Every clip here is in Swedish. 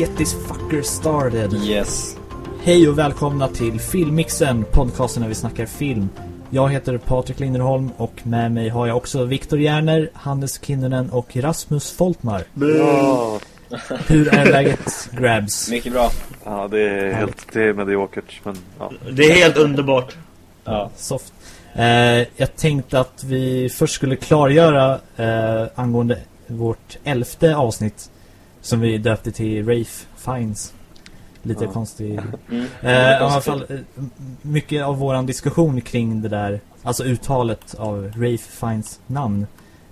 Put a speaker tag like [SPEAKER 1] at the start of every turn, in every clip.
[SPEAKER 1] get this fucker started.
[SPEAKER 2] Yes.
[SPEAKER 1] Hej och välkomna till Filmmixen, podcasten när vi snackar film. Jag heter Patrik Linderholm och med mig har jag också Viktor Järner, Hannes Kinnunen och Rasmus Foltmar.
[SPEAKER 3] Ja,
[SPEAKER 1] Hur är läget, Grabs?
[SPEAKER 2] Mycket bra.
[SPEAKER 3] ja det är helt det är mediokert men ja.
[SPEAKER 4] Det är helt underbart.
[SPEAKER 2] Ja.
[SPEAKER 1] Soft. Eh, jag tänkte att vi först skulle klargöra eh, angående vårt elfte avsnitt som vi döpte till Rafe Fines. Lite
[SPEAKER 3] Ja.
[SPEAKER 1] konstig.
[SPEAKER 2] Mm.
[SPEAKER 1] Eh, I alla fall, eh, mycket av våran diskussion kring det där, alltså uttalet av Rafe Fiennes namn,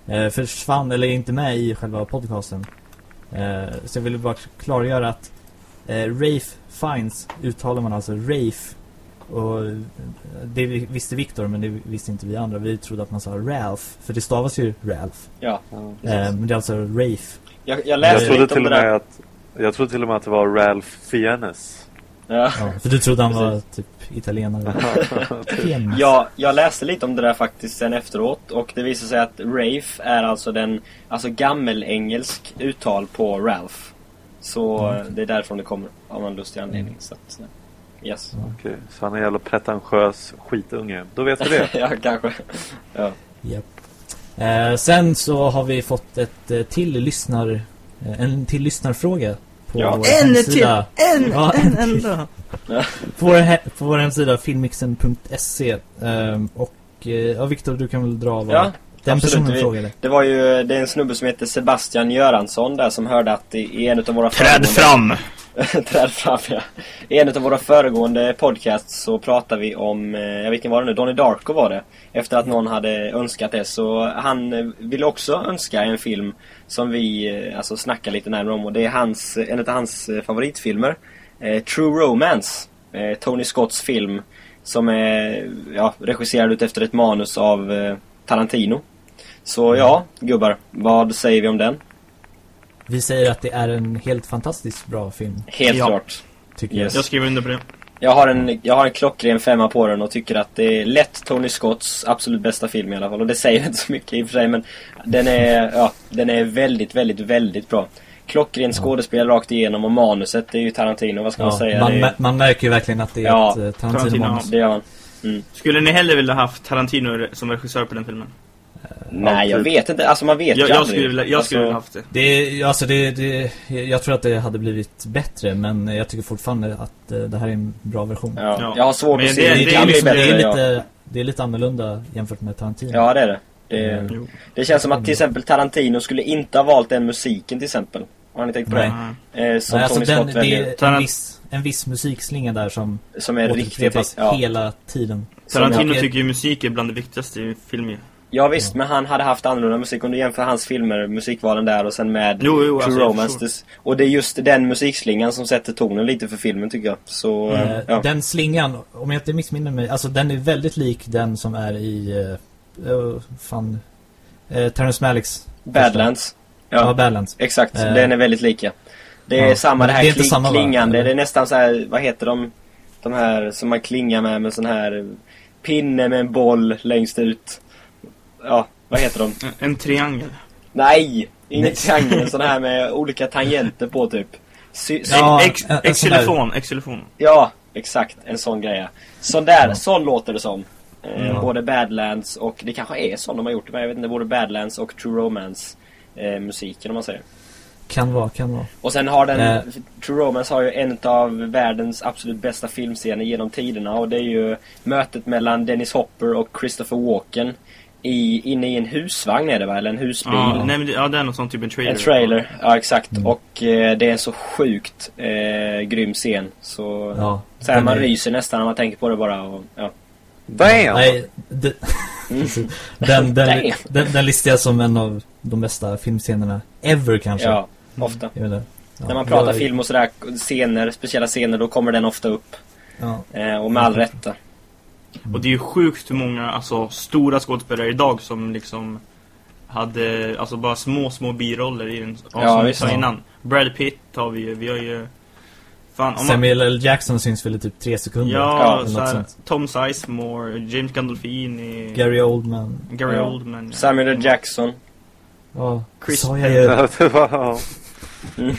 [SPEAKER 1] eh, försvann, eller är inte med i själva podcasten. Eh, så jag ville bara klargöra att eh, Rafe Fiennes uttalar man alltså Rafe. Och eh, det visste Viktor, men det visste inte vi andra. Vi trodde att man sa Ralph, för det stavas ju Ralph.
[SPEAKER 2] Ja.
[SPEAKER 3] ja.
[SPEAKER 1] Men det är alltså Rafe.
[SPEAKER 2] Jag, jag
[SPEAKER 3] Jag
[SPEAKER 2] läste
[SPEAKER 3] trodde
[SPEAKER 2] lite om
[SPEAKER 3] till
[SPEAKER 2] det
[SPEAKER 3] och med
[SPEAKER 2] där.
[SPEAKER 3] att jag trodde till och med att det var Ralph Fiennes.
[SPEAKER 2] Ja.
[SPEAKER 1] Ja, för du trodde han var typ italienare.
[SPEAKER 2] Ja, jag läste lite om det där faktiskt sen efteråt och det visar sig att Rafe är alltså den alltså gammelengelsk uttal på Ralph. Så
[SPEAKER 1] Mm.
[SPEAKER 2] det är därifrån det kommer av någon lustig anledning. Så att, eh, yes.
[SPEAKER 3] Okej, så han är en jävla pretentiös skitunge. Då vet vi det.
[SPEAKER 2] ja, kanske. Ja.
[SPEAKER 1] Japp. Eh, sen så har vi fått ett eh, till lyssnar, eh, en till lyssnarfråga på
[SPEAKER 2] Ja.
[SPEAKER 1] vår
[SPEAKER 4] En till!
[SPEAKER 1] hemsida.
[SPEAKER 4] En!
[SPEAKER 1] Ja,
[SPEAKER 4] en
[SPEAKER 1] en till.
[SPEAKER 4] enda!
[SPEAKER 1] På vår, he- på vår hemsida filmmixen.se ehm, och eh, ja, Viktor du kan väl dra vad
[SPEAKER 2] Ja,
[SPEAKER 1] den
[SPEAKER 2] absolut.
[SPEAKER 1] personen
[SPEAKER 2] Vi-
[SPEAKER 1] frågade.
[SPEAKER 2] Det var ju, det är en snubbe som heter Sebastian Göransson där som hörde att i en av våra
[SPEAKER 4] Träd fram!
[SPEAKER 2] Träd fram ja. I en av våra föregående podcasts så pratade vi om, eh, ja vilken var det nu? Donnie Darko var det. Efter att någon hade önskat det så han eh, ville också önska en film som vi eh, alltså snackar lite närmare om och det är hans, en av hans eh, favoritfilmer. Eh, True Romance. Eh, Tony Scotts film som är ja, regisserad ut efter ett manus av eh, Tarantino. Så ja, gubbar, vad säger vi om den?
[SPEAKER 1] Vi säger att det är en helt fantastiskt bra film,
[SPEAKER 2] Helt
[SPEAKER 4] Ja.
[SPEAKER 2] klart.
[SPEAKER 1] tycker
[SPEAKER 2] Yes.
[SPEAKER 4] Jag skriver under på det.
[SPEAKER 2] Jag har, en, jag har en klockren femma på den och tycker att det är lätt Tony Scotts absolut bästa film i alla fall. Och det säger inte så mycket i och för sig men den är, ja, den är väldigt, väldigt, väldigt bra. Klockren skådespel rakt igenom och manuset det är ju Tarantino, vad ska man
[SPEAKER 1] jag.
[SPEAKER 2] säga?
[SPEAKER 1] Ja, man, mä- man märker ju verkligen att det är
[SPEAKER 2] Ja,
[SPEAKER 1] ett eh,
[SPEAKER 4] Tarantino,
[SPEAKER 1] Tarantino-manus.
[SPEAKER 2] det gör man.
[SPEAKER 4] Skulle ni hellre vilja haft Tarantino som regissör på den filmen?
[SPEAKER 2] Nej, jag vet inte. Alltså man vet
[SPEAKER 4] Jag,
[SPEAKER 2] ju
[SPEAKER 4] jag skulle vilja, jag skulle
[SPEAKER 2] Alltså,
[SPEAKER 4] vilja haft det.
[SPEAKER 1] Det alltså det, det, jag tror att det hade blivit bättre men jag tycker fortfarande att eh, det här är en bra version.
[SPEAKER 2] Ja,
[SPEAKER 4] Ja.
[SPEAKER 2] jag har svårt
[SPEAKER 4] Men
[SPEAKER 2] att se
[SPEAKER 4] det- det
[SPEAKER 2] det
[SPEAKER 4] är liksom-
[SPEAKER 2] bättre.
[SPEAKER 1] det, är
[SPEAKER 2] ja.
[SPEAKER 1] lite, det är lite annorlunda jämfört med Tarantino.
[SPEAKER 2] Ja, det är det. Det,
[SPEAKER 1] Mm.
[SPEAKER 2] Det känns som att till exempel Tarantino skulle inte ha valt den musiken till exempel. Har ni tänkt på
[SPEAKER 1] Nej.
[SPEAKER 2] det? Eh, som
[SPEAKER 1] Nej, alltså
[SPEAKER 2] Tony
[SPEAKER 1] den,
[SPEAKER 2] Scott
[SPEAKER 1] det
[SPEAKER 2] väljer.
[SPEAKER 4] Tarant-
[SPEAKER 1] en viss musikslinga där som
[SPEAKER 2] Som är riktigt... Ja,
[SPEAKER 1] hela tiden.
[SPEAKER 4] Tarantino tycker ju musik är bland det viktigaste i film ju.
[SPEAKER 2] ja visst, men han hade haft annorlunda musik. Om du jämför hans filmer, musikvalen där och sen med
[SPEAKER 4] Jo, jo,
[SPEAKER 2] True
[SPEAKER 4] alltså,
[SPEAKER 2] Romance. Det- Och det är just den musikslingan som sätter tonen lite för filmen tycker jag. Så,
[SPEAKER 1] eh,
[SPEAKER 2] ja.
[SPEAKER 1] Den slingan, om jag inte missminner mig, alltså den är väldigt lik den som är i, uh, uh, fan, uh, Terrence Malicks
[SPEAKER 2] Badlands.
[SPEAKER 1] Ja,
[SPEAKER 2] Ja,
[SPEAKER 1] Badlands.
[SPEAKER 2] exakt.
[SPEAKER 1] Eh.
[SPEAKER 2] Den är väldigt lika. Det är
[SPEAKER 1] Ja,
[SPEAKER 2] samma det här
[SPEAKER 1] det
[SPEAKER 2] kling,
[SPEAKER 1] samma,
[SPEAKER 2] klingande.
[SPEAKER 1] Eller?
[SPEAKER 2] Det är nästan så här, vad heter de? De här som man klingar med med sån här pinne med en boll längst ut. Ja, vad heter de?
[SPEAKER 4] En, en triangel.
[SPEAKER 2] Nej! Ingen
[SPEAKER 1] Nej.
[SPEAKER 2] triangel, sån här med olika tangenter på typ. Sy-
[SPEAKER 1] Ja,
[SPEAKER 4] Ex, exilofon, exilofon.
[SPEAKER 2] Ja, exakt. En sån grej. Sån där, sån låter det som. Eh,
[SPEAKER 1] Ja.
[SPEAKER 2] Både Badlands och, det kanske är sån de har gjort det, men jag vet inte, både Badlands och True Romance eh, musiken om man säger.
[SPEAKER 1] Kan vara, kan vara.
[SPEAKER 2] Och sen har den,
[SPEAKER 1] Eh.
[SPEAKER 2] True Romance har ju en av världens absolut bästa filmscener genom tiderna och det är ju mötet mellan Dennis Hopper och Christopher Walken i, inne i en husvagn är det va? Eller en husbil?
[SPEAKER 4] Ja, nej, men det, ja, det är något sånt typ en trailer.
[SPEAKER 2] En trailer, ja exakt.
[SPEAKER 1] Mm.
[SPEAKER 2] Och eh, det är en så sjukt eh, grym scen. Så,
[SPEAKER 1] Ja,
[SPEAKER 2] så här, man
[SPEAKER 1] är-
[SPEAKER 2] ryser nästan när man tänker på det bara. Och, ja.
[SPEAKER 3] Damn!
[SPEAKER 1] Nej, det, precis. den, den,
[SPEAKER 2] Damn.
[SPEAKER 1] den, den listar jag som en av de bästa filmscenerna ever kanske.
[SPEAKER 2] ja, ofta.
[SPEAKER 1] Jag vet inte. Ja,
[SPEAKER 2] När man pratar
[SPEAKER 1] jag-
[SPEAKER 2] film och sådär, scener, speciella scener, då kommer den ofta upp.
[SPEAKER 1] Ja,
[SPEAKER 2] Eh, och med all rätta.
[SPEAKER 4] Och det är ju sjukt hur många alltså, stora skådespelare idag som liksom hade alltså bara små, små biroller i den. Ja,
[SPEAKER 2] Ja,
[SPEAKER 4] som vi sa innan. Brad Pitt har vi ju, vi har ju... Fan, om man,
[SPEAKER 1] Samuel L. Jackson syns väl i typ tre sekunder.
[SPEAKER 4] ja,
[SPEAKER 1] något
[SPEAKER 4] här. Tom Sizemore, James Gandolfini,
[SPEAKER 1] Gary Oldman.
[SPEAKER 4] Gary
[SPEAKER 2] Ja.
[SPEAKER 4] Oldman. ja.
[SPEAKER 2] Samuel L. Jackson.
[SPEAKER 1] Ja,
[SPEAKER 4] Chris
[SPEAKER 1] sa jag ju.
[SPEAKER 3] Ja, ja.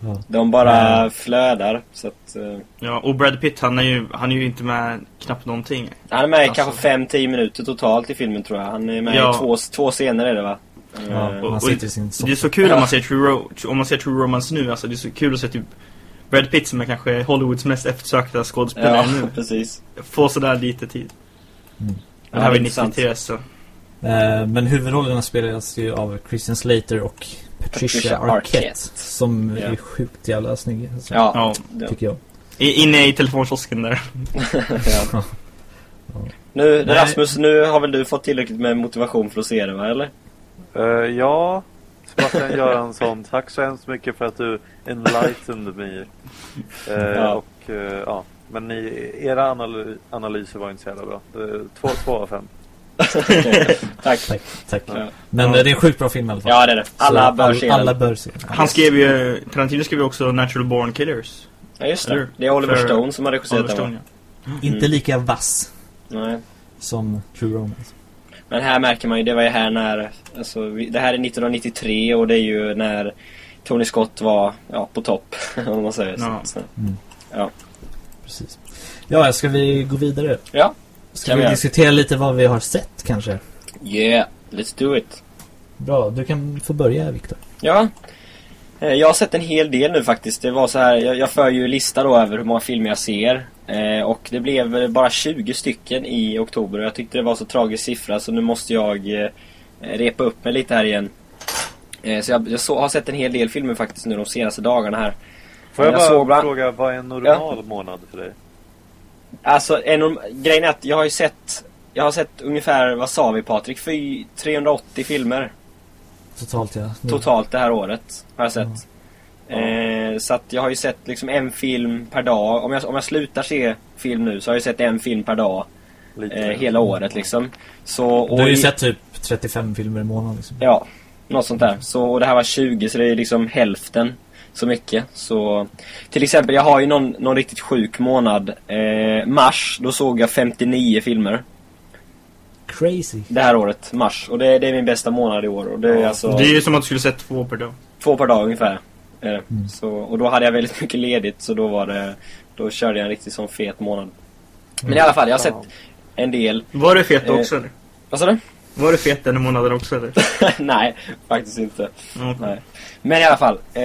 [SPEAKER 1] Ja.
[SPEAKER 2] De bara
[SPEAKER 1] Mm.
[SPEAKER 2] flödar. Så att, eh,
[SPEAKER 4] Ja, och Brad Pitt han är ju, han är ju inte med knappt någonting.
[SPEAKER 2] han är med
[SPEAKER 4] Alltså.
[SPEAKER 2] kanske 5-10 minuter totalt i filmen tror jag. Han är med
[SPEAKER 4] Ja.
[SPEAKER 2] i två, två scener är det va?
[SPEAKER 1] Ja,
[SPEAKER 2] Eh,
[SPEAKER 1] han
[SPEAKER 4] och-
[SPEAKER 1] sitter i sin
[SPEAKER 4] Det är så kul om
[SPEAKER 2] Ja.
[SPEAKER 4] man ser True, Ro- om man ser True Romance nu, alltså det är så kul att se typ Brad Pitt som är kanske Hollywoods mest eftersökta skådespelare
[SPEAKER 2] Ja,
[SPEAKER 4] nu.
[SPEAKER 2] precis.
[SPEAKER 4] Få sådär lite tid.
[SPEAKER 1] Mm.
[SPEAKER 4] Det här var
[SPEAKER 2] det är intressant.
[SPEAKER 4] 93 så.
[SPEAKER 1] Eh, men huvudrollerna spelas ju av Christian Slater och Patricia, Arquette.
[SPEAKER 2] Arquette.
[SPEAKER 1] Som
[SPEAKER 2] Ja.
[SPEAKER 1] är sjukt jävla snygga. Alltså,
[SPEAKER 2] Ja,
[SPEAKER 1] Tycker jag.
[SPEAKER 4] I- Inne i telefonkiosken där.
[SPEAKER 2] ja. Nu,
[SPEAKER 1] Nej.
[SPEAKER 2] Rasmus, nu har väl du fått tillräckligt med motivation för att se det va, eller?
[SPEAKER 3] Eh, ja, Sebastian Göransson, tack så hemskt mycket för att du enlightened me. Eh,
[SPEAKER 2] Ja.
[SPEAKER 3] och, eh, ja. Men ni, era analy- analyser var inte så jävla bra. Två, två av fem.
[SPEAKER 2] Tack.
[SPEAKER 1] Tack. tack.
[SPEAKER 2] Ja.
[SPEAKER 1] Men
[SPEAKER 4] Ja.
[SPEAKER 1] det är en sjukt bra film i alla fall.
[SPEAKER 2] Ja, det är det. Alla
[SPEAKER 1] Så
[SPEAKER 2] bör
[SPEAKER 1] all-
[SPEAKER 2] se den.
[SPEAKER 1] Alla bör se.
[SPEAKER 4] Han skrev ju, Tarantino skrev ju också Natural Born Killers.
[SPEAKER 2] Ja, just det.
[SPEAKER 4] Eller?
[SPEAKER 2] Det är Oliver
[SPEAKER 4] För-
[SPEAKER 2] Stone som har regisserat den?
[SPEAKER 4] Stone, ja.
[SPEAKER 1] Inte lika vass
[SPEAKER 2] Nej.
[SPEAKER 1] som True Romance.
[SPEAKER 2] Men här märker man ju, det var ju här när, alltså, det här är 1993 och det är ju när Tony Scott var, ja, på topp. Om man säger så.
[SPEAKER 4] Ja.
[SPEAKER 2] så.
[SPEAKER 1] Mm.
[SPEAKER 2] Ja.
[SPEAKER 1] Precis. Ja, ska vi gå vidare?
[SPEAKER 2] Ja.
[SPEAKER 1] Ska
[SPEAKER 2] Kan
[SPEAKER 1] vi diskutera lite vad vi har sett kanske?
[SPEAKER 2] Yeah, let's do it.
[SPEAKER 1] Bra, du kan få börja Viktor.
[SPEAKER 2] Ja. Eh, Jag har sett en hel del nu faktiskt. Det var så här, jag, jag för ju lista då över hur många filmer jag ser. Eh, och det blev bara 20 stycken i oktober. Och jag tyckte det var så tragisk siffra så nu måste jag eh, repa upp mig lite här igen. Eh, så jag, jag så, har sett en hel del filmer faktiskt nu de senaste dagarna här.
[SPEAKER 3] Får jag,
[SPEAKER 2] Jag
[SPEAKER 3] bara
[SPEAKER 2] såg bland-
[SPEAKER 3] fråga, vad är en normal månad för dig?
[SPEAKER 2] Alltså en, grejen är att jag har ju sett Jag har sett ungefär, vad sa vi Patrik? Fy, 380 filmer
[SPEAKER 1] Totalt ja.
[SPEAKER 2] Totalt det här året. Har jag sett. Eh, så att jag har ju sett liksom en film per dag. Om jag, om jag slutar se film nu så har jag sett en film per dag.
[SPEAKER 3] Lite.
[SPEAKER 2] Eh, hela året liksom. Så, och
[SPEAKER 1] Du har ju
[SPEAKER 2] i-
[SPEAKER 1] sett typ 35 filmer i månaden liksom.
[SPEAKER 2] Ja, något sånt där. Så, och det här var 20 så det är liksom hälften så mycket. Så till exempel, jag har ju någon, någon riktigt sjuk månad. Eh, mars, då såg jag 59 filmer.
[SPEAKER 1] Crazy.
[SPEAKER 2] Det här året, mars. Och det, det är min bästa månad i år. Och det är
[SPEAKER 3] Ja.
[SPEAKER 2] alltså
[SPEAKER 4] Det är ju som att du skulle sett två per dag.
[SPEAKER 2] två per dag ungefär. Är det.
[SPEAKER 1] Mm.
[SPEAKER 2] Så, och då hade jag väldigt mycket ledigt så då var det Då körde jag en riktigt sån fet månad. Men i alla fall, jag har sett en del.
[SPEAKER 4] Var du fet
[SPEAKER 2] Eh.
[SPEAKER 4] också eller?
[SPEAKER 2] Vad sa du?
[SPEAKER 4] Var du fet den månaden också eller?
[SPEAKER 2] Nej, faktiskt inte.
[SPEAKER 4] Mm.
[SPEAKER 2] Nej. Men i alla fall. Eh,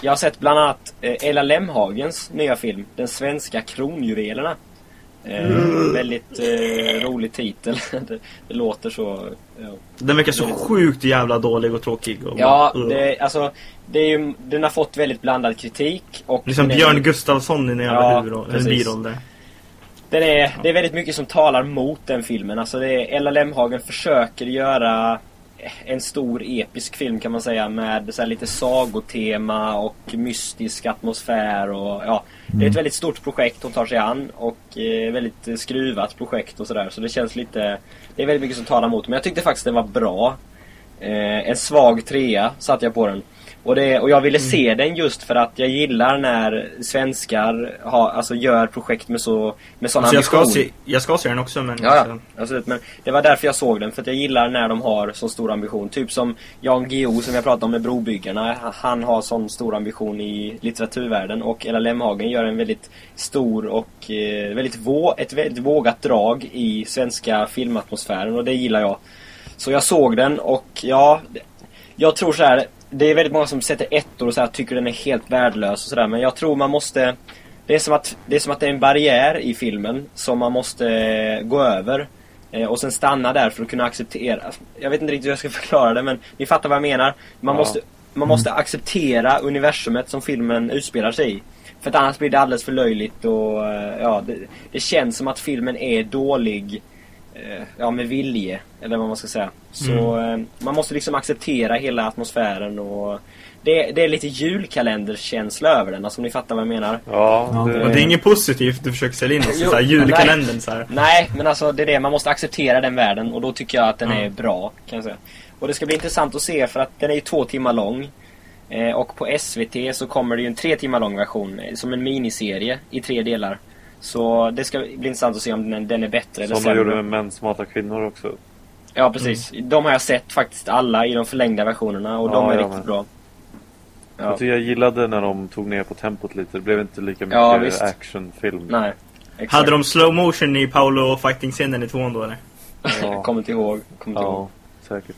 [SPEAKER 2] jag har sett bland annat eh, Ella Lemhagens nya film. Den svenska kronjuvelerna. Eh,
[SPEAKER 4] Mm.
[SPEAKER 2] Väldigt eh, rolig titel. det, det låter så... Ja,
[SPEAKER 4] Den verkar så sjukt jävla dålig och tråkig. Och
[SPEAKER 2] ja
[SPEAKER 4] bara, uh.
[SPEAKER 2] det, alltså, det är ju, den har fått väldigt blandad kritik. Och
[SPEAKER 4] Liksom
[SPEAKER 2] den är-
[SPEAKER 4] Björn Gustafsson i en jävla
[SPEAKER 2] Ja,
[SPEAKER 4] huvudroll, en
[SPEAKER 2] precis.
[SPEAKER 4] biroll där.
[SPEAKER 2] Den är, det är väldigt mycket som talar mot den filmen. Alltså det är, Ella Lemhagen försöker göra en stor episk film kan man säga med så lite sagotema och mystisk atmosfär och ja. Det är ett väldigt stort projekt hon tar sig an och eh, väldigt skruvat projekt och sådär. Så det känns lite... Det är väldigt mycket som talar mot. Men jag tyckte faktiskt den var bra. Eh, en svag trea satte jag på den. Och, det, och jag ville se den just för att jag gillar när svenskar har, alltså gör projekt med så med sån
[SPEAKER 4] Alltså jag, ska
[SPEAKER 2] ambition.
[SPEAKER 4] se, jag ska se den också men...
[SPEAKER 2] Ja,
[SPEAKER 4] alltså,
[SPEAKER 2] Absolut. Men det var därför jag såg den. För att jag gillar när de har så stor ambition. Typ som Jan Guillou som jag pratade om med Brobyggarna. Han har sån stor ambition i litteraturvärlden. Och Ella Lemhagen gör en väldigt stor och eh, väldigt vå ett väldigt vågat drag i svenska filmatmosfären. Och det gillar jag. Så jag såg den och ja, jag tror så här. Det är väldigt många som sätter ettor och så här, tycker den är helt värdelös och sådär. Men jag tror man måste det är, som att, det är som att det är en barriär i filmen som man måste eh, gå över. Eh, och sen stanna där för att kunna acceptera. Jag vet inte riktigt hur jag ska förklara det men ni fattar vad jag menar. Man,
[SPEAKER 3] Ja.
[SPEAKER 2] måste, man måste acceptera universumet som filmen utspelar sig i. För att annars blir det alldeles för löjligt och eh, ja, det, det känns som att filmen är dålig ja, med vilje. Eller vad man ska säga. Så eh, man måste liksom acceptera hela atmosfären och det, det är lite julkalenderkänsla över den, alltså om ni fattar vad jag menar.
[SPEAKER 3] Ja, det,
[SPEAKER 4] Och det är inget positivt du försöker sälja in oss
[SPEAKER 2] Jo,
[SPEAKER 4] så här julkalendern så här.
[SPEAKER 2] Nej, men alltså det är det. Man måste acceptera den världen och då tycker jag att den
[SPEAKER 4] Ja.
[SPEAKER 2] är bra. Kan jag säga. Och det ska bli intressant att se för att den är ju två timmar lång. Eh, och på SVT så kommer det ju en tre timmar lång version eh, som en miniserie i tre delar. Så det ska bli intressant att se om den, den är bättre eller
[SPEAKER 3] som de gjorde
[SPEAKER 2] sämre.
[SPEAKER 3] med Mäns matar kvinnor också.
[SPEAKER 2] Ja, precis. De har jag sett faktiskt alla i de förlängda versionerna och
[SPEAKER 3] Ja,
[SPEAKER 2] de är riktigt
[SPEAKER 3] med.
[SPEAKER 2] bra. Ja.
[SPEAKER 3] Jag tycker jag gillade när de tog ner på tempot lite. Det blev inte lika mycket
[SPEAKER 2] Ja,
[SPEAKER 3] actionfilm.
[SPEAKER 2] Nej. Exakt.
[SPEAKER 4] Hade de slow motion i Paolo fighting-scenen i tvåan då eller?
[SPEAKER 3] Ja,
[SPEAKER 2] Kommer inte ihåg. Kommer inte ihåg.
[SPEAKER 3] ja säkert.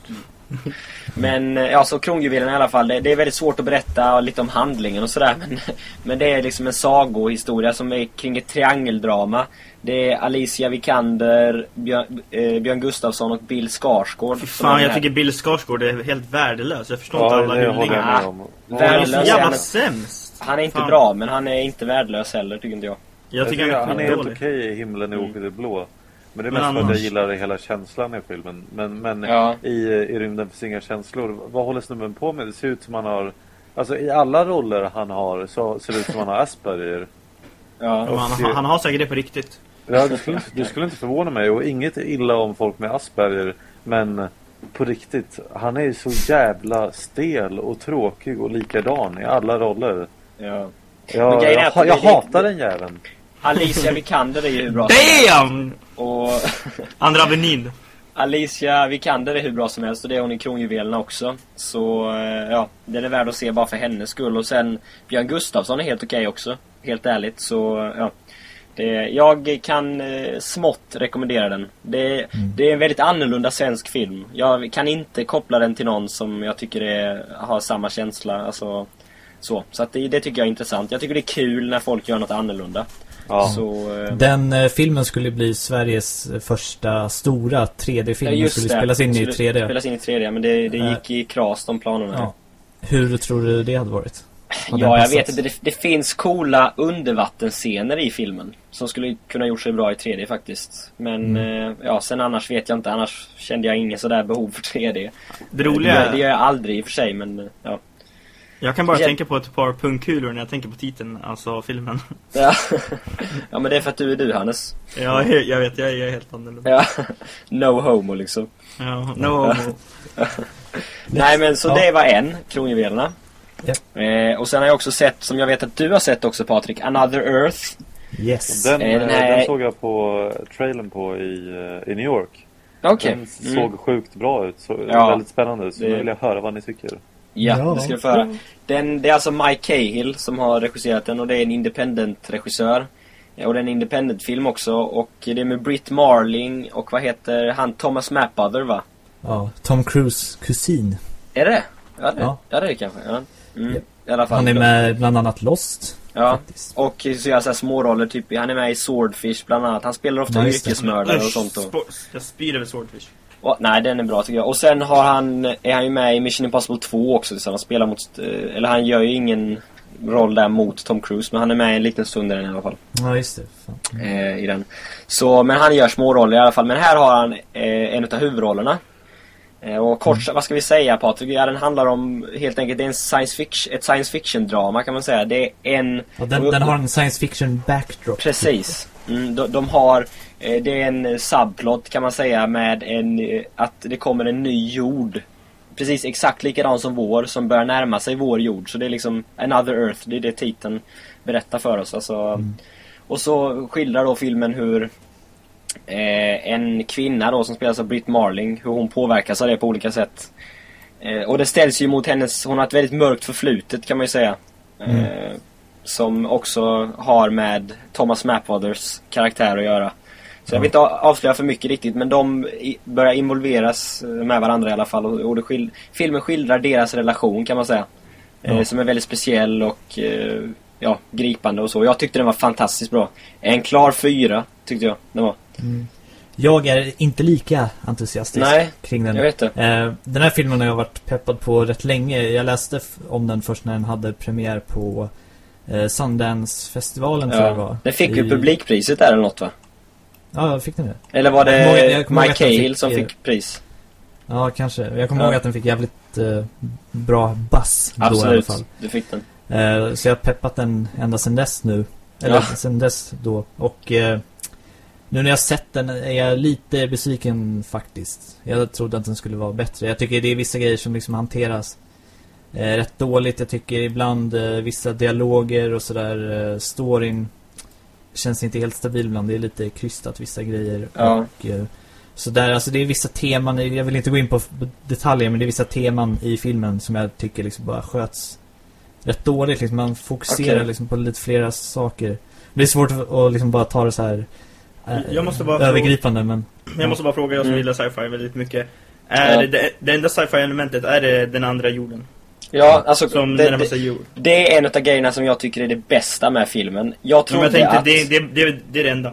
[SPEAKER 2] Men eh, ja, så kronjuvelen i alla fall. Det, det är väldigt svårt att berätta lite om handlingen och sådär. Men, men det är liksom en sagohistoria som är kring ett triangeldrama. Det är Alicia Vikander, Björn, eh, Björn Gustafsson och Bill Skarsgård.
[SPEAKER 4] Fy fan, jag tycker Bill Skarsgård är helt värdelös. Jag förstår
[SPEAKER 3] Ja,
[SPEAKER 4] inte alla
[SPEAKER 3] jag
[SPEAKER 4] hyllningar.
[SPEAKER 3] med om.
[SPEAKER 2] Värdelös.
[SPEAKER 4] Han är så jävla
[SPEAKER 2] är han.
[SPEAKER 4] sämst.
[SPEAKER 2] Han är inte
[SPEAKER 4] Fan.
[SPEAKER 2] bra, men han är inte värdelös heller, tycker inte jag.
[SPEAKER 4] Jag tycker han är
[SPEAKER 3] han är helt okej i himlen i
[SPEAKER 2] Mm.
[SPEAKER 3] blå. Men det är mest för att
[SPEAKER 4] annars-
[SPEAKER 3] jag gillar hela känslan i filmen. Men, men
[SPEAKER 2] Ja.
[SPEAKER 3] i, i rymden finns inga känslor. Vad håller snubben på med? Det ser ut som han har... Alltså i alla roller han har så ser det ut som han har Asperger.
[SPEAKER 2] Ja.
[SPEAKER 4] Han, han har säkert det på riktigt.
[SPEAKER 3] Ja, det, skulle, inte- det skulle inte förvåna mig. Och inget illa om folk med Asperger. Men på riktigt, han är ju så jävla stel och tråkig och likadan i alla roller.
[SPEAKER 2] ja.
[SPEAKER 3] Jag, jag, jag,
[SPEAKER 2] det- det-
[SPEAKER 3] hatar den jäveln.
[SPEAKER 2] Alicia Vikander är ju hur bra som helst.
[SPEAKER 4] DAMN!
[SPEAKER 2] Och
[SPEAKER 4] Andra Avenyn.
[SPEAKER 2] Alicia Vikander är hur bra som helst och det är hon i Kronjuvelerna också. Så eh, ja, den är värd att se bara för hennes skull. Och sen Björn Gustafsson är helt okej också. Helt ärligt så ja. Det, jag kan eh, smått rekommendera den. Det, det är en väldigt annorlunda svensk film. Jag kan inte koppla den till någon som jag tycker är, har samma känsla. Alltså, så så att det, det tycker jag är intressant. Jag tycker det är kul när folk gör något annorlunda.
[SPEAKER 3] Ja.
[SPEAKER 2] Så, eh,
[SPEAKER 1] Den eh, filmen skulle bli Sveriges eh, första stora 3D-film. Den skulle spelas in i
[SPEAKER 2] Skulle
[SPEAKER 1] 3D.
[SPEAKER 2] Spelas in i 3D, men det, det
[SPEAKER 1] Eh.
[SPEAKER 2] gick i kras de planerna.
[SPEAKER 1] Ja. Hur tror du det hade varit? Hade
[SPEAKER 2] Ja, jag vet inte. Det, det finns coola undervattensscener i filmen. Som skulle kunna gjort sig bra i 3D faktiskt. Men
[SPEAKER 1] Mm.
[SPEAKER 2] eh, ja, sen annars vet jag inte. Annars kände jag ingen sådär behov för 3D.
[SPEAKER 4] Det
[SPEAKER 2] Det,
[SPEAKER 4] roliga
[SPEAKER 2] gör- det
[SPEAKER 4] är,
[SPEAKER 2] gör jag aldrig i och för sig, men ja.
[SPEAKER 4] Jag kan bara
[SPEAKER 2] Jag-
[SPEAKER 4] tänka på ett par pungkulor när jag tänker på titeln, alltså filmen.
[SPEAKER 2] Ja. ja, men det är för att du är du, Hannes.
[SPEAKER 4] Ja, jag vet, jag är helt annorlunda.
[SPEAKER 2] Ja. No homo liksom.
[SPEAKER 4] Ja, no homo.
[SPEAKER 2] Nej, men så
[SPEAKER 1] Ja.
[SPEAKER 2] det var en, Kronjuvelerna.
[SPEAKER 1] Ja.
[SPEAKER 2] Eh, och sen har jag också sett, som jag vet att du har sett också Patrik, Another Earth.
[SPEAKER 1] Yes.
[SPEAKER 3] Den,
[SPEAKER 2] Eh, den
[SPEAKER 3] eh,
[SPEAKER 2] här-
[SPEAKER 3] den såg jag på eh, trailern på i, eh, i New York.
[SPEAKER 2] Okej.
[SPEAKER 3] Den
[SPEAKER 2] Mm.
[SPEAKER 3] såg sjukt bra ut. Så,
[SPEAKER 2] Ja.
[SPEAKER 3] Väldigt spännande. Så
[SPEAKER 2] Det-
[SPEAKER 3] nu vill jag höra vad ni tycker.
[SPEAKER 2] Ja,
[SPEAKER 1] Ja.
[SPEAKER 2] det ska du få höra. Den, det är alltså Mike Cahill som har regisserat den och det är en independent-regissör. Ja, Och det är en independent-film också och det är med Britt Marling och vad heter han? Thomas Mapother va?
[SPEAKER 1] Ja, Tom Cruise kusin.
[SPEAKER 2] Är det Ja, det,
[SPEAKER 1] Ja.
[SPEAKER 2] ja. det är det kanske. Ja. Mm.
[SPEAKER 1] Ja.
[SPEAKER 2] I alla fall.
[SPEAKER 1] Han är med bland annat Lost.
[SPEAKER 2] Ja.
[SPEAKER 1] Faktiskt.
[SPEAKER 2] Och så gör han småroller, typ, han är med i Swordfish bland annat. Han spelar ofta yrkesmördare och sånt
[SPEAKER 4] spo- Jag spyr över Swordfish.
[SPEAKER 2] Och, nej, den är bra tycker jag. Och sen har han, är han ju med i Mission Impossible 2 också. Så han spelar mot, eh, eller han gör ju ingen roll där mot Tom Cruise. Men han är med en liten stund i den i alla fall.
[SPEAKER 1] Ja, just det. Fan.
[SPEAKER 2] Eh, I den. Så, men han gör små roller i alla fall. Men här har han eh, en av huvudrollerna. Eh, och kort, vad ska vi säga Patrik? Ja, den handlar om helt enkelt, det är en science fiction, ett science fiction drama kan man säga. Det är en...
[SPEAKER 1] Ja, den, den har en science fiction backdrop.
[SPEAKER 2] Precis. Mm, de, de har, eh, det är en eh, subplot kan man säga med en, eh, att det kommer en ny jord. Precis exakt likadan som vår, som börjar närma sig vår jord. Så det är liksom Another Earth, det är det titeln berättar för oss. Alltså, Och så skildrar då filmen hur eh, en kvinna då som spelas av Britt Marling, hur hon påverkas av det på olika sätt. Eh, och det ställs ju mot hennes, hon har ett väldigt mörkt förflutet kan man ju säga. Eh, som också har med Thomas Mapwothers karaktär att göra. Så jag vill inte avslöja för mycket riktigt men de börjar involveras eh, med varandra i alla fall. Och, och skil, filmen skildrar deras relation kan man säga. Eh,
[SPEAKER 1] Ja.
[SPEAKER 2] som är väldigt speciell och eh, ja, gripande och så. Jag tyckte den var fantastiskt bra. En klar fyra tyckte jag den var.
[SPEAKER 1] Jag är inte lika entusiastisk
[SPEAKER 2] Nej,
[SPEAKER 1] kring den.
[SPEAKER 2] Jag vet det.
[SPEAKER 1] Eh, den här filmen har jag varit peppad på rätt länge. Jag läste om den först när den hade premiär på eh, Sundance-festivalen tror jag det var.
[SPEAKER 2] Ja. Den fick ju
[SPEAKER 1] I-
[SPEAKER 2] publikpriset där eller något va?
[SPEAKER 1] Ja, fick den det?
[SPEAKER 2] Eller var det Mike
[SPEAKER 1] fick,
[SPEAKER 2] som
[SPEAKER 1] eh,
[SPEAKER 2] fick pris?
[SPEAKER 1] Ja, kanske. Jag kommer
[SPEAKER 2] Ja.
[SPEAKER 1] ihåg att den fick jävligt eh, bra buzz då i alla
[SPEAKER 2] Absolut,
[SPEAKER 1] fall.
[SPEAKER 2] du fick den.
[SPEAKER 1] Eh, så jag har peppat den ända sedan dess nu. Eller
[SPEAKER 2] Ja.
[SPEAKER 1] sedan dess då. Och eh, nu när jag sett den är jag lite besviken faktiskt. Jag trodde att den skulle vara bättre. Jag tycker det är vissa grejer som liksom hanteras eh, rätt dåligt. Jag tycker ibland eh, vissa dialoger och sådär, eh, storyn känns inte helt stabil ibland. Det är lite krystat vissa grejer.
[SPEAKER 2] Ja.
[SPEAKER 1] Och, eh, så där, alltså det är vissa teman, jag vill inte gå in på detaljer men det är vissa teman i filmen som jag tycker liksom bara sköts rätt dåligt. Liksom. Man fokuserar
[SPEAKER 2] Okej.
[SPEAKER 1] liksom på lite flera saker. Det är svårt att, liksom bara ta det så här eh,
[SPEAKER 4] Jag måste bara
[SPEAKER 1] övergripande, Men
[SPEAKER 4] jag måste bara fråga, jag som
[SPEAKER 2] Mm.
[SPEAKER 4] gillar sci-fi väldigt mycket. Är
[SPEAKER 2] Ja.
[SPEAKER 4] det, det enda sci-fi elementet, är det den andra jorden?
[SPEAKER 2] Ja, alltså
[SPEAKER 4] Som
[SPEAKER 2] det,
[SPEAKER 4] närmar sig jord?
[SPEAKER 2] det är en av grejerna som jag tycker är det bästa med filmen. Jag
[SPEAKER 4] Men
[SPEAKER 2] trodde
[SPEAKER 4] jag tänkte,
[SPEAKER 2] att...
[SPEAKER 4] det, det, det, det är det enda.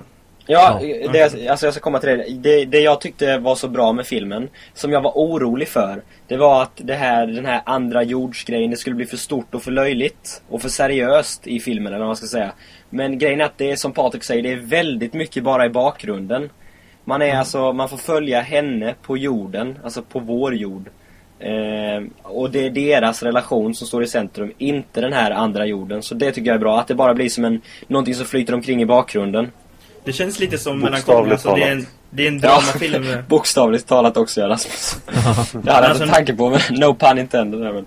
[SPEAKER 2] Ja,
[SPEAKER 1] Ja,
[SPEAKER 2] det, alltså jag ska komma till det. det. Det jag tyckte var så bra med filmen, som jag var orolig för, det var att det här, den här andra jordsgrejen, det skulle bli för stort och för löjligt och för seriöst i filmen, eller vad man ska säga. Men grejen är att det är som Patrik säger, det är väldigt mycket bara i bakgrunden. Man är alltså, man får följa henne på jorden, alltså på vår jord. Eh, och det är deras relation som står i centrum, inte den här andra jorden. Så det tycker jag är bra, att det bara blir som en, någonting som flyter omkring i bakgrunden.
[SPEAKER 4] Det känns lite som Melancholia, alltså det är en, det är en dramafilm. med-
[SPEAKER 2] Bokstavligt talat också, ja, Rasmus. Jag hade
[SPEAKER 4] Alltså,
[SPEAKER 2] inte tanke på, men no pun intended. Men,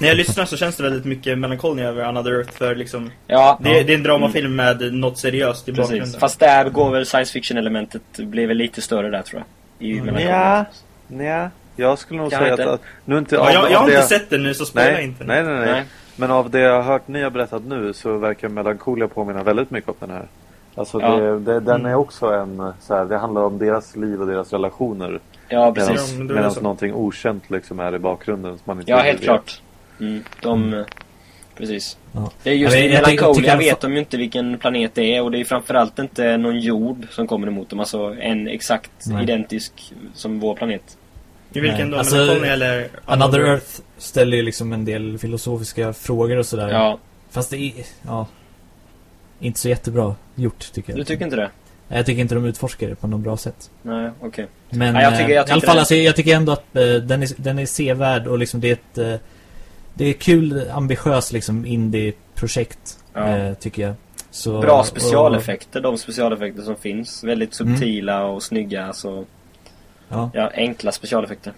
[SPEAKER 4] När jag lyssnar så känns det väldigt mycket Melancholia över Another Earth för liksom
[SPEAKER 2] ja,
[SPEAKER 4] det, det är en dramafilm med något seriöst i
[SPEAKER 2] precis.
[SPEAKER 4] bakgrunden.
[SPEAKER 2] Fast där går väl science fiction-elementet, blir väl lite större där tror jag. I
[SPEAKER 4] Mm.
[SPEAKER 3] Ja, nej. Jag skulle nog
[SPEAKER 2] Kan
[SPEAKER 3] säga
[SPEAKER 2] inte.
[SPEAKER 3] att, att nu inte
[SPEAKER 4] Ja,
[SPEAKER 3] av,
[SPEAKER 4] jag, jag har
[SPEAKER 3] det,
[SPEAKER 4] inte sett den nu så
[SPEAKER 3] nej,
[SPEAKER 4] inte.
[SPEAKER 3] nej, nej, nej,
[SPEAKER 2] Nej.
[SPEAKER 3] Men av det jag har hört ni har berättat nu så verkar Melancholia påminna väldigt mycket om den här. Alltså
[SPEAKER 2] Ja.
[SPEAKER 3] det, det, den
[SPEAKER 4] Mm.
[SPEAKER 3] är också en, så här, det handlar om deras liv och deras relationer.
[SPEAKER 2] Ja, precis.
[SPEAKER 4] Ja,
[SPEAKER 3] Medan
[SPEAKER 4] så.
[SPEAKER 3] någonting okänt liksom är i bakgrunden som man inte
[SPEAKER 2] Ja, helt
[SPEAKER 3] vet.
[SPEAKER 2] klart. Mm, de... eh, Precis.
[SPEAKER 1] Ja.
[SPEAKER 2] Det är just
[SPEAKER 1] Jag jag tycker-
[SPEAKER 2] Melancholia
[SPEAKER 1] tycker-
[SPEAKER 2] vet de ju inte vilken planet det är och det är framförallt inte någon jord som kommer emot dem. Alltså en exakt
[SPEAKER 1] Nej.
[SPEAKER 2] identisk som vår planet.
[SPEAKER 4] I vilken
[SPEAKER 1] Nej.
[SPEAKER 4] då?
[SPEAKER 1] Alltså,
[SPEAKER 4] Melancholia eller
[SPEAKER 1] Another Earth ställer ju liksom en del filosofiska frågor och sådär.
[SPEAKER 2] Ja,
[SPEAKER 1] Fast det är, ja, inte så jättebra gjort tycker jag.
[SPEAKER 2] du tycker inte det?
[SPEAKER 1] Jag tycker inte de utforskar det på något bra sätt.
[SPEAKER 2] Nej, okej.
[SPEAKER 1] Men
[SPEAKER 2] Ja, jag tycker-
[SPEAKER 1] eh,
[SPEAKER 2] jag
[SPEAKER 1] i alla
[SPEAKER 2] tycker
[SPEAKER 1] fall,
[SPEAKER 2] det-
[SPEAKER 1] alltså, jag tycker ändå att eh, den, är, den är sevärd och liksom det är ett eh, Det är kul, ambitiöst liksom indie-projekt
[SPEAKER 2] Ja.
[SPEAKER 1] eh, tycker jag. Så,
[SPEAKER 2] Bra
[SPEAKER 1] och-
[SPEAKER 2] specialeffekter, de specialeffekter som finns. Väldigt
[SPEAKER 1] Mm.
[SPEAKER 2] subtila och snygga. Så,
[SPEAKER 1] Ja,
[SPEAKER 2] ja, enkla specialeffekter.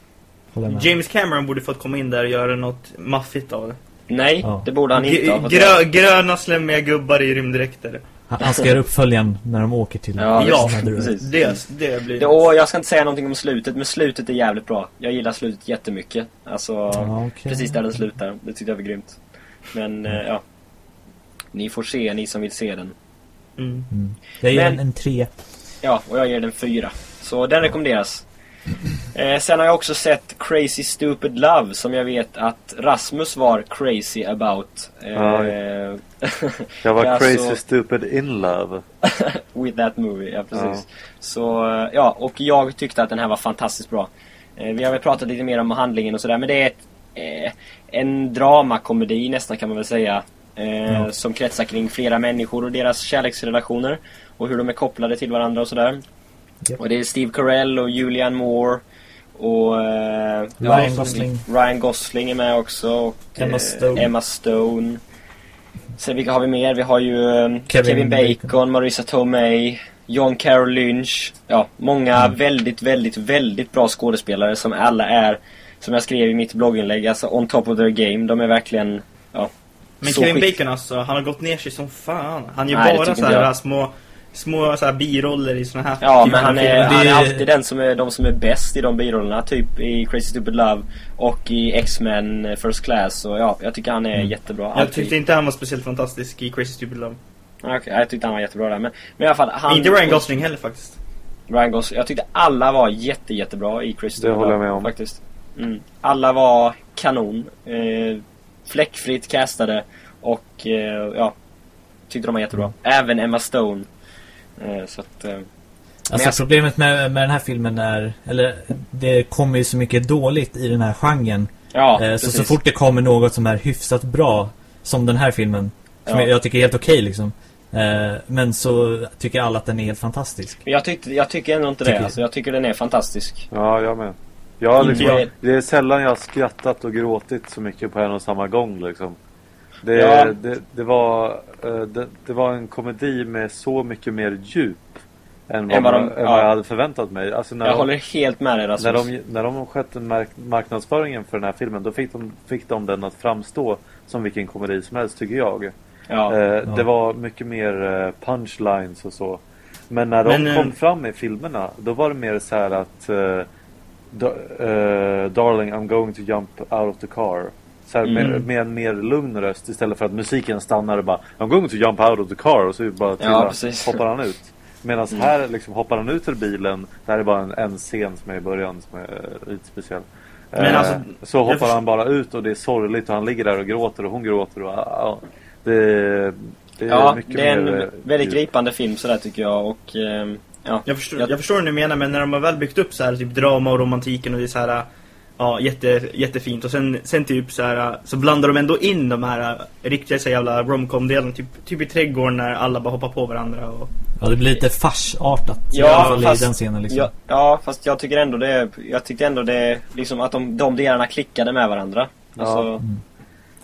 [SPEAKER 4] James Cameron borde fått komma in där och göra något maffigt av det.
[SPEAKER 2] Nej,
[SPEAKER 1] Ja.
[SPEAKER 2] det borde han inte ha fått
[SPEAKER 4] Grö,
[SPEAKER 2] göra.
[SPEAKER 4] gröna slemmiga gubbar i rymddräkter.
[SPEAKER 1] Han, han ska göra uppföljaren när de åker till
[SPEAKER 2] Ja,
[SPEAKER 4] Ja,
[SPEAKER 2] precis.
[SPEAKER 4] Det, det blir...
[SPEAKER 2] Det, och jag ska inte säga någonting om slutet, men slutet är jävligt bra. Jag gillar slutet jättemycket. Alltså,
[SPEAKER 1] Ja, okej.
[SPEAKER 2] precis där den slutar. Det tyckte jag var grymt. Men, eh, ja. Ni får se, ni som vill se den.
[SPEAKER 4] Mm.
[SPEAKER 1] Mm. Jag ger
[SPEAKER 2] Men-
[SPEAKER 1] en, en tre.
[SPEAKER 2] Ja, och jag ger den fyra. Så den rekommenderas. Eh, sen har jag också sett Crazy Stupid Love som jag vet att Rasmus var crazy about. Eh,
[SPEAKER 3] Ja. Jag var crazy
[SPEAKER 2] så-
[SPEAKER 3] stupid in love.
[SPEAKER 2] with that movie, ja precis.
[SPEAKER 3] Ja.
[SPEAKER 2] Så, eh, ja, och jag tyckte att den här var fantastiskt bra. Eh, vi har väl pratat lite mer om handlingen och sådär, men det är ett, eh, en dramakomedi nästan kan man väl säga. Eh,
[SPEAKER 1] Ja.
[SPEAKER 2] Som kretsar kring flera människor och deras kärleksrelationer. Och hur de är kopplade till varandra och sådär.
[SPEAKER 1] Japp.
[SPEAKER 2] Och det är Steve Carell och Julianne Moore. Och eh,
[SPEAKER 1] Ryan
[SPEAKER 2] ja,
[SPEAKER 1] Gosling.
[SPEAKER 2] Ryan Gosling är med också. Och,
[SPEAKER 1] Emma
[SPEAKER 2] eh,
[SPEAKER 1] Stone.
[SPEAKER 2] Emma Stone. Sen vilka har vi mer? Vi har ju eh,
[SPEAKER 1] Kevin
[SPEAKER 2] Kevin, Bacon,
[SPEAKER 1] Bacon.
[SPEAKER 2] Marissa Tomei, John Carroll Lynch. Ja, många
[SPEAKER 1] Mm.
[SPEAKER 2] väldigt, väldigt, väldigt bra skådespelare som alla är, som jag skrev i mitt blogginlägg, alltså on top of their game. De är verkligen, ja.
[SPEAKER 4] Men
[SPEAKER 2] så
[SPEAKER 4] Kevin
[SPEAKER 2] skick-
[SPEAKER 4] Bacon alltså, han har gått ner sig som fan. Han gör
[SPEAKER 2] Nej, det
[SPEAKER 4] bara så här små, små så här biroller i såna här
[SPEAKER 2] Ja,
[SPEAKER 4] typer
[SPEAKER 2] men han är, han är
[SPEAKER 1] Det-
[SPEAKER 2] alltid den som är, de som är bäst i de birollerna. Typ i Crazy Stupid Love och i X-Men eh, First Class. Och ja, jag tycker han är
[SPEAKER 1] Mm.
[SPEAKER 2] jättebra.
[SPEAKER 4] Jag
[SPEAKER 2] Alltid.
[SPEAKER 4] tyckte inte han var speciellt fantastisk i Crazy Stupid Love.
[SPEAKER 2] Okej, jag tyckte han var jättebra där. Men, men i alla fall, han...
[SPEAKER 4] inte Ryan Gosling heller faktiskt.
[SPEAKER 2] Ryan Gosling. Jag tyckte alla var jätte, jättebra i Crazy
[SPEAKER 3] Det
[SPEAKER 2] Stupid
[SPEAKER 3] håller jag
[SPEAKER 2] Love,
[SPEAKER 3] med om.
[SPEAKER 2] Faktiskt. Mm. Alla var kanon. Eh, fläckfritt castade. Och eh, ja, tyckte de var jättebra. Även Emma Stone. Eh, så att... Eh,
[SPEAKER 1] Alltså
[SPEAKER 2] jag-
[SPEAKER 1] problemet med, med den här filmen är, eller det kommer ju så mycket dåligt i den här genren.
[SPEAKER 2] ja,
[SPEAKER 1] eh, så,
[SPEAKER 2] precis.
[SPEAKER 1] så fort det kommer något som är hyfsat bra, som den här filmen, som
[SPEAKER 2] Ja.
[SPEAKER 1] jag, jag tycker är helt okej liksom. Eh, men så tycker alla att den är helt fantastisk.
[SPEAKER 2] Jag, tyckte, jag tycker ändå inte
[SPEAKER 1] Tycker-
[SPEAKER 2] det. Alltså, jag tycker den är fantastisk.
[SPEAKER 3] Ja, jag med. Jag liksom, det är sällan jag har skrattat och gråtit så mycket på en och samma gång liksom. Det,
[SPEAKER 2] Ja.
[SPEAKER 3] det, det, var, eh, det, det var en komedi med så mycket mer djup än vad,
[SPEAKER 2] vad de-
[SPEAKER 3] man- än
[SPEAKER 2] ja.
[SPEAKER 3] vad jag hade förväntat mig. Alltså när
[SPEAKER 2] Jag
[SPEAKER 3] de,
[SPEAKER 2] håller helt med dig Rasmus.
[SPEAKER 3] när de, när de skötte mark marknadsföringen för den här filmen då fick de, fick de den att framstå som vilken komedi som helst tycker jag.
[SPEAKER 2] ja.
[SPEAKER 3] Eh,
[SPEAKER 1] Ja.
[SPEAKER 3] Det var mycket mer eh, punchlines och så. Men när de
[SPEAKER 4] Men, eh,
[SPEAKER 3] kom fram i filmerna då var det mer så här att eh, eh, Darling I'm going to jump out of the car. Så här, med,
[SPEAKER 4] Mm.
[SPEAKER 3] med en mer lugn röst istället för att musiken stannar och bara I'm going to jump out of the car och så bara
[SPEAKER 2] Ja,
[SPEAKER 3] hoppar han ut. Medan
[SPEAKER 2] Mm.
[SPEAKER 3] här liksom hoppar han ut ur bilen. Det här är bara en, en scen som är i början som är lite speciell.
[SPEAKER 4] Men
[SPEAKER 3] Eh,
[SPEAKER 4] alltså,
[SPEAKER 3] så hoppar
[SPEAKER 4] förstår-
[SPEAKER 3] han bara ut och det är sorgligt och han ligger där och gråter och hon gråter och ja, det, det är
[SPEAKER 2] Ja,
[SPEAKER 3] mycket
[SPEAKER 2] det är en
[SPEAKER 3] mer, eh,
[SPEAKER 2] väldigt gripande film sådär tycker jag och ja.
[SPEAKER 4] Jag förstår,
[SPEAKER 2] Jag-
[SPEAKER 4] jag förstår vad ni menar, men när de har väl byggt upp så här typ drama och romantiken och det är så här Ja, jätte, jättefint. Och sen, sen typ så här så blandar de ändå in de här äh, riktiga så jävla romcom-delen. Typ, typ i trädgården när alla bara hoppar på varandra och...
[SPEAKER 1] Ja, det blir lite farsartat.
[SPEAKER 2] Ja,
[SPEAKER 1] I alla fall
[SPEAKER 2] fast-
[SPEAKER 1] i den scenen liksom.
[SPEAKER 2] Ja, ja, fast jag tycker ändå det Jag tyckte ändå det liksom att de, de delarna klickade med varandra.
[SPEAKER 3] Ja.
[SPEAKER 2] Alltså,
[SPEAKER 1] Mm.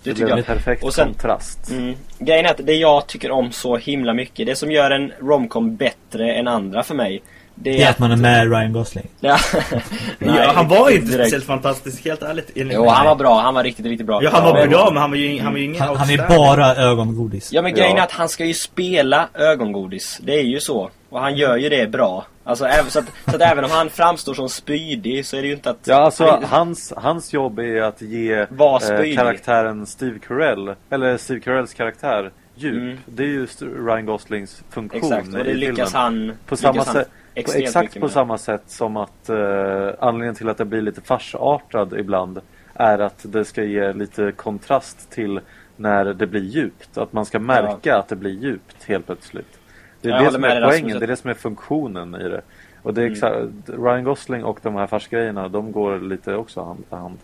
[SPEAKER 2] det
[SPEAKER 3] Det
[SPEAKER 2] tycker
[SPEAKER 3] blev
[SPEAKER 2] jag.
[SPEAKER 3] en perfekt
[SPEAKER 2] Och sen-
[SPEAKER 3] kontrast.
[SPEAKER 2] Mm. Grejen är att det jag tycker om så himla mycket, det som gör en romcom bättre än andra för mig Det
[SPEAKER 1] Det är att man är med Ryan Gosling.
[SPEAKER 2] Ja,
[SPEAKER 4] ja, han var ju inte
[SPEAKER 2] direkt.
[SPEAKER 4] speciellt fantastisk, helt ärligt.
[SPEAKER 2] Jo, han var bra. Han var riktigt, riktigt bra.
[SPEAKER 4] Ja, han var
[SPEAKER 2] men,
[SPEAKER 4] bra, men han var ju, han var ju ingen
[SPEAKER 1] Han, han är bara ögongodis.
[SPEAKER 2] Ja, men grejen är att han ska ju spela ögongodis. Det är ju så. Och han gör ju det bra. Alltså, så, att, så att även om han framstår som spydig så är det ju inte att...
[SPEAKER 3] Ja, alltså
[SPEAKER 2] han,
[SPEAKER 3] hans, hans jobb är att ge eh, karaktären Steve Carell, eller Steve Carells karaktär, djup.
[SPEAKER 2] Mm.
[SPEAKER 3] Det är ju Ryan Goslings funktion
[SPEAKER 2] Exakt, och det lyckas
[SPEAKER 3] filmen.
[SPEAKER 2] han...
[SPEAKER 3] På samma
[SPEAKER 2] lyckas
[SPEAKER 3] sätt,
[SPEAKER 2] extremt
[SPEAKER 3] exakt på samma sätt som att eh, anledningen till att det blir lite farsartad ibland är att det ska ge lite kontrast till när det blir djupt. Att man ska märka att det blir djupt helt plötsligt. Det är
[SPEAKER 2] Jag
[SPEAKER 3] det som är poängen,
[SPEAKER 2] att-
[SPEAKER 3] det är det som är funktionen i det. Och det är
[SPEAKER 2] Mm.
[SPEAKER 3] exakt, Ryan Gosling och de här farsgrejerna, de går lite också hand i hand.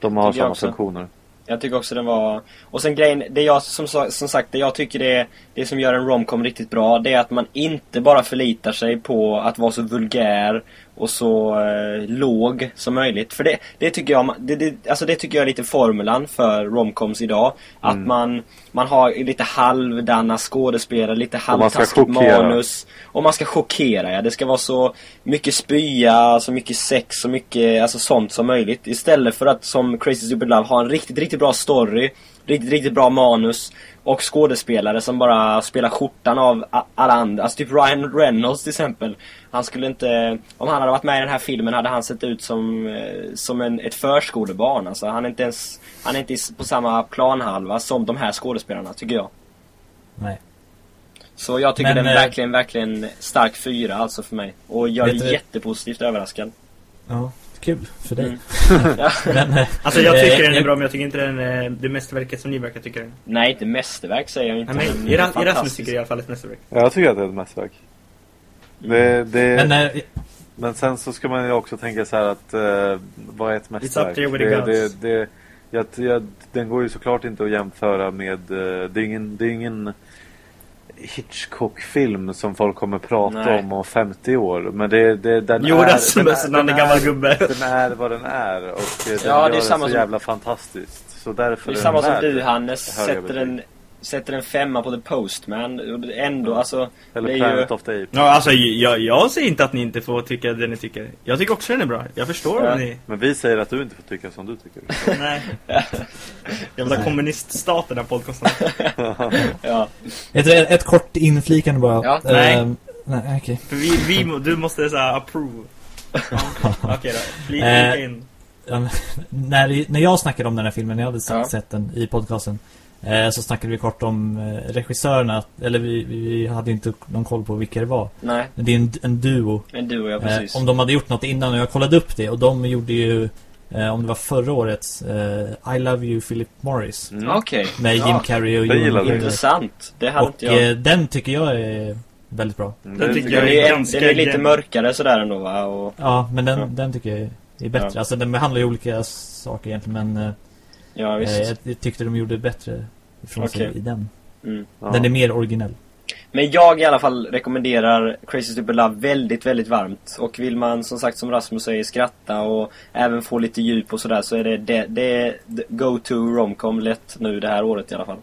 [SPEAKER 3] De har samma funktioner.
[SPEAKER 2] Jag tycker också den var... Och sen grejen, det jag som, som sagt, det jag tycker det, är, det som gör en romcom riktigt bra, det är att man inte bara förlitar sig på att vara så vulgär och så eh, låg som möjligt. För det, det tycker jag, det, det, alltså det tycker jag är lite formulan för romcoms idag. Att
[SPEAKER 3] Mm.
[SPEAKER 2] man, man har lite halvdana skådespelare, lite
[SPEAKER 3] Och
[SPEAKER 2] halvtaskigt manus. Och man ska chockera, ja. Det ska vara så mycket spya, så mycket sex, så mycket alltså sånt som möjligt. Istället för att som Crazy Stupid Love ha en riktigt, riktigt bra story, riktigt, riktigt bra manus och skådespelare som bara spelar skjortan av alla andra. Alltså typ Ryan Reynolds till exempel. Han skulle inte... Om han hade varit med i den här filmen hade han sett ut som, eh, som en, ett förskolebarn. Alltså han är inte ens... Han är inte på samma planhalva som de här skådespelarna, tycker jag.
[SPEAKER 1] Nej.
[SPEAKER 2] Så jag tycker
[SPEAKER 1] Men,
[SPEAKER 2] den är
[SPEAKER 1] eh,
[SPEAKER 2] verkligen, verkligen stark fyra alltså för mig. Och jag är jättepositivt överraskad.
[SPEAKER 1] Ja, kul för dig.
[SPEAKER 2] Mm. Ja.
[SPEAKER 1] Men, eh,
[SPEAKER 4] Alltså jag tycker
[SPEAKER 1] eh,
[SPEAKER 4] den är
[SPEAKER 1] jag-
[SPEAKER 4] bra, men jag tycker inte den är det mästerverket som ni verkar tycka den.
[SPEAKER 2] Nej, inte mästerverk säger jag inte.
[SPEAKER 4] Nej,
[SPEAKER 2] men
[SPEAKER 4] men Era- Erasmus
[SPEAKER 2] fantastisk.
[SPEAKER 4] tycker i alla fall ett mästerverk.
[SPEAKER 3] Ja, jag tycker att det är ett mästerverk. Det, det,
[SPEAKER 1] Men
[SPEAKER 3] men,
[SPEAKER 1] eh,
[SPEAKER 3] sen så ska man ju också tänka så här att uh, vad är ett mästerverk?
[SPEAKER 4] up with the
[SPEAKER 3] det,
[SPEAKER 4] gods.
[SPEAKER 3] det, det, jag, jag, den går ju såklart inte att jämföra med, eh, det är ingen, det är ingen Hitchcock-film som folk kommer prata
[SPEAKER 2] Nej.
[SPEAKER 3] om om 50 år. Men det, det, den
[SPEAKER 4] Jo,
[SPEAKER 3] är,
[SPEAKER 4] Rasmus,
[SPEAKER 3] den,
[SPEAKER 4] han är gammal gubbe.
[SPEAKER 3] Den är vad den är och eh, den
[SPEAKER 2] Ja, det är
[SPEAKER 3] den
[SPEAKER 2] samma
[SPEAKER 3] så
[SPEAKER 2] som-
[SPEAKER 3] jävla fantastiskt. Så därför
[SPEAKER 2] Det är samma
[SPEAKER 3] den
[SPEAKER 2] som du Hannes, sätter en, sätter en femma på The Postman. Ändå, alltså.
[SPEAKER 3] Eller
[SPEAKER 2] det är
[SPEAKER 3] Planet
[SPEAKER 2] ju,
[SPEAKER 3] of the Apes.
[SPEAKER 4] Ja, alltså jag, jag säger inte att ni inte får tycka det ni tycker. Jag tycker också den är bra. Jag förstår
[SPEAKER 2] Ja.
[SPEAKER 4] om ni...
[SPEAKER 3] Men vi säger att du inte får tycka som du tycker.
[SPEAKER 4] Nej. Jävla kommuniststaten här podcasten.
[SPEAKER 2] ja.
[SPEAKER 1] ett, ett kort inflikande bara.
[SPEAKER 2] Ja,
[SPEAKER 4] nej.
[SPEAKER 1] Eh, nej, okej.
[SPEAKER 4] För vi, vi, du måste säga approve. Okej då.
[SPEAKER 1] Eh,
[SPEAKER 4] Flika in.
[SPEAKER 1] Ja, när, när jag snackade om den här filmen, jag hade sett,
[SPEAKER 2] Ja.
[SPEAKER 1] sett den i podcasten eh, Så snackade vi kort om eh, regissörerna Eller vi, vi hade inte någon koll på vilka det var
[SPEAKER 2] Nej,
[SPEAKER 1] Men Det är en, en duo
[SPEAKER 2] men du och jag precis.
[SPEAKER 1] eh, Om de hade gjort något innan och jag kollade upp det Och de gjorde ju eh, Om det var förra årets eh, I Love You Philip Morris
[SPEAKER 3] Mm.
[SPEAKER 2] Okej.
[SPEAKER 1] Med
[SPEAKER 2] Ja.
[SPEAKER 1] Jim Carrey och
[SPEAKER 3] Det
[SPEAKER 1] Johan.
[SPEAKER 2] Intressant. Det hade
[SPEAKER 1] Och
[SPEAKER 2] inte jag.
[SPEAKER 1] eh, den tycker jag är väldigt bra
[SPEAKER 4] Den
[SPEAKER 3] det
[SPEAKER 4] tycker jag
[SPEAKER 2] är,
[SPEAKER 4] är
[SPEAKER 2] en,
[SPEAKER 4] ganska
[SPEAKER 2] den är lite mörkare sådär ändå va? Och,
[SPEAKER 1] Ja, men den,
[SPEAKER 2] Ja.
[SPEAKER 1] den tycker jag är, bättre
[SPEAKER 2] Ja.
[SPEAKER 1] Alltså den behandlar ju olika saker egentligen Men eh,
[SPEAKER 2] ja visst.
[SPEAKER 1] eh, jag, jag tyckte de gjorde bättre ifrån sig i den
[SPEAKER 2] Mm.
[SPEAKER 3] Ja.
[SPEAKER 1] Den är mer originell
[SPEAKER 2] Men jag i alla fall rekommenderar Crazy Stupid Love väldigt, väldigt varmt. Och vill man som sagt som Rasmus säger skratta och även få lite djup och sådär så är det det, det är go-to romcom lätt nu det här året i alla fall.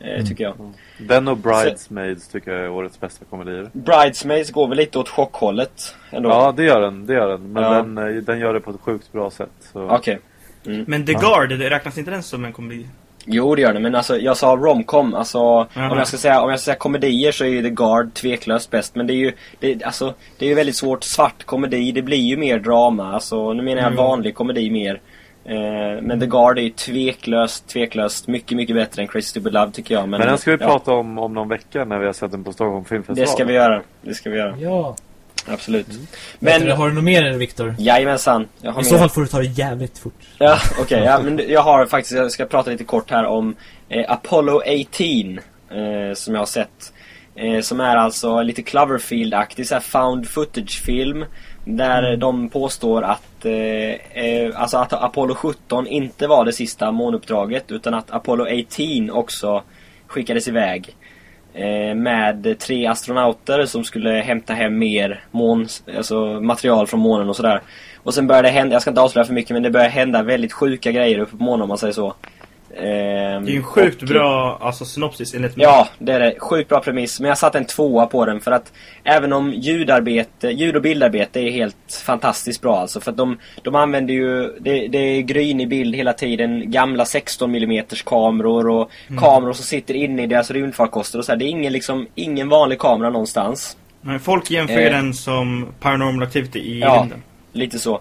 [SPEAKER 2] Eh,
[SPEAKER 1] Mm.
[SPEAKER 2] Tycker jag.
[SPEAKER 3] Den och Bridesmaids tycker jag är årets bästa komedier.
[SPEAKER 2] Bridesmaids går väl lite åt chockhållet ändå.
[SPEAKER 3] Ja, det gör den. Det gör den. Men
[SPEAKER 2] Ja.
[SPEAKER 3] den, eh, den gör det på ett sjukt bra sätt. Så.
[SPEAKER 2] Okej. Mm.
[SPEAKER 4] Men The
[SPEAKER 1] Ja.
[SPEAKER 4] Guard, det räknas inte den som en komedi?
[SPEAKER 2] Jo det gör det, men alltså jag sa romcom, alltså
[SPEAKER 4] Jaha.
[SPEAKER 2] om jag ska säga, om jag ska säga komedier så är ju The Guard tveklöst bäst, men det är ju, det, alltså, det är ju väldigt svårt, svart komedi, det blir ju mer drama, alltså nu menar jag
[SPEAKER 4] Jo.
[SPEAKER 2] vanlig komedi mer. Eh, men The Guard är ju tveklöst, tveklöst mycket, mycket bättre än Crazy Stupid Love tycker jag. Men,
[SPEAKER 3] Men den ska vi
[SPEAKER 2] ja,
[SPEAKER 3] prata om om någon vecka när vi har sett den på Stockholm Filmfestival.
[SPEAKER 2] Det ska vi göra. Det ska vi göra.
[SPEAKER 1] Ja.
[SPEAKER 2] Absolut.
[SPEAKER 1] Men,
[SPEAKER 2] Men,
[SPEAKER 1] har du något mer Viktor?
[SPEAKER 2] jajamensan. Jag har
[SPEAKER 1] I
[SPEAKER 2] med-
[SPEAKER 1] så fall får du ta det jävligt fort.
[SPEAKER 2] Ja, okej. ja, men jag har faktiskt, jag ska prata lite kort här om eh, Apollo 18. Eh, som jag har sett. Eh, som är alltså lite Cloverfield-aktig, så här found footage-film. Där de påstår att, eh, eh, alltså att Apollo 17 inte var det sista månuppdraget. Utan att Apollo 18 också skickades iväg. Eh, med tre astronauter som skulle hämta hem mer mån, alltså material från månen och sådär. Och sen började det hända, jag ska inte avslöja för mycket men det började hända väldigt sjuka grejer uppe på månen om man säger så. Eh,
[SPEAKER 4] Det är ju en sjukt
[SPEAKER 2] och-
[SPEAKER 4] bra alltså, synopsis enligt mig.
[SPEAKER 2] Ja, det är det. Sjukt bra premiss. Men jag satte en tvåa på den för att även om ljudarbete, ljud och bildarbete är helt fantastiskt bra alltså. För att de, de använder ju, det, det är grynig bild hela tiden. Gamla 16 mm kameror och kameror som sitter inne i deras rymdfarkoster och så här. Det är ingen liksom, ingen vanlig kamera någonstans.
[SPEAKER 4] Men folk jämför
[SPEAKER 2] Eh.
[SPEAKER 4] den som Paranormal Activity i
[SPEAKER 2] Ja.
[SPEAKER 4] rymden.
[SPEAKER 2] Lite så.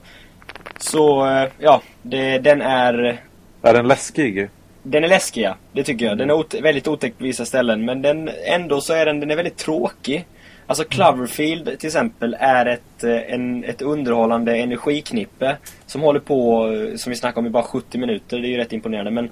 [SPEAKER 2] Så, eh, ja. Det, den är...
[SPEAKER 3] Är den läskig?
[SPEAKER 2] Den är läskig ja, det tycker jag. Den är ot- väldigt otäck på vissa ställen men den, ändå så är den, den är väldigt tråkig. Alltså Cloverfield till exempel är ett, eh, en, ett underhållande energiknippe som håller på, eh, som vi snackade om, i bara 70 minuter. Det är ju rätt imponerande men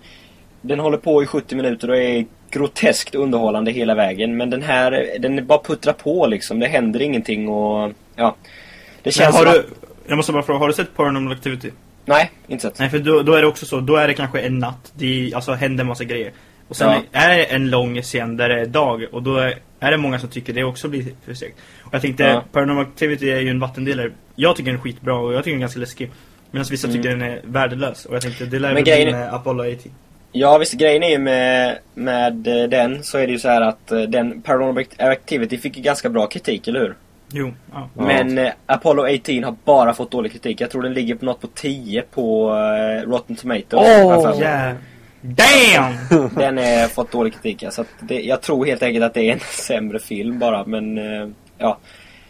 [SPEAKER 2] den håller på i 70 minuter och är groteskt underhållande hela vägen. Men den här, den är bara puttrar på liksom. Det händer ingenting och ja. Det
[SPEAKER 4] Men
[SPEAKER 2] känns
[SPEAKER 4] har
[SPEAKER 2] som
[SPEAKER 4] du,
[SPEAKER 2] att,
[SPEAKER 4] jag måste bara fråga, har du sett Paranormal Activity?
[SPEAKER 2] Nej, inte sett.
[SPEAKER 4] Nej, för då, då är det också så. Då är det kanske en natt. Det alltså, händer en massa grejer. Och sen
[SPEAKER 2] Ja.
[SPEAKER 4] är det en lång scen där det är dag. Och då är, är det många som tycker det också blir för segt. Och jag tänkte,
[SPEAKER 2] Ja.
[SPEAKER 4] Paranormal Activity är ju en vattendelare. Jag tycker den är skitbra och jag tycker den är ganska läskig. Medan vissa
[SPEAKER 2] Mm.
[SPEAKER 4] tycker den är värdelös. Och jag tänkte, det lär väl
[SPEAKER 2] grejen
[SPEAKER 4] med Apollo 18.
[SPEAKER 2] Ja visst, grejen är ju med, med eh, den så är det ju så här att eh, den Paranormal Activity fick ju ganska bra kritik, eller hur?
[SPEAKER 4] Jo, ja.
[SPEAKER 2] Men eh, Apollo 18 har bara fått dålig kritik. Jag tror den ligger på något på 10 på eh, Rotten Tomatoes. Mig.
[SPEAKER 4] Yeah. Damn!
[SPEAKER 2] Den har fått dålig kritik. ja, Så att det, jag tror helt enkelt att det är en sämre film bara. Men eh, ja.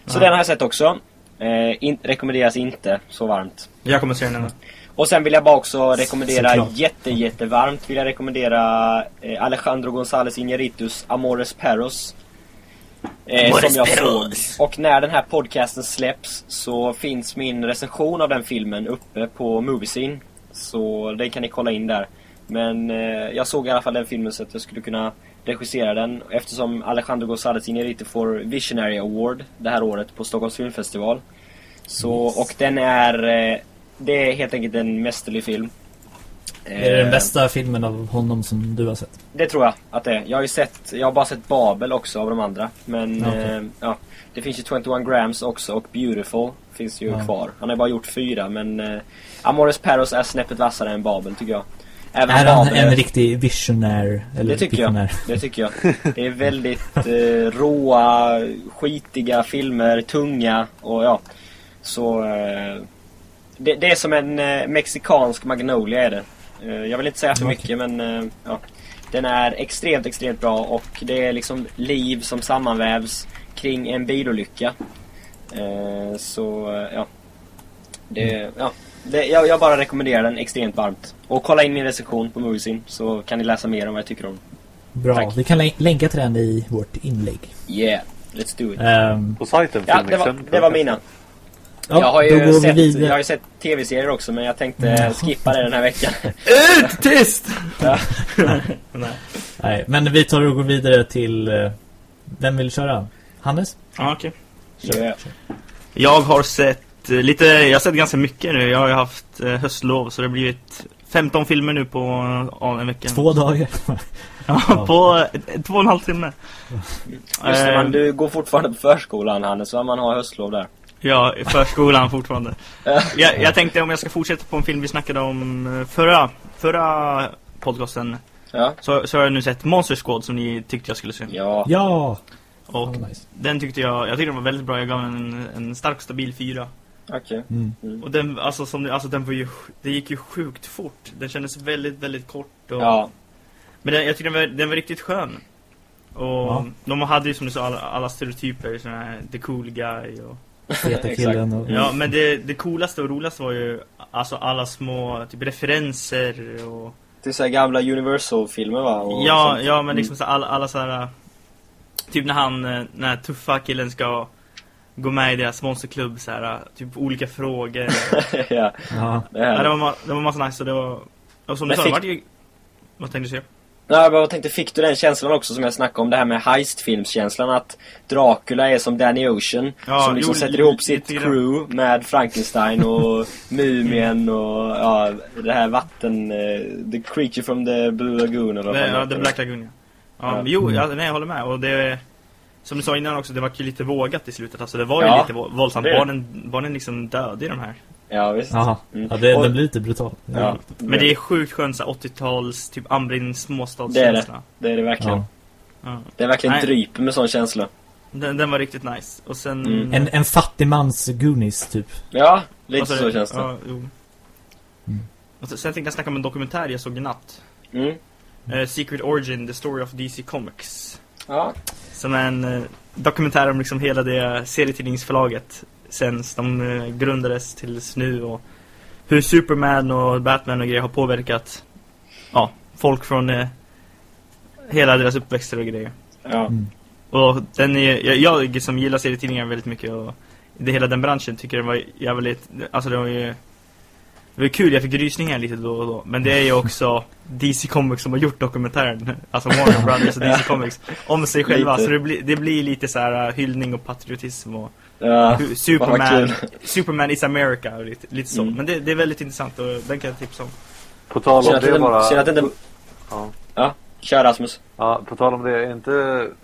[SPEAKER 2] Så
[SPEAKER 4] Ja.
[SPEAKER 2] den har jag sett också. Eh, in, rekommenderas inte så varmt.
[SPEAKER 4] Jag kommer se den ändå.
[SPEAKER 2] Och sen vill jag bara också rekommendera
[SPEAKER 1] Såklart.
[SPEAKER 2] jätte, jättevarmt vill jag rekommendera eh, Alejandro González Iñárritus Amores Perros. Eh, som jag såg. Och när den här podcasten släpps så finns min recension av den filmen uppe på Moviescene. Så det kan ni kolla in där. Men eh, jag såg i alla fall den filmen så att jag skulle kunna regissera den. Eftersom Alejandro González Iñárritu får Visionary Award det här året på Stockholms filmfestival. Så, och den är... Eh, det är helt enkelt en mästerlig film.
[SPEAKER 1] Är det den
[SPEAKER 2] Eh,
[SPEAKER 1] bästa filmen av honom som du har sett?
[SPEAKER 2] det tror jag att det är. Jag har ju sett, jag har bara sett Babel också av de andra. Men
[SPEAKER 1] Okej.
[SPEAKER 2] eh, ja, det finns ju 21 grams också och Beautiful finns ju
[SPEAKER 1] Ja.
[SPEAKER 2] kvar. Han har bara gjort fyra men eh, Amores Perros är snäppet vassare än Babel tycker jag. Även
[SPEAKER 1] Är han
[SPEAKER 2] Babel
[SPEAKER 1] en riktig visionär? Eller
[SPEAKER 2] det tycker jag.
[SPEAKER 1] visionär?
[SPEAKER 2] Det tycker jag. Det är väldigt eh, råa, skitiga filmer, tunga och ja. Så eh, det, det är som en eh, mexikansk Magnolia är det. Eh, jag vill inte säga för mycket men eh, ja. Den är extremt, extremt bra och det är liksom liv som sammanvävs kring en bilolycka. Eh, så ja. Det, ja. Det, jag, jag bara rekommenderar den extremt varmt. Och kolla in min recension på Moviesin så kan ni läsa mer om vad jag tycker om
[SPEAKER 1] Bra,
[SPEAKER 2] Tack.
[SPEAKER 1] vi kan lä- länka till den i vårt inlägg.
[SPEAKER 2] Yeah, let's do it.
[SPEAKER 1] Ehm,
[SPEAKER 3] På sajten
[SPEAKER 2] Ja, det var, det var mina.
[SPEAKER 1] Ja,
[SPEAKER 2] jag har ju sett, jag har ju sett tv-serier också men jag tänkte
[SPEAKER 1] Jaha.
[SPEAKER 2] skippa det den här veckan.
[SPEAKER 4] Ut! Tyst!
[SPEAKER 2] Ja.
[SPEAKER 4] Nej.
[SPEAKER 1] Nej, men vi tar och går vidare till... eh, Vem vill köra? Hannes?
[SPEAKER 4] Ja, okej.
[SPEAKER 1] Kör,
[SPEAKER 2] Yeah.
[SPEAKER 1] kör.
[SPEAKER 4] Jag har sett eh, lite, jag har sett ganska mycket nu. Jag har ju haft eh, höstlov så det har blivit 15 filmer nu på ja, en vecka.
[SPEAKER 1] Två dagar.
[SPEAKER 4] Ja, på två och en halv timme.
[SPEAKER 2] Just det, men du går fortfarande på förskolan Hannes, så man har höstlov där.
[SPEAKER 4] Ja, i förskolan fortfarande. Jag, jag tänkte om jag ska fortsätta på en film vi snackade om eh, förra, förra podcasten.
[SPEAKER 2] Ja.
[SPEAKER 4] Så, så har jag nu sett Monster Squad som ni tyckte jag skulle se.
[SPEAKER 2] Ja.
[SPEAKER 1] Ja!
[SPEAKER 4] Och
[SPEAKER 1] Ja, nice.
[SPEAKER 4] den tyckte jag, jag tyckte den var väldigt bra. Jag gav den en, en stark stabil fyra.
[SPEAKER 2] Okej.
[SPEAKER 1] Mm.
[SPEAKER 4] Och den, alltså, som, alltså den var ju, det gick ju sjukt fort. Den kändes väldigt, väldigt kort. Och,
[SPEAKER 2] Ja.
[SPEAKER 4] Men den, jag tyckte den var, den var riktigt skön. Och
[SPEAKER 1] Ja.
[SPEAKER 4] de hade ju som du sa alla, alla stereotyper, sån här the cool guy och
[SPEAKER 1] feta killen och...
[SPEAKER 4] Ja, men det, det coolaste och roligaste var ju alltså alla små typ referenser och
[SPEAKER 2] Det är så här gamla Universal-filmer va? Och
[SPEAKER 4] Ja,
[SPEAKER 2] sånt.
[SPEAKER 4] ja men liksom så alla, alla så här Typ när han, eh, när tuffa killen ska gå med i deras monsterklubb så här, typ olika frågor.
[SPEAKER 2] ja,
[SPEAKER 1] Ja.
[SPEAKER 2] det
[SPEAKER 4] ja, det,
[SPEAKER 2] här.
[SPEAKER 4] var, det var massa nice och det var... Och som du
[SPEAKER 2] Men
[SPEAKER 4] sa,
[SPEAKER 2] fick-
[SPEAKER 4] det vart ju... Vad tänkte du säga?
[SPEAKER 2] Nej, jag bara tänkte, fick du den känslan också som jag snackade om, det här med heistfilmskänslan att Dracula är som Danny Ocean
[SPEAKER 4] Ja,
[SPEAKER 2] som liksom
[SPEAKER 4] jo,
[SPEAKER 2] sätter ihop sitt crew med Frankenstein och Mumien och ja, det här vatten... eh, the Creature from the Blue Lagoon eller vad
[SPEAKER 4] ja, The Black Lagoon ja. ja.
[SPEAKER 2] Ja.
[SPEAKER 4] men Jo,
[SPEAKER 1] Mm.
[SPEAKER 4] ja, nej, jag håller med. Och det... Som du sa innan också, det var lite vågat i slutet. Alltså det var ju
[SPEAKER 2] Ja,
[SPEAKER 4] lite vå- våldsamt. Barnen, barnen liksom död i de här.
[SPEAKER 2] Ja, visst. Mm.
[SPEAKER 1] Ja, det,
[SPEAKER 2] Och-
[SPEAKER 1] den blir lite brutal.
[SPEAKER 2] Ja,
[SPEAKER 4] Men det är sjukt skönt så här 80-tals, typ Amrin
[SPEAKER 2] det är det.
[SPEAKER 4] småstadskänsla.
[SPEAKER 2] Det är det verkligen.
[SPEAKER 1] Ja.
[SPEAKER 2] Det är verkligen
[SPEAKER 4] Nej.
[SPEAKER 2] dryper med sån känsla.
[SPEAKER 4] Den, den var riktigt nice. Och sen...
[SPEAKER 2] Mm.
[SPEAKER 1] En, en fattigmans Goonies, typ.
[SPEAKER 2] Ja, lite
[SPEAKER 4] vad sa
[SPEAKER 2] så känns det.
[SPEAKER 4] Ja, jo.
[SPEAKER 1] Mm.
[SPEAKER 4] Och så- sen tänkte jag snacka om en dokumentär jag såg i natt.
[SPEAKER 2] Mm.
[SPEAKER 4] Eh, Secret Origin, The Story of DC Comics.
[SPEAKER 2] Ja.
[SPEAKER 4] Som är en eh, dokumentär om liksom hela det serietidningsförlaget sen de eh, grundades tills nu och hur Superman och Batman och grejer har påverkat ja, folk från eh, hela deras uppväxter och grejer.
[SPEAKER 2] Ja.
[SPEAKER 1] Mm.
[SPEAKER 4] Och den är, jag, jag som gillar serietidningar väldigt mycket och det hela den branschen tycker den var jävligt, alltså det var ju det var kul, jag fick rysningar lite då och då. Men det är ju också DC Comics som har gjort dokumentären. Alltså Warner Brothers och DC Comics. Om sig själva.
[SPEAKER 2] Lite.
[SPEAKER 4] Så det blir, det blir lite så här uh, hyllning och patriotism och
[SPEAKER 2] Ja.
[SPEAKER 4] Superman. Superman is America och lite, lite så.
[SPEAKER 2] Mm.
[SPEAKER 4] Men det, det är väldigt intressant och den kan jag tipsa om.
[SPEAKER 3] På tal om det
[SPEAKER 2] den-
[SPEAKER 3] bara...
[SPEAKER 2] känner att den-
[SPEAKER 3] Ja.
[SPEAKER 2] Kör Rasmus.
[SPEAKER 3] Ja, på tal om det, är inte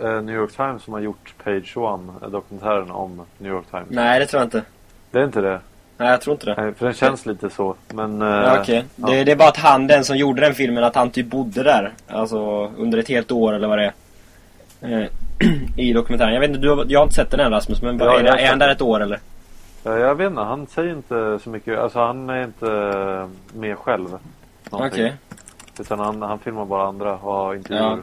[SPEAKER 3] eh, New York Times som har gjort Page One, eh, dokumentären om New York Times?
[SPEAKER 2] Nej, det tror jag inte.
[SPEAKER 3] Det är inte det?
[SPEAKER 2] Nej, jag tror inte det.
[SPEAKER 3] Nej, för den känns lite så. Men... eh,
[SPEAKER 2] Ja, Okej.
[SPEAKER 3] ja.
[SPEAKER 2] Det, det är bara att han, den som gjorde den filmen, att han typ bodde där. Alltså under ett helt år eller vad det är. Eh, I dokumentären. Jag vet inte, du har, jag har inte sett den än Rasmus, men
[SPEAKER 3] Ja,
[SPEAKER 2] är, är han där ett år eller?
[SPEAKER 3] Ja, jag vet inte, han säger inte så mycket. Alltså han är inte eh, med själv.
[SPEAKER 2] Okej.
[SPEAKER 3] någonting. Utan han, han filmar bara andra och har intervjuer.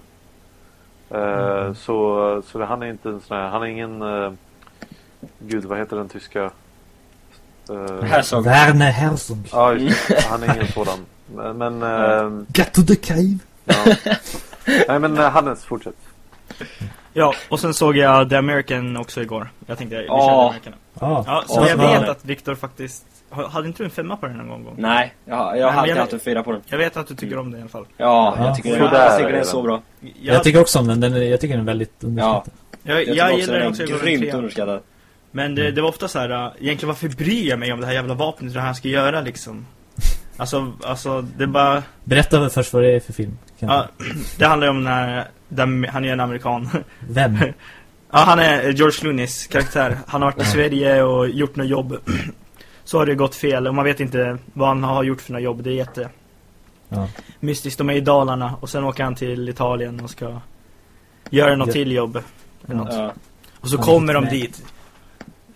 [SPEAKER 3] Eh, så så det, han är inte en sån här, han är ingen... eh, gud, vad heter den tyska? Uh,
[SPEAKER 2] Herzog.
[SPEAKER 1] Werner Herzog.
[SPEAKER 3] Ja, just. Han är ingen sådan. Men... men eh,
[SPEAKER 1] Get to the cave.
[SPEAKER 3] ja. Nej men eh, Hannes, fortsätt.
[SPEAKER 4] Ja, och sen såg jag The American också igår. Jag tänkte, vi
[SPEAKER 2] Ja.
[SPEAKER 4] kör The American.
[SPEAKER 1] Ja.
[SPEAKER 4] Ja, så
[SPEAKER 2] Ja,
[SPEAKER 4] jag vet att Viktor faktiskt... ha- Hade inte du en femma på den någon gång?
[SPEAKER 2] Nej, jag, har- jag alltid
[SPEAKER 4] jag-
[SPEAKER 2] haft en fyra på den.
[SPEAKER 4] Jag vet att du tycker om det i alla fall.
[SPEAKER 2] Ja,
[SPEAKER 1] Ja.
[SPEAKER 2] jag tycker, den, jag tycker den
[SPEAKER 3] är
[SPEAKER 2] så
[SPEAKER 3] den.
[SPEAKER 2] bra.
[SPEAKER 1] Jag tycker också om den. den är, jag tycker den är väldigt underskattad.
[SPEAKER 4] jag,
[SPEAKER 2] Jag,
[SPEAKER 4] jag,
[SPEAKER 2] också
[SPEAKER 4] gillar den också.
[SPEAKER 2] den
[SPEAKER 4] jag den
[SPEAKER 2] grymt underskattad.
[SPEAKER 4] Men det, det var ofta så här, äh, egentligen varför bryr jag mig om det här jävla vapnet och det här ska göra liksom? Alltså, alltså det är bara...
[SPEAKER 1] Berätta först vad det är för film. Kan
[SPEAKER 4] Ja, det handlar ju om när, han är en amerikan.
[SPEAKER 1] Vem?
[SPEAKER 4] Ja, han är George Clooneys karaktär. Han har varit i Sverige och gjort något jobb. Så har det gått fel och man vet inte vad han har gjort för något jobb. Det är jätte
[SPEAKER 1] Ja.
[SPEAKER 4] mystiskt. De är i Dalarna och sen åker han till Italien och ska göra något
[SPEAKER 1] Ja.
[SPEAKER 4] till jobb. Eller något.
[SPEAKER 2] Ja.
[SPEAKER 4] Och så
[SPEAKER 1] Han
[SPEAKER 4] kommer de
[SPEAKER 1] med.
[SPEAKER 4] dit.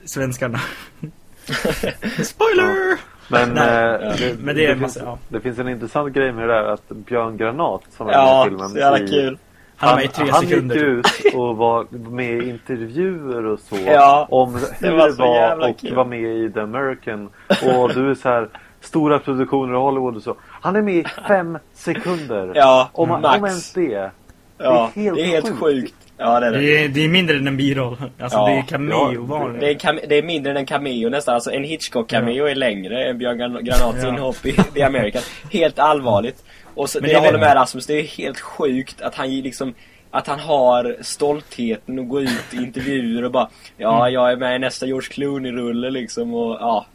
[SPEAKER 4] Svenskarna. Spoiler!
[SPEAKER 3] Men,
[SPEAKER 4] Nej,
[SPEAKER 3] eh, det,
[SPEAKER 4] men det är
[SPEAKER 3] finns,
[SPEAKER 4] massa, ja.
[SPEAKER 3] det finns en intressant grej med det där att Björn Granat som är med
[SPEAKER 2] Ja,
[SPEAKER 3] i filmen.
[SPEAKER 2] så jävla
[SPEAKER 3] i-
[SPEAKER 2] kul.
[SPEAKER 4] Han
[SPEAKER 3] han
[SPEAKER 4] sekunder.
[SPEAKER 3] gick ut och var med i intervjuer och så.
[SPEAKER 2] Ja,
[SPEAKER 3] om hur
[SPEAKER 2] det
[SPEAKER 3] det
[SPEAKER 2] var
[SPEAKER 3] var,
[SPEAKER 2] så jävla
[SPEAKER 3] och
[SPEAKER 2] kul.
[SPEAKER 3] vara med i The American. Och du är så här stora produktioner i Hollywood och så. Han är med i fem sekunder.
[SPEAKER 2] Ja,
[SPEAKER 3] om, om
[SPEAKER 2] max.
[SPEAKER 3] ens det.
[SPEAKER 2] Ja,
[SPEAKER 3] Det är helt
[SPEAKER 2] det är helt
[SPEAKER 3] sjukt.
[SPEAKER 2] sjukt. Ja, det är det.
[SPEAKER 4] Det är, det är mindre än en biroll. Alltså
[SPEAKER 2] Ja.
[SPEAKER 4] det är cameo
[SPEAKER 3] Ja,
[SPEAKER 4] vanligt.
[SPEAKER 2] Det är, kam- det är mindre än en cameo nästan. Alltså en Hitchcock-cameo är längre än Björn Gran- Granats
[SPEAKER 4] Ja.
[SPEAKER 2] inhopp i The American. Helt allvarligt. Och så,
[SPEAKER 4] Men
[SPEAKER 2] jag
[SPEAKER 4] det
[SPEAKER 2] håller med Rasmus, det är helt sjukt att han liksom att han har stoltheten att gå ut i intervjuer och bara Ja,
[SPEAKER 4] Mm.
[SPEAKER 2] jag är med i nästa George Clooney-rulle liksom och ja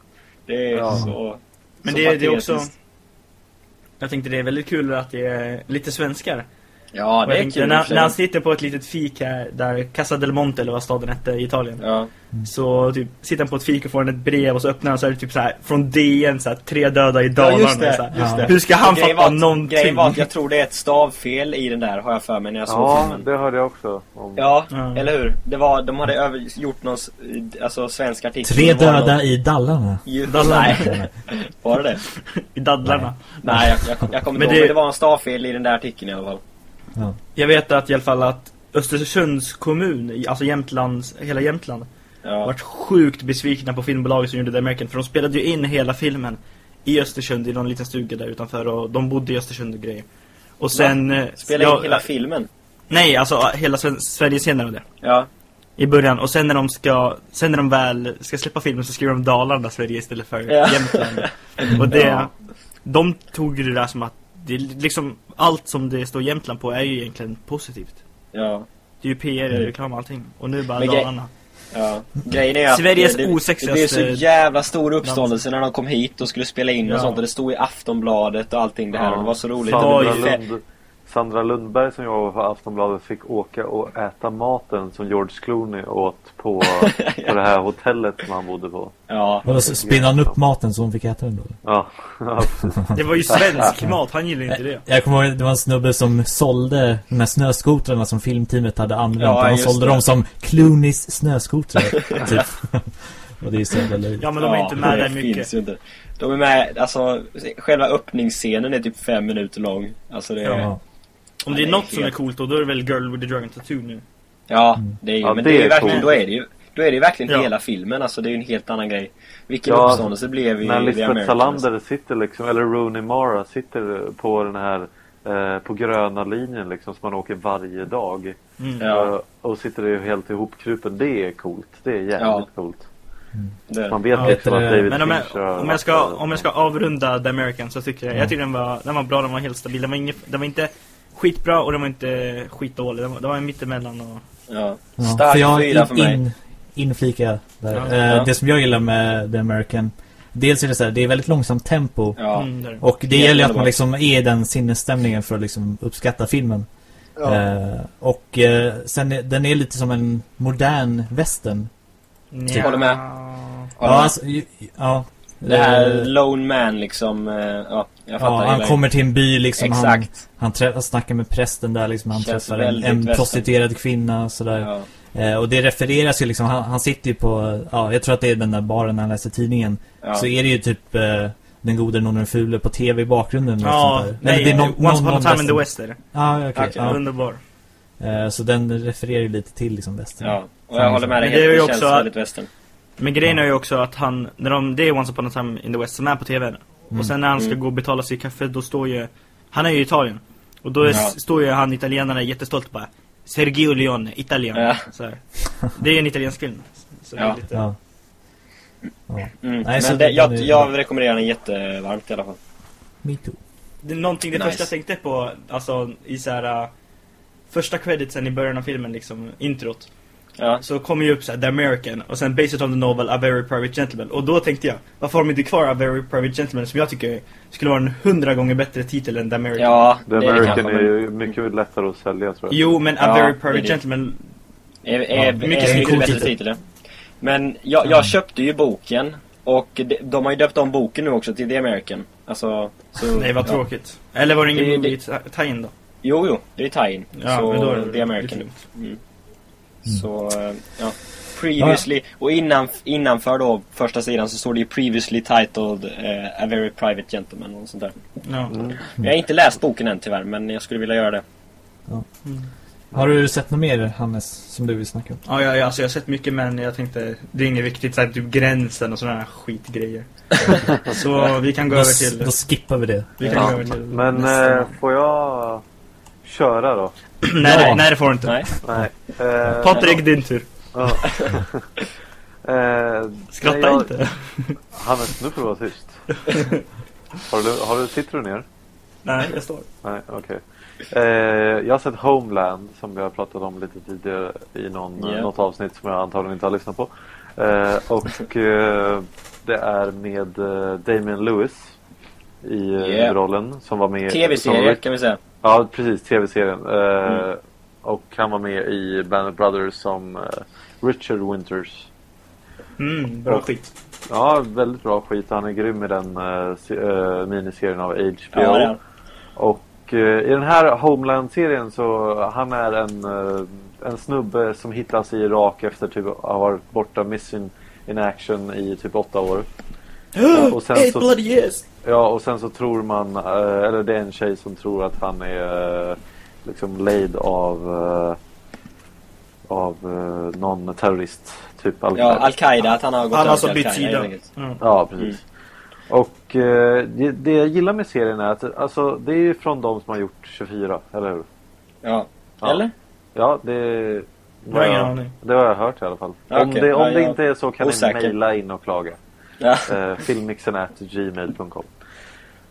[SPEAKER 2] Det är
[SPEAKER 3] Ja.
[SPEAKER 2] så
[SPEAKER 4] Men
[SPEAKER 2] så
[SPEAKER 4] det, det är också...
[SPEAKER 2] patetiskt.
[SPEAKER 4] Jag tänkte det är väldigt kul att det är lite svenskar.
[SPEAKER 2] Ja, det
[SPEAKER 4] jag
[SPEAKER 2] är kul
[SPEAKER 4] när, när han sitter på ett litet fik här, där Casa del Monte eller vad staden hette i Italien.
[SPEAKER 2] Ja,
[SPEAKER 4] Så typ, sitter han på ett fik och får han ett brev och så öppnar han så är det typ så här från DN så här, tre döda i
[SPEAKER 2] ja
[SPEAKER 4] Dalarna.
[SPEAKER 2] just det,
[SPEAKER 4] så här.
[SPEAKER 2] just det.
[SPEAKER 4] Hur ska han fatta
[SPEAKER 2] att-
[SPEAKER 4] någonting?
[SPEAKER 2] Grejen var att jag tror det är ett stavfel i den där, har jag för mig när jag såg
[SPEAKER 3] Ja,
[SPEAKER 2] filmen.
[SPEAKER 3] det hörde jag också. Om.
[SPEAKER 2] Ja,
[SPEAKER 4] Ja.
[SPEAKER 2] eller hur? Det var, de hade över, gjort någon alltså, svensk artikel.
[SPEAKER 1] Tre döda
[SPEAKER 2] någon-
[SPEAKER 1] i Dallarna.
[SPEAKER 2] Ju,
[SPEAKER 4] Dalarna.
[SPEAKER 2] Nej, var det det?
[SPEAKER 4] I dadlarna.
[SPEAKER 2] Nej, jag, jag, jag kommer inte ihåg.
[SPEAKER 4] det-
[SPEAKER 2] Men det var en stavfel i den där artikeln i alla fall.
[SPEAKER 1] Ja.
[SPEAKER 4] Jag vet att i alla fall att Östersunds kommun, alltså Jämtlands, hela Jämtland,
[SPEAKER 2] Ja.
[SPEAKER 4] varit sjukt besvikna på filmbolaget som gjorde The American. För de spelade ju in hela filmen i Östersund i någon liten stuga där utanför och de bodde i Östersund och grejer. Och sen... eh,
[SPEAKER 2] Spela
[SPEAKER 4] ja,
[SPEAKER 2] in hela filmen.
[SPEAKER 4] Nej, alltså hela Sven- Sverige-scenen av det.
[SPEAKER 2] Ja.
[SPEAKER 4] I början. Och sen när de ska, sen när de väl ska släppa filmen så skriver de Dalarna Sverige istället för
[SPEAKER 2] Ja.
[SPEAKER 4] Jämtland. Och det,
[SPEAKER 2] Ja.
[SPEAKER 4] de tog det där som att det är liksom, allt som det står Jämtland på är ju egentligen positivt.
[SPEAKER 2] Ja.
[SPEAKER 4] Det är ju PR,
[SPEAKER 1] Mm.
[SPEAKER 4] reklam och allting. Och nu bara Dalarna.
[SPEAKER 2] Ja. Grejen är att
[SPEAKER 4] Sveriges
[SPEAKER 2] det, det, blev så jävla stor uppståndelse när de kom hit och skulle spela in och
[SPEAKER 4] Ja.
[SPEAKER 2] sånt. Och det stod i Aftonbladet och allting det här.
[SPEAKER 3] Ja.
[SPEAKER 2] Och det var så roligt.
[SPEAKER 3] Sandra,
[SPEAKER 2] Det blev
[SPEAKER 3] Sandra Lundberg som jobbade på Aftonbladet fick åka och äta maten som George Clooney åt på, på det här hotellet som han bodde på.
[SPEAKER 2] Ja.
[SPEAKER 1] Och då spinner han upp maten så hon fick äta den då?
[SPEAKER 3] Ja.
[SPEAKER 4] Det var ju svensk mat, han gillade inte det.
[SPEAKER 1] Jag kommer ihåg, det var en snubbe som sålde de här snöskotrarna som filmteamet hade använt.
[SPEAKER 2] Ja,
[SPEAKER 1] han sålde
[SPEAKER 2] det.
[SPEAKER 1] dem som Clooneys snöskotrar, typ. Och det är så jävla löjligt.
[SPEAKER 4] Ja men de är inte med
[SPEAKER 2] det
[SPEAKER 4] där mycket.
[SPEAKER 2] inte. De är med, alltså själva öppningsscenen är typ fem minuter lång. Alltså det är, Ja.
[SPEAKER 4] Om det är något som är coolt då, då är det väl Girl with the Dragon Tattoo nu.
[SPEAKER 2] det är ju,
[SPEAKER 3] Ja,
[SPEAKER 2] men
[SPEAKER 3] det
[SPEAKER 2] det är ju
[SPEAKER 3] är
[SPEAKER 2] verkligen, då är det ju Då är det ju verkligen
[SPEAKER 4] Ja.
[SPEAKER 2] hela filmen, alltså det är ju en helt annan grej. Vilken
[SPEAKER 3] Ja,
[SPEAKER 2] uppståndelse blev i
[SPEAKER 3] När Lisbeth. Salander sitter liksom, eller Rooney Mara sitter på den här eh, på gröna linjen liksom som man åker varje dag.
[SPEAKER 4] Mm.
[SPEAKER 2] Ja.
[SPEAKER 3] Eh, och sitter ju helt ihopkrupen. Det är coolt. Det är jävligt
[SPEAKER 2] Ja.
[SPEAKER 3] coolt.
[SPEAKER 2] Det.
[SPEAKER 3] Man vet
[SPEAKER 4] Ja,
[SPEAKER 3] liksom att David
[SPEAKER 4] Men om jag, om, jag ska, om jag ska avrunda The American så tycker jag,
[SPEAKER 1] Ja.
[SPEAKER 4] jag tycker den var, den var bra, den var helt stabil. Den var, inget, den var inte skitbra och den var inte skitdålig. Den var, den var mittemellan och...
[SPEAKER 2] Ja.
[SPEAKER 1] Ja,
[SPEAKER 2] Stark
[SPEAKER 1] för jag
[SPEAKER 2] fyra för mig.
[SPEAKER 1] in, inflika där.
[SPEAKER 4] Ja.
[SPEAKER 1] Eh,
[SPEAKER 2] Ja.
[SPEAKER 1] Det som jag gillar med The American Dels är det så här, det är väldigt långsamt tempo
[SPEAKER 2] Ja.
[SPEAKER 4] Mm, där.
[SPEAKER 1] Och det
[SPEAKER 2] Helt
[SPEAKER 1] gäller att man liksom är i den sinnesstämningen för att liksom uppskatta filmen
[SPEAKER 2] Ja.
[SPEAKER 1] eh, Och eh, sen är, den är lite som en modern western
[SPEAKER 4] Nja.
[SPEAKER 2] Håller med.
[SPEAKER 1] Ja, alltså, ju- ja
[SPEAKER 2] Det här
[SPEAKER 1] Eh,
[SPEAKER 2] Lone Man liksom, eh, ja, jag fattar
[SPEAKER 1] Ja, han kommer till en by liksom han,
[SPEAKER 2] Exakt.
[SPEAKER 1] han trä- snackar med prästen där liksom Han
[SPEAKER 2] Känns
[SPEAKER 1] träffar en, en prostituerad kvinna och sådär
[SPEAKER 2] Ja.
[SPEAKER 1] eh, Och det refereras ju liksom Han, han sitter ju på, ja jag tror att det är den där baren när han läser tidningen
[SPEAKER 2] Ja.
[SPEAKER 1] Så är det ju typ eh, Den gode någon den fule på tv i bakgrunden
[SPEAKER 4] Ja,
[SPEAKER 1] sånt där.
[SPEAKER 4] nej,
[SPEAKER 1] det är någon-
[SPEAKER 4] Once upon a time in the. West är det.
[SPEAKER 1] Ja, okej.
[SPEAKER 2] Okej,
[SPEAKER 1] ja.
[SPEAKER 4] Underbar.
[SPEAKER 1] Eh, Så den refererar ju lite till liksom västern.
[SPEAKER 2] Ja, och jag håller med dig
[SPEAKER 4] Men det är
[SPEAKER 2] helt.
[SPEAKER 4] ju
[SPEAKER 2] Det
[SPEAKER 4] också
[SPEAKER 2] känns
[SPEAKER 4] att-
[SPEAKER 2] väldigt western.
[SPEAKER 4] Men grejen är ju också att han, när de, det är Once upon a time in the West som är på TV.
[SPEAKER 1] Mm.
[SPEAKER 4] Och sen när han ska
[SPEAKER 2] Mm.
[SPEAKER 4] gå och betala sig kaffe, då står ju, han är ju i Italien. Och då är,
[SPEAKER 2] Ja.
[SPEAKER 4] står ju han italienarna jättestolt bara Sergio Leone, Italien.
[SPEAKER 2] Ja.
[SPEAKER 4] Så här. Det är en italiensk film. Så
[SPEAKER 2] Ja.
[SPEAKER 4] lite,
[SPEAKER 1] Ja.
[SPEAKER 2] Mm.
[SPEAKER 1] Nej, så
[SPEAKER 2] Men det, jag, jag rekommenderar den jättevarmt i alla fall.
[SPEAKER 1] Me too.
[SPEAKER 4] Det är någonting det
[SPEAKER 2] Nice.
[SPEAKER 4] första jag tänkte på, alltså i så här. äh, Första creditsen i början av filmen, liksom introt.
[SPEAKER 2] Ja.
[SPEAKER 4] Så kommer ju upp så här, The American och sen Based on the novel A Very Private Gentleman. Och då tänkte jag, varför har de inte kvar A Very Private Gentleman som jag tycker skulle vara en hundra gånger bättre titel än The American?
[SPEAKER 2] Ja,
[SPEAKER 3] The
[SPEAKER 2] det är det
[SPEAKER 3] American är ju mycket lättare att sälja tror jag.
[SPEAKER 4] Jo, men A
[SPEAKER 2] Ja,
[SPEAKER 4] Very
[SPEAKER 2] det
[SPEAKER 4] Private
[SPEAKER 2] det.
[SPEAKER 4] Gentleman
[SPEAKER 2] är, är,
[SPEAKER 1] Ja,
[SPEAKER 2] är,
[SPEAKER 4] mycket
[SPEAKER 2] mycket,
[SPEAKER 1] cool
[SPEAKER 2] bättre
[SPEAKER 1] titel.
[SPEAKER 2] titel. Men jag, jag köpte ju boken och de, de har ju döpt om boken nu också till The American. Alltså, så,
[SPEAKER 4] Nej, vad
[SPEAKER 2] ja.
[SPEAKER 4] tråkigt. Eller var det ingen
[SPEAKER 2] Det-
[SPEAKER 4] movie
[SPEAKER 2] det-
[SPEAKER 4] tie-in då?
[SPEAKER 2] Jo, jo, det är tie-in.
[SPEAKER 4] Ja,
[SPEAKER 2] så
[SPEAKER 4] men då är det
[SPEAKER 2] The American.
[SPEAKER 4] lugnt.
[SPEAKER 2] Mm. Så, eh, ja. Previously, och innan, innanför då första sidan så står det ju previously titled eh, A Very Private Gentleman och sånt där.
[SPEAKER 4] Ja.
[SPEAKER 3] Mm.
[SPEAKER 2] Jag har inte läst boken än tyvärr, men jag skulle vilja göra det.
[SPEAKER 1] Har du sett något mer Hannes som du vill snacka om?
[SPEAKER 4] Ja, ja, ja, alltså jag har sett mycket men jag tänkte, det är inget viktigt, såhär typ gränsen och sådana här skitgrejer. så vi kan gå
[SPEAKER 1] Då,
[SPEAKER 4] över till...
[SPEAKER 1] då skippar vi det.
[SPEAKER 4] Vi kan
[SPEAKER 3] Ja,
[SPEAKER 4] gå över till
[SPEAKER 3] Men
[SPEAKER 4] nästa.
[SPEAKER 3] eh, får jag köra då?
[SPEAKER 4] nej,
[SPEAKER 1] ja.
[SPEAKER 4] nej, det får du inte.
[SPEAKER 2] Nej?
[SPEAKER 3] Nej. Eh,
[SPEAKER 4] Patrik, din tur.
[SPEAKER 3] Ja. eh,
[SPEAKER 4] Skratta
[SPEAKER 3] nej, jag-
[SPEAKER 4] inte.
[SPEAKER 3] Hannes, nu får du vara tyst. Har du, har du, sitter du ner?
[SPEAKER 4] nej, jag står.
[SPEAKER 3] Nej, okej. Eh, jag har sett Homeland som vi har pratat om lite tidigare i någon,
[SPEAKER 2] Ja.
[SPEAKER 3] något avsnitt som jag antagligen inte har lyssnat på. Eh, och eh, det är med eh, Damien Lewis i
[SPEAKER 2] Ja.
[SPEAKER 3] rollen som var med som
[SPEAKER 2] TV-serie kan vi säga.
[SPEAKER 3] Ja, precis. TV-serien. Eh,
[SPEAKER 2] Mm.
[SPEAKER 3] Och han var med i Band of Brothers som eh, Richard Winters.
[SPEAKER 4] Mm, bra
[SPEAKER 3] Och-
[SPEAKER 4] skit.
[SPEAKER 3] Ja, väldigt bra skit. Han är grym i den uh, miniserien av HBO.
[SPEAKER 2] Ja, han.
[SPEAKER 3] Och eh, i den här Homeland-serien så han är en, eh, en snubbe som hittas i Irak efter typ att ha varit borta missing in action i typ åtta år. Ja, och sen
[SPEAKER 4] Eight
[SPEAKER 3] så-
[SPEAKER 4] bloody years!
[SPEAKER 3] Ja, och sen så tror man, eh, eller det är en tjej som tror att han är eh, liksom lejd av, eh, av någon terrorist typ Al-Qaida.
[SPEAKER 2] Ja, Al-Qaida, att han har gått
[SPEAKER 4] Han
[SPEAKER 2] över
[SPEAKER 4] har alltså
[SPEAKER 2] till Al-Qaida, enkelt.
[SPEAKER 4] Mm.
[SPEAKER 3] Ja, precis. Och eh, det, det jag gillar med serien är att alltså, det är ju från de som har gjort 24, eller hur?
[SPEAKER 2] Ja.
[SPEAKER 3] Ja.
[SPEAKER 2] Eller?
[SPEAKER 3] Ja, det,
[SPEAKER 4] Jag har ingen aning.
[SPEAKER 3] det har jag hört i alla fall.
[SPEAKER 2] Ja,
[SPEAKER 3] Om, det, om
[SPEAKER 2] Ja,
[SPEAKER 3] det
[SPEAKER 2] jag-
[SPEAKER 3] inte är så kan ni mejla in och klaga.
[SPEAKER 2] Ja.
[SPEAKER 3] Eh, filmmixen at gmail.com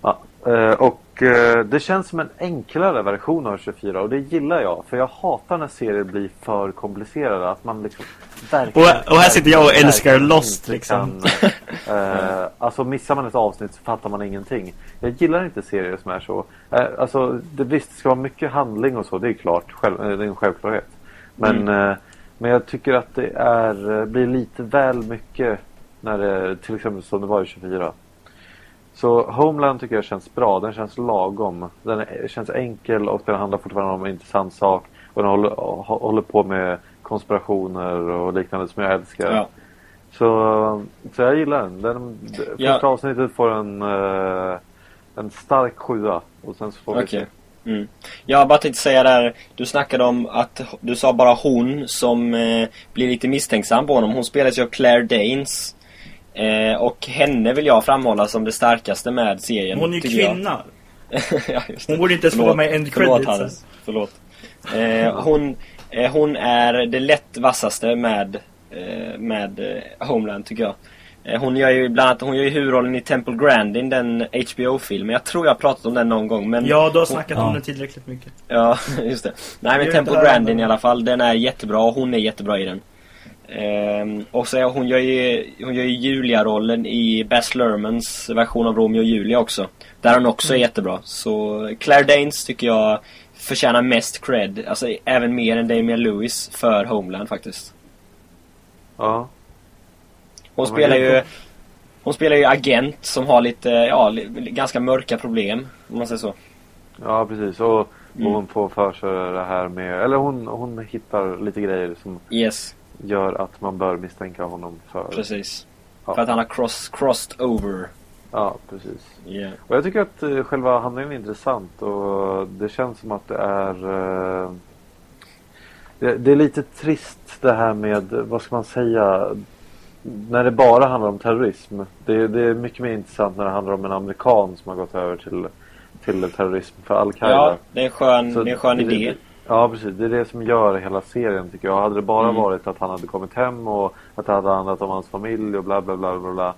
[SPEAKER 3] ja, eh, Och eh, det känns som en enklare version av 24 och det gillar jag. För jag hatar när serier blir för komplicerade. Att man liksom verkligen,
[SPEAKER 4] Och- och här sitter jag och älskar Lost, liksom.
[SPEAKER 3] Kan, eh, alltså missar man ett avsnitt så fattar man ingenting. Jag gillar inte serier som är så. Eh, alltså det, visst, det ska vara mycket handling och så. Det är klart. Själv, det är en självklarhet. Men, eh, men jag tycker att det är, blir lite väl mycket när det, till exempel som det var i 24. Så Homeland tycker jag känns bra. Den känns lagom. Den är, känns enkel och den handlar fortfarande om en intressant sak. Och den håller, hå- håller på med konspirationer och liknande som jag älskar.
[SPEAKER 2] Ja.
[SPEAKER 3] Så, så jag gillar den. den det
[SPEAKER 2] Ja.
[SPEAKER 3] Första avsnittet får en, eh, en stark sjua. Och sen så får vi se.
[SPEAKER 2] Mm. Jag bara tänkte säga där, du snackade om att du sa bara hon som eh, blir lite misstänksam på honom. Hon spelas ju av Claire Danes. Eh, och henne vill jag framhålla som det starkaste med serien.
[SPEAKER 4] Hon är ju kvinna.
[SPEAKER 2] ja, just det.
[SPEAKER 4] Hon borde inte ens få vara med i end
[SPEAKER 2] Förlåt. Hannes. Förlåt. Eh, hon, eh, hon är det lätt vassaste med, eh, med eh, Homeland tycker jag. Eh, hon gör ju bland annat, hon gör ju huvudrollen i Temple Grandin, den HBO-filmen. Jag tror jag har pratat om den någon gång men
[SPEAKER 4] Ja, du har snackat
[SPEAKER 1] Ja.
[SPEAKER 4] om det tillräckligt mycket.
[SPEAKER 2] Ja, just det. Nej men Temple Grandin i alla fall, den är jättebra och hon är jättebra i den. Ehm, och så är hon gör ju, hon gör ju Julia-rollen i Baz Luhrmanns version av Romeo och Julia också. Där hon också
[SPEAKER 4] Mm.
[SPEAKER 2] är jättebra. Så Claire Danes tycker jag förtjänar mest cred, alltså även mer än Damian Lewis för Homeland faktiskt.
[SPEAKER 3] Ja.
[SPEAKER 2] Hon
[SPEAKER 3] Ja,
[SPEAKER 2] spelar ju. Hon spelar ju agent som har lite, ja, ganska mörka problem. Om man säger så.
[SPEAKER 3] ja, precis. Och, och
[SPEAKER 2] Mm.
[SPEAKER 3] hon får för sig det här med... Eller hon, hon hittar lite grejer som
[SPEAKER 2] Yes,
[SPEAKER 3] gör att man bör misstänka honom för...
[SPEAKER 2] precis.
[SPEAKER 3] Ja.
[SPEAKER 2] För att han har cross, crossed over.
[SPEAKER 3] Ja, precis.
[SPEAKER 2] Yeah.
[SPEAKER 3] Och jag tycker att eh, själva handlingen är intressant och det känns som att det är eh, det, det är lite trist det här med, vad ska man säga, när det bara handlar om terrorism. Det, det är mycket mer intressant när det handlar om en amerikan som har gått över till, till terrorism för Al-Qaida.
[SPEAKER 2] Ja, det är en skön,
[SPEAKER 3] Så
[SPEAKER 2] det är en skön idé.
[SPEAKER 3] Ja, precis. Det är det som gör hela serien tycker jag. Hade det bara
[SPEAKER 2] Mm.
[SPEAKER 3] varit att han hade kommit hem och att det hade handlat om hans familj och bla bla bla bla bla.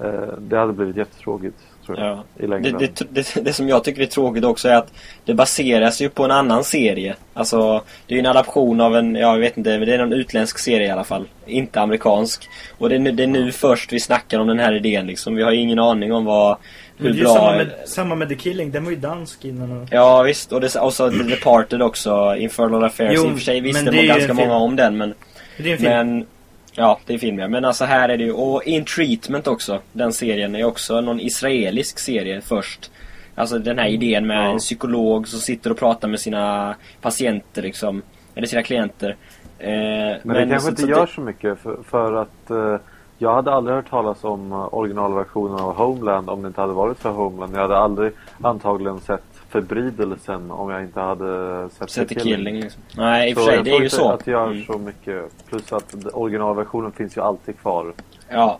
[SPEAKER 3] Eh, det hade blivit jättetråkigt, tror jag.
[SPEAKER 2] Ja.
[SPEAKER 3] I
[SPEAKER 2] Det,
[SPEAKER 3] längden.
[SPEAKER 2] det, det, det som jag tycker är tråkigt också är att det baseras ju på en annan serie. Alltså, det är ju en adaption av en, ja, jag vet inte, det är någon utländsk serie i alla fall. Inte amerikansk. Och det är, nu, det är nu först vi snackar om den här idén liksom. Vi har ju ingen aning om vad,
[SPEAKER 4] Men
[SPEAKER 2] hur
[SPEAKER 4] det är ju
[SPEAKER 2] bra...
[SPEAKER 4] samma med, samma med The Killing, den var ju dansk innan. Och...
[SPEAKER 2] Ja visst, och, det, och så The Departed också, Infernal Affairs.
[SPEAKER 4] Jo,
[SPEAKER 2] I och för sig visste
[SPEAKER 4] men det
[SPEAKER 2] man ganska många om den men...
[SPEAKER 4] Det är en film.
[SPEAKER 2] Men, ja, det är film ja. Men alltså här är det ju, och In Treatment också, den serien är också någon israelisk serie först. Alltså den här idén med
[SPEAKER 3] Ja.
[SPEAKER 2] en psykolog som sitter och pratar med sina patienter liksom. Eller sina klienter. Eh,
[SPEAKER 3] Men, det kanske
[SPEAKER 2] så-
[SPEAKER 3] inte
[SPEAKER 2] så
[SPEAKER 3] gör
[SPEAKER 2] det-
[SPEAKER 3] så mycket för, för att eh, jag hade aldrig hört talas om eh, originalversionen av Homeland om det inte hade varit för Homeland. Jag hade aldrig antagligen sett Förbrydelsen om jag inte hade sett,
[SPEAKER 2] Sett
[SPEAKER 3] The
[SPEAKER 2] The Killing liksom. Nej, i och för sig,
[SPEAKER 3] jag
[SPEAKER 2] det är ju så.
[SPEAKER 3] att gör
[SPEAKER 2] Mm.
[SPEAKER 3] så mycket. Plus att originalversionen finns ju alltid kvar.
[SPEAKER 2] Ja,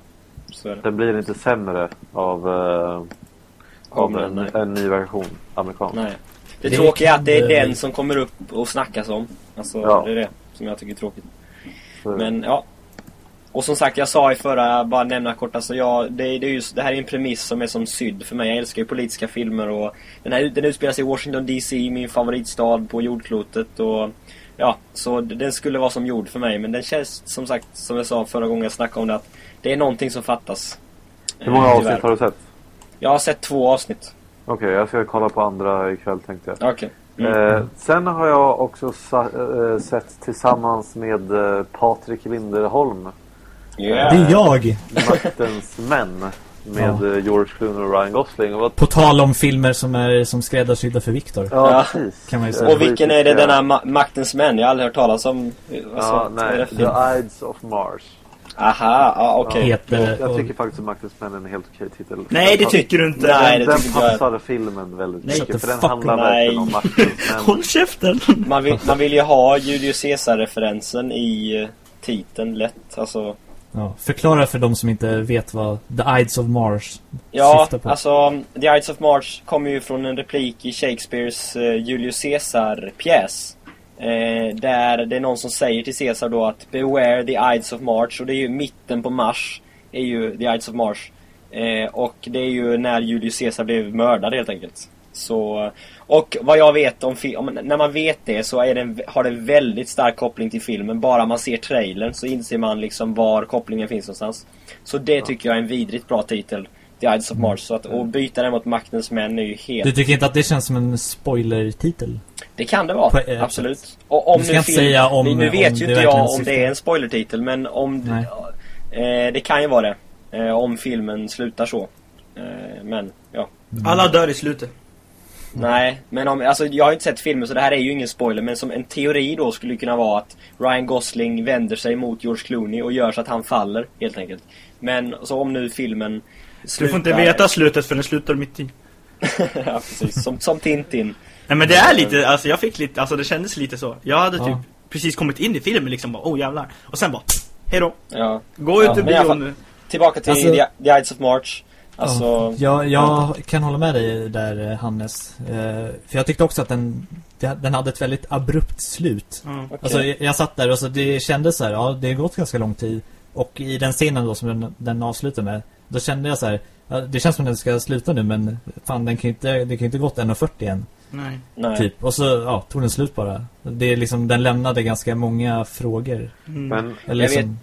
[SPEAKER 2] så är det.
[SPEAKER 3] Den blir inte sämre av, eh, av en, en ny version, amerikansk.
[SPEAKER 2] Nej. Det,
[SPEAKER 1] Det
[SPEAKER 2] tråkiga är att det är den som kommer upp och snackas om. Alltså,
[SPEAKER 3] Ja.
[SPEAKER 2] det är det som jag tycker är tråkigt.
[SPEAKER 3] Så-
[SPEAKER 2] Men ja. Och som sagt, jag sa i förra, bara nämna kort, alltså jag, det, det, är just, det här är en premiss som är som sydd för mig. Jag älskar ju politiska filmer och den här den utspelar sig i Washington DC, min favoritstad på jordklotet och ja, så den skulle vara som gjord för mig. Men den känns som sagt, som jag sa förra gången jag snackade om det, att det är någonting som fattas.
[SPEAKER 3] Hur många
[SPEAKER 2] Eh,
[SPEAKER 3] avsnitt
[SPEAKER 2] tyvärr.
[SPEAKER 3] har du sett?
[SPEAKER 2] Jag har sett två avsnitt.
[SPEAKER 3] Okej, jag ska kolla på andra ikväll tänkte jag.
[SPEAKER 2] Okej. Mm.
[SPEAKER 3] Eh, sen har jag också sa- eh, sett tillsammans med eh, Patrik Linderholm
[SPEAKER 2] Yeah.
[SPEAKER 1] Det är jag!
[SPEAKER 3] Maktens män med
[SPEAKER 1] Ja.
[SPEAKER 3] eh, George Clooney och Ryan Gosling. Och vad-
[SPEAKER 1] På tal om filmer som är som skräddarsydda för Viktor.
[SPEAKER 3] ja,
[SPEAKER 2] Ja.
[SPEAKER 3] precis.
[SPEAKER 1] Kan man ju
[SPEAKER 3] Eh,
[SPEAKER 1] säga.
[SPEAKER 2] Och vilken är det
[SPEAKER 3] politiska-
[SPEAKER 2] denna ma- Maktens män? Jag har aldrig hört talas om. Alltså,
[SPEAKER 3] Ja, nej, The? Ides of Mars.
[SPEAKER 2] Aha, ja, okej.
[SPEAKER 1] Heter...
[SPEAKER 3] Jag
[SPEAKER 1] och-
[SPEAKER 3] tycker faktiskt att Maktens män är en helt okej titel.
[SPEAKER 4] Nej, det
[SPEAKER 3] Den-
[SPEAKER 4] tycker du inte.
[SPEAKER 2] Nej, det
[SPEAKER 3] Den
[SPEAKER 2] tycker inte jag.
[SPEAKER 3] passar filmen väldigt
[SPEAKER 4] Nej,
[SPEAKER 3] mycket. För den handlar
[SPEAKER 2] up.
[SPEAKER 3] verkligen om
[SPEAKER 2] Nej.
[SPEAKER 3] Maktens män.
[SPEAKER 4] Håll käften!
[SPEAKER 2] Man vill, man vill ju ha Julius Caesar-referensen i, titeln lätt. Alltså,
[SPEAKER 1] Ja, förklara för de som inte vet vad The Ides of Mars
[SPEAKER 2] ja,
[SPEAKER 1] syftar på.
[SPEAKER 2] alltså The Ides of March kommer ju från en replik i Shakespeares eh, Julius Caesar-pjäs. Eh, där det är någon som säger till Caesar då att Beware the Ides of March och det är ju mitten på mars är ju the Ides of March. Eh, och det är ju när Julius Caesar blev mördad helt enkelt. Så, och vad jag vet om film, när man vet det så är det, har det väldigt stark koppling till filmen. Bara man ser trailern så inser man liksom var kopplingen finns någonstans. Så det tycker jag är en vidrigt bra titel. The Ides of March. Så att, och byta den mot Maktens män är ju helt...
[SPEAKER 1] Du tycker inte att det känns som en spoiler-titel?
[SPEAKER 2] Det kan det vara,
[SPEAKER 1] På ett
[SPEAKER 2] absolut. Och om
[SPEAKER 1] Du ska
[SPEAKER 2] nu film,
[SPEAKER 1] säga om-
[SPEAKER 2] nu, nu
[SPEAKER 1] om
[SPEAKER 2] vet
[SPEAKER 1] det
[SPEAKER 2] ju inte jag om
[SPEAKER 1] syftar.
[SPEAKER 2] det är en spoilertitel, men om...
[SPEAKER 1] Nej.
[SPEAKER 2] Eh, det kan ju vara det. Eh, om filmen slutar så. Eh, men, ja.
[SPEAKER 4] Alla dör i slutet.
[SPEAKER 2] Nej, men om, alltså jag har inte sett filmen så det här är ju ingen spoiler men som en teori då skulle kunna vara att Ryan Gosling vänder sig mot George Clooney och gör så att han faller helt enkelt. Men så om nu filmen
[SPEAKER 4] Du får inte veta slutet för den slutar mitt i.
[SPEAKER 2] ja, precis. Som, som Tintin.
[SPEAKER 4] Nej men det är lite, alltså jag fick lite, alltså det kändes lite så. Jag hade
[SPEAKER 1] Ja.
[SPEAKER 4] typ precis kommit in i filmen liksom bara, oh jävlar. Och sen bara, hejdå.
[SPEAKER 2] Ja.
[SPEAKER 4] Gå
[SPEAKER 2] Ja,
[SPEAKER 4] ut ur
[SPEAKER 2] i alla
[SPEAKER 4] bion nu.
[SPEAKER 2] Tillbaka till
[SPEAKER 1] Alltså-
[SPEAKER 2] The, The Ides of March. Alltså...
[SPEAKER 1] Ja, jag, jag kan hålla med dig där eh, Hannes. Eh, för jag tyckte också att den, den hade ett väldigt abrupt slut.
[SPEAKER 4] Ja.
[SPEAKER 2] okej.
[SPEAKER 1] Alltså jag, jag satt där och så det kändes så här, ja det har gått ganska lång tid. Och i den scenen då som den, den avslutar med, då kände jag så här, ja, det känns som den ska sluta nu men fan den kan inte, det kan ju inte gått 1.40 än.
[SPEAKER 4] Nej.
[SPEAKER 2] Nej.
[SPEAKER 1] Typ. Och så, ja, tog den slut bara. Det är liksom, den lämnade ganska många frågor.
[SPEAKER 4] Mm.
[SPEAKER 3] Men
[SPEAKER 1] Eller
[SPEAKER 2] Jag vet.
[SPEAKER 1] som,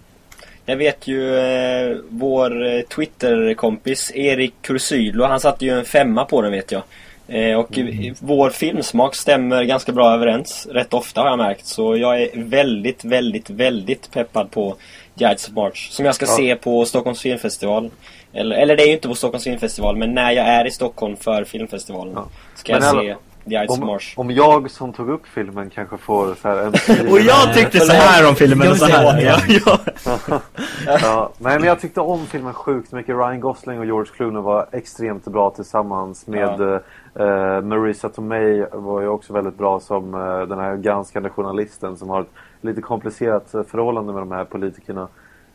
[SPEAKER 2] Jag vet ju eh, vår eh, Twitter-kompis Erik Kursylo, han satte ju en femma på den vet jag. Eh, och
[SPEAKER 1] Mm.
[SPEAKER 2] vår filmsmak stämmer ganska bra överens rätt ofta har jag märkt. Så jag är väldigt, väldigt, väldigt peppad på Guides of March. Som jag ska
[SPEAKER 3] Ja.
[SPEAKER 2] se på Stockholms filmfestival. Eller, eller det är ju inte på Stockholms filmfestival, men när jag är i Stockholm för filmfestivalen
[SPEAKER 3] Ja.
[SPEAKER 2] ska jag
[SPEAKER 3] Men alla-
[SPEAKER 2] se
[SPEAKER 3] om, om jag som tog upp filmen kanske får så här en
[SPEAKER 4] Och jag tyckte så här om filmen och så här. Ja, ja.
[SPEAKER 3] ja, nej, men jag tyckte om filmen sjukt mycket. Ryan Gosling och George Clooney var extremt bra tillsammans med eh, Marisa Tomei var ju också väldigt bra som eh, den här granskande journalisten som har ett lite komplicerat eh, förhållande med de här politikerna.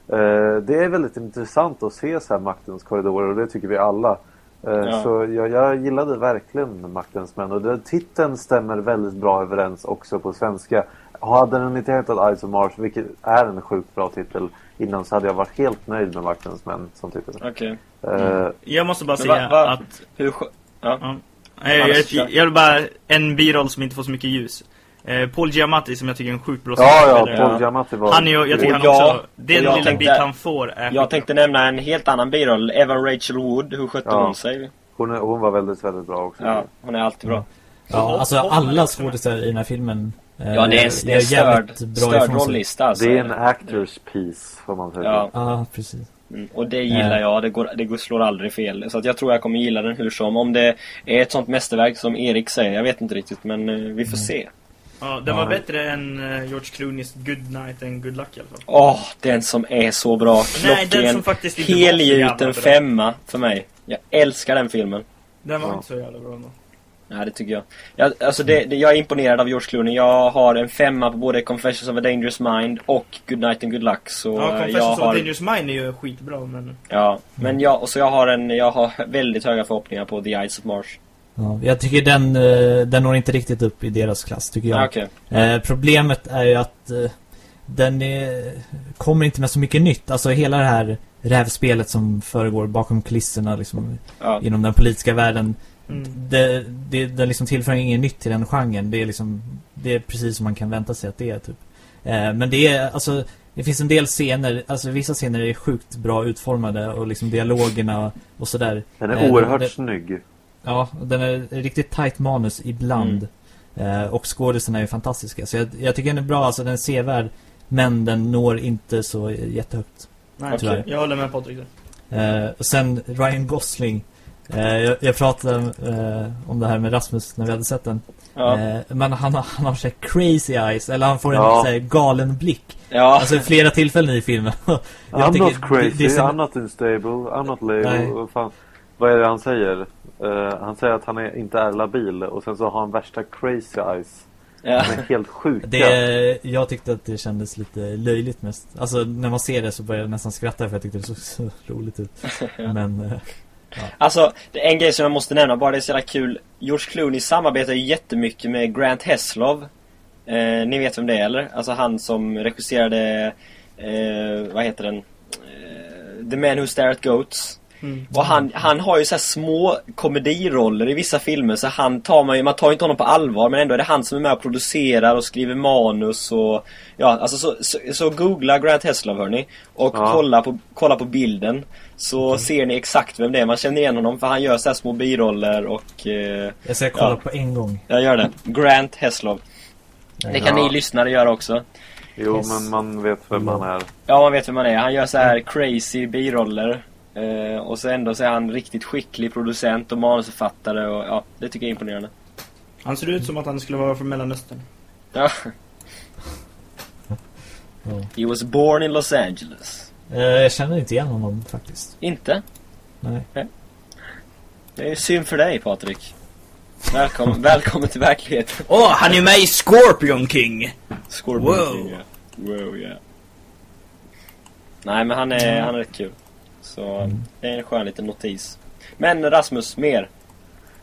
[SPEAKER 3] Eh, det är väldigt intressant att se så här maktens korridorer och det tycker vi alla. Eh,
[SPEAKER 2] Ja.
[SPEAKER 3] Så jag, jag gillade verkligen Maktens män och det, titeln stämmer väldigt bra överens också på svenska. Hade den inte hetat Eyes of Mars, vilket är en sjukt bra titel innan så hade jag varit helt nöjd med Maktens män som titel.
[SPEAKER 2] Okej.
[SPEAKER 3] Eh,
[SPEAKER 4] Jag måste bara säga
[SPEAKER 2] va- va-
[SPEAKER 4] att
[SPEAKER 2] Hur Ja.
[SPEAKER 4] Ja. Nej, jag, jag, jag vill bara en biroll som inte får så mycket ljus. Eh, Paul Giamatti som jag tycker är en sjukt bra
[SPEAKER 3] ja, ja. Paul
[SPEAKER 2] Ja.
[SPEAKER 3] Giamatti var...
[SPEAKER 4] Han är ju, jag tycker han också, den
[SPEAKER 2] och jag
[SPEAKER 4] lilla
[SPEAKER 2] tänkte-
[SPEAKER 4] bit han får är
[SPEAKER 2] Jag tänkte nämna en helt annan biroll. Evan Rachel Wood. Hur skötte
[SPEAKER 3] Ja.
[SPEAKER 2] hon sig?
[SPEAKER 3] hon, är, hon var väldigt, väldigt bra också.
[SPEAKER 2] Ja, hon är alltid bra.
[SPEAKER 1] ja, alltså
[SPEAKER 4] Hoffman är
[SPEAKER 1] alla skådespelare i den här filmen eh,
[SPEAKER 2] Ja, det är det är
[SPEAKER 1] jävligt
[SPEAKER 2] störd,
[SPEAKER 1] bra
[SPEAKER 2] störd rollista alltså.
[SPEAKER 3] Det är en actors piece, får man säga.
[SPEAKER 2] Ja.
[SPEAKER 1] Ja, precis.
[SPEAKER 2] Mm, Och det gillar
[SPEAKER 1] Eh.
[SPEAKER 2] jag, det, går, det går, slår aldrig fel. Så att jag tror jag kommer gilla den hur som. Om det är ett sånt mästerverk som Erik säger, jag vet inte riktigt men vi får se.
[SPEAKER 4] Ja, den var
[SPEAKER 1] Ja.
[SPEAKER 4] bättre än eh, George Clooneys Good Night and Good Luck i alla fall.
[SPEAKER 2] Åh, den som är så bra.
[SPEAKER 4] Nej, den
[SPEAKER 2] Klockren.
[SPEAKER 4] som faktiskt inte var så jävla
[SPEAKER 2] Helgjuten femma för mig. Jag älskar den filmen.
[SPEAKER 4] Den var
[SPEAKER 3] Ja.
[SPEAKER 4] inte så jävla bra ändå.
[SPEAKER 2] Ja, det tycker jag. jag alltså det, det, jag är imponerad av George Clooney. Jag har en femma på både Confessions of a Dangerous Mind och Good Night and Good Luck. Så
[SPEAKER 4] Ja,
[SPEAKER 2] jag
[SPEAKER 4] Confessions of
[SPEAKER 2] har...
[SPEAKER 4] a Dangerous Mind är ju skitbra men...
[SPEAKER 2] Ja, men jag, och så jag har en, jag har väldigt höga förhoppningar på The Eyes of Mars.
[SPEAKER 1] Ja, jag tycker den, eh, den når inte riktigt upp i deras klass, tycker jag.
[SPEAKER 2] Ja. Okej.
[SPEAKER 1] Eh, problemet är ju att eh, den är, kommer inte med så mycket nytt. Alltså hela det här rävspelet som föregår bakom kulisserna liksom,
[SPEAKER 2] Ja.
[SPEAKER 1] inom den politiska världen.
[SPEAKER 4] Mm.
[SPEAKER 1] Det, det, det liksom tillför inget nytt till den genren. Det är liksom, det är precis som man kan vänta sig att det är typ. Eh, men det är, alltså, det finns en del scener, alltså vissa scener är sjukt bra utformade och liksom dialogerna och sådär.
[SPEAKER 3] Den är
[SPEAKER 1] Eh,
[SPEAKER 3] oerhört
[SPEAKER 1] det-
[SPEAKER 3] snygg.
[SPEAKER 1] Ja, den är riktigt tight manus ibland. Eh, och skådisarna är fantastiska. Så jag, jag tycker den är bra, alltså den är sevärd. Men den når inte så jättehögt.
[SPEAKER 4] Nej,
[SPEAKER 1] Tyvärr.
[SPEAKER 4] jag håller med Patrik.
[SPEAKER 1] Eh, och sen Ryan Gosling. Eh, jag, jag pratade eh, om det här med Rasmus när vi hade sett den.
[SPEAKER 2] Ja.
[SPEAKER 1] Eh, men han, har- han har så crazy eyes, eller han får en
[SPEAKER 3] Ja.
[SPEAKER 1] så galen blick.
[SPEAKER 2] Ja.
[SPEAKER 1] Alltså flera tillfällen i filmen. Jag
[SPEAKER 3] I'm
[SPEAKER 1] tycker
[SPEAKER 3] not
[SPEAKER 1] det-
[SPEAKER 3] crazy,
[SPEAKER 1] det är som-
[SPEAKER 3] I'm not unstable, I'm not
[SPEAKER 1] Nej.
[SPEAKER 3] label. Vad fan- Vad är det han säger? Eh, han säger att han är, inte är labil och sen så har han värsta crazy eyes.
[SPEAKER 2] Ja.
[SPEAKER 3] De är helt sjuka.
[SPEAKER 1] Det, jag tyckte att det kändes lite löjligt mest. Alltså när man ser det så börjar jag nästan skratta för jag tyckte det såg så roligt ut. Men eh,
[SPEAKER 2] Alltså, det är en grej som jag måste nämna bara, det är så jävla kul. George Clooney samarbetar ju jättemycket med Grant Heslov. Eh, ni vet vem det är eller? Alltså han som regisserade, eh, vad heter den? Eh, The Man Who Stare at Goats.
[SPEAKER 4] Mm.
[SPEAKER 2] Och han, han har ju så här små komediroller i vissa filmer så han tar man ju, man tar ju inte honom på allvar men ändå är det han som är med och producerar och skriver manus och Ja, alltså så, så, så googla Grant Heslov hörni och
[SPEAKER 3] Ja.
[SPEAKER 2] kolla, på, kolla på bilden Så ser ni exakt vem det är, man känner igen honom för han gör så här små biroller och eh,
[SPEAKER 1] jag ska kolla
[SPEAKER 2] Ja.
[SPEAKER 1] på en gång.
[SPEAKER 2] Jag gör det, Grant Heslov Det kan
[SPEAKER 3] Ja.
[SPEAKER 2] ni lyssnare göra också
[SPEAKER 3] Jo,
[SPEAKER 1] Yes.
[SPEAKER 3] men man vet vem man är.
[SPEAKER 2] Ja, man vet vem man är. Han gör så här crazy biroller. Eh, och så ändå så är han riktigt skicklig producent och manusförfattare och ja, det tycker jag är imponerande.
[SPEAKER 4] Han ser ut som att han skulle vara från Mellanöstern.
[SPEAKER 2] Ja. He was born in Los Angeles.
[SPEAKER 1] Eh, jag känner inte igen honom faktiskt.
[SPEAKER 2] Inte?
[SPEAKER 1] Nej.
[SPEAKER 2] Det är ju synd för dig Patrik. Välkommen, välkommen till verkligheten.
[SPEAKER 4] Åh, han är med i Scorpion King!
[SPEAKER 2] Scorpion
[SPEAKER 4] Wow.
[SPEAKER 2] King, ja. Wow, ja. Nej, men han är, han är rätt kul. Så
[SPEAKER 1] Mm.
[SPEAKER 2] det är en skön liten notis. Men Rasmus, mer?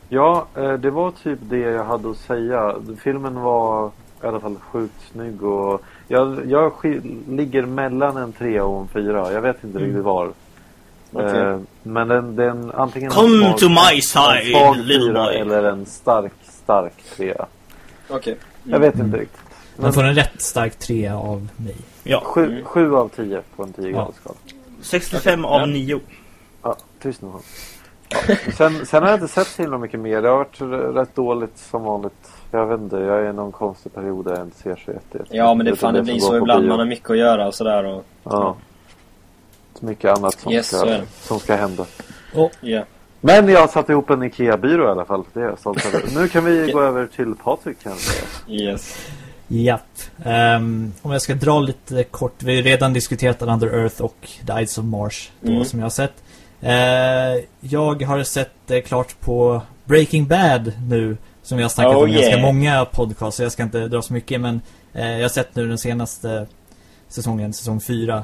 [SPEAKER 3] Ja, eh, det var typ det jag hade att säga. Filmen var i alla fall sjukt snygg och jag, jag ligger mellan en trea och en fyra. Jag vet inte
[SPEAKER 4] Mm.
[SPEAKER 3] riktigt var.
[SPEAKER 2] Okej.
[SPEAKER 3] Eh, Men den, den antingen
[SPEAKER 4] Come
[SPEAKER 3] en svag-
[SPEAKER 4] to my
[SPEAKER 3] en
[SPEAKER 4] side,
[SPEAKER 3] svag
[SPEAKER 4] little
[SPEAKER 3] fyra
[SPEAKER 4] boy.
[SPEAKER 3] eller en stark, stark trea.
[SPEAKER 2] Okej.
[SPEAKER 3] Jag vet
[SPEAKER 1] Mm.
[SPEAKER 3] inte riktigt.
[SPEAKER 1] Man får en rätt stark trea av mig.
[SPEAKER 4] Ja,
[SPEAKER 3] Sju,
[SPEAKER 2] Mm.
[SPEAKER 3] sju av tio på en 10
[SPEAKER 1] Ja.
[SPEAKER 3] skala.
[SPEAKER 4] 65
[SPEAKER 2] Okej, ja.
[SPEAKER 4] av 9.
[SPEAKER 3] Ja, tyst nu. Ja. Sen, sen har jag inte sett så himla mycket mer. Det har varit rätt dåligt som vanligt. Jag vet inte, jag är i någon konstig period där jag inte ser så jätte, jätte-
[SPEAKER 2] Ja, men det, fan, det
[SPEAKER 3] som
[SPEAKER 2] blir så ibland. Man har mycket att göra och sådär och...
[SPEAKER 3] Ja. Så mycket annat som,
[SPEAKER 2] Yes,
[SPEAKER 3] ska,
[SPEAKER 2] det.
[SPEAKER 3] som ska hända.
[SPEAKER 2] Ja.
[SPEAKER 3] Men jag har satt ihop en IKEA-byrå i alla fall. Det är jag stolt över. Nu kan vi gå över till Patrik kanske.
[SPEAKER 2] Yes.
[SPEAKER 1] Japp. Ehm, om jag ska dra lite kort. Vi har redan diskuterat Under Earth och The Ides of Mars. Då,
[SPEAKER 2] Mm.
[SPEAKER 1] Som jag har sett. Eh, jag har sett eh, klart på Breaking Bad nu. Som vi har snackat
[SPEAKER 2] Oh,
[SPEAKER 1] om i ganska
[SPEAKER 2] yeah.
[SPEAKER 1] många podcasts. Så jag ska inte dra så mycket. Men eh, jag har sett nu den senaste säsongen, säsong 4.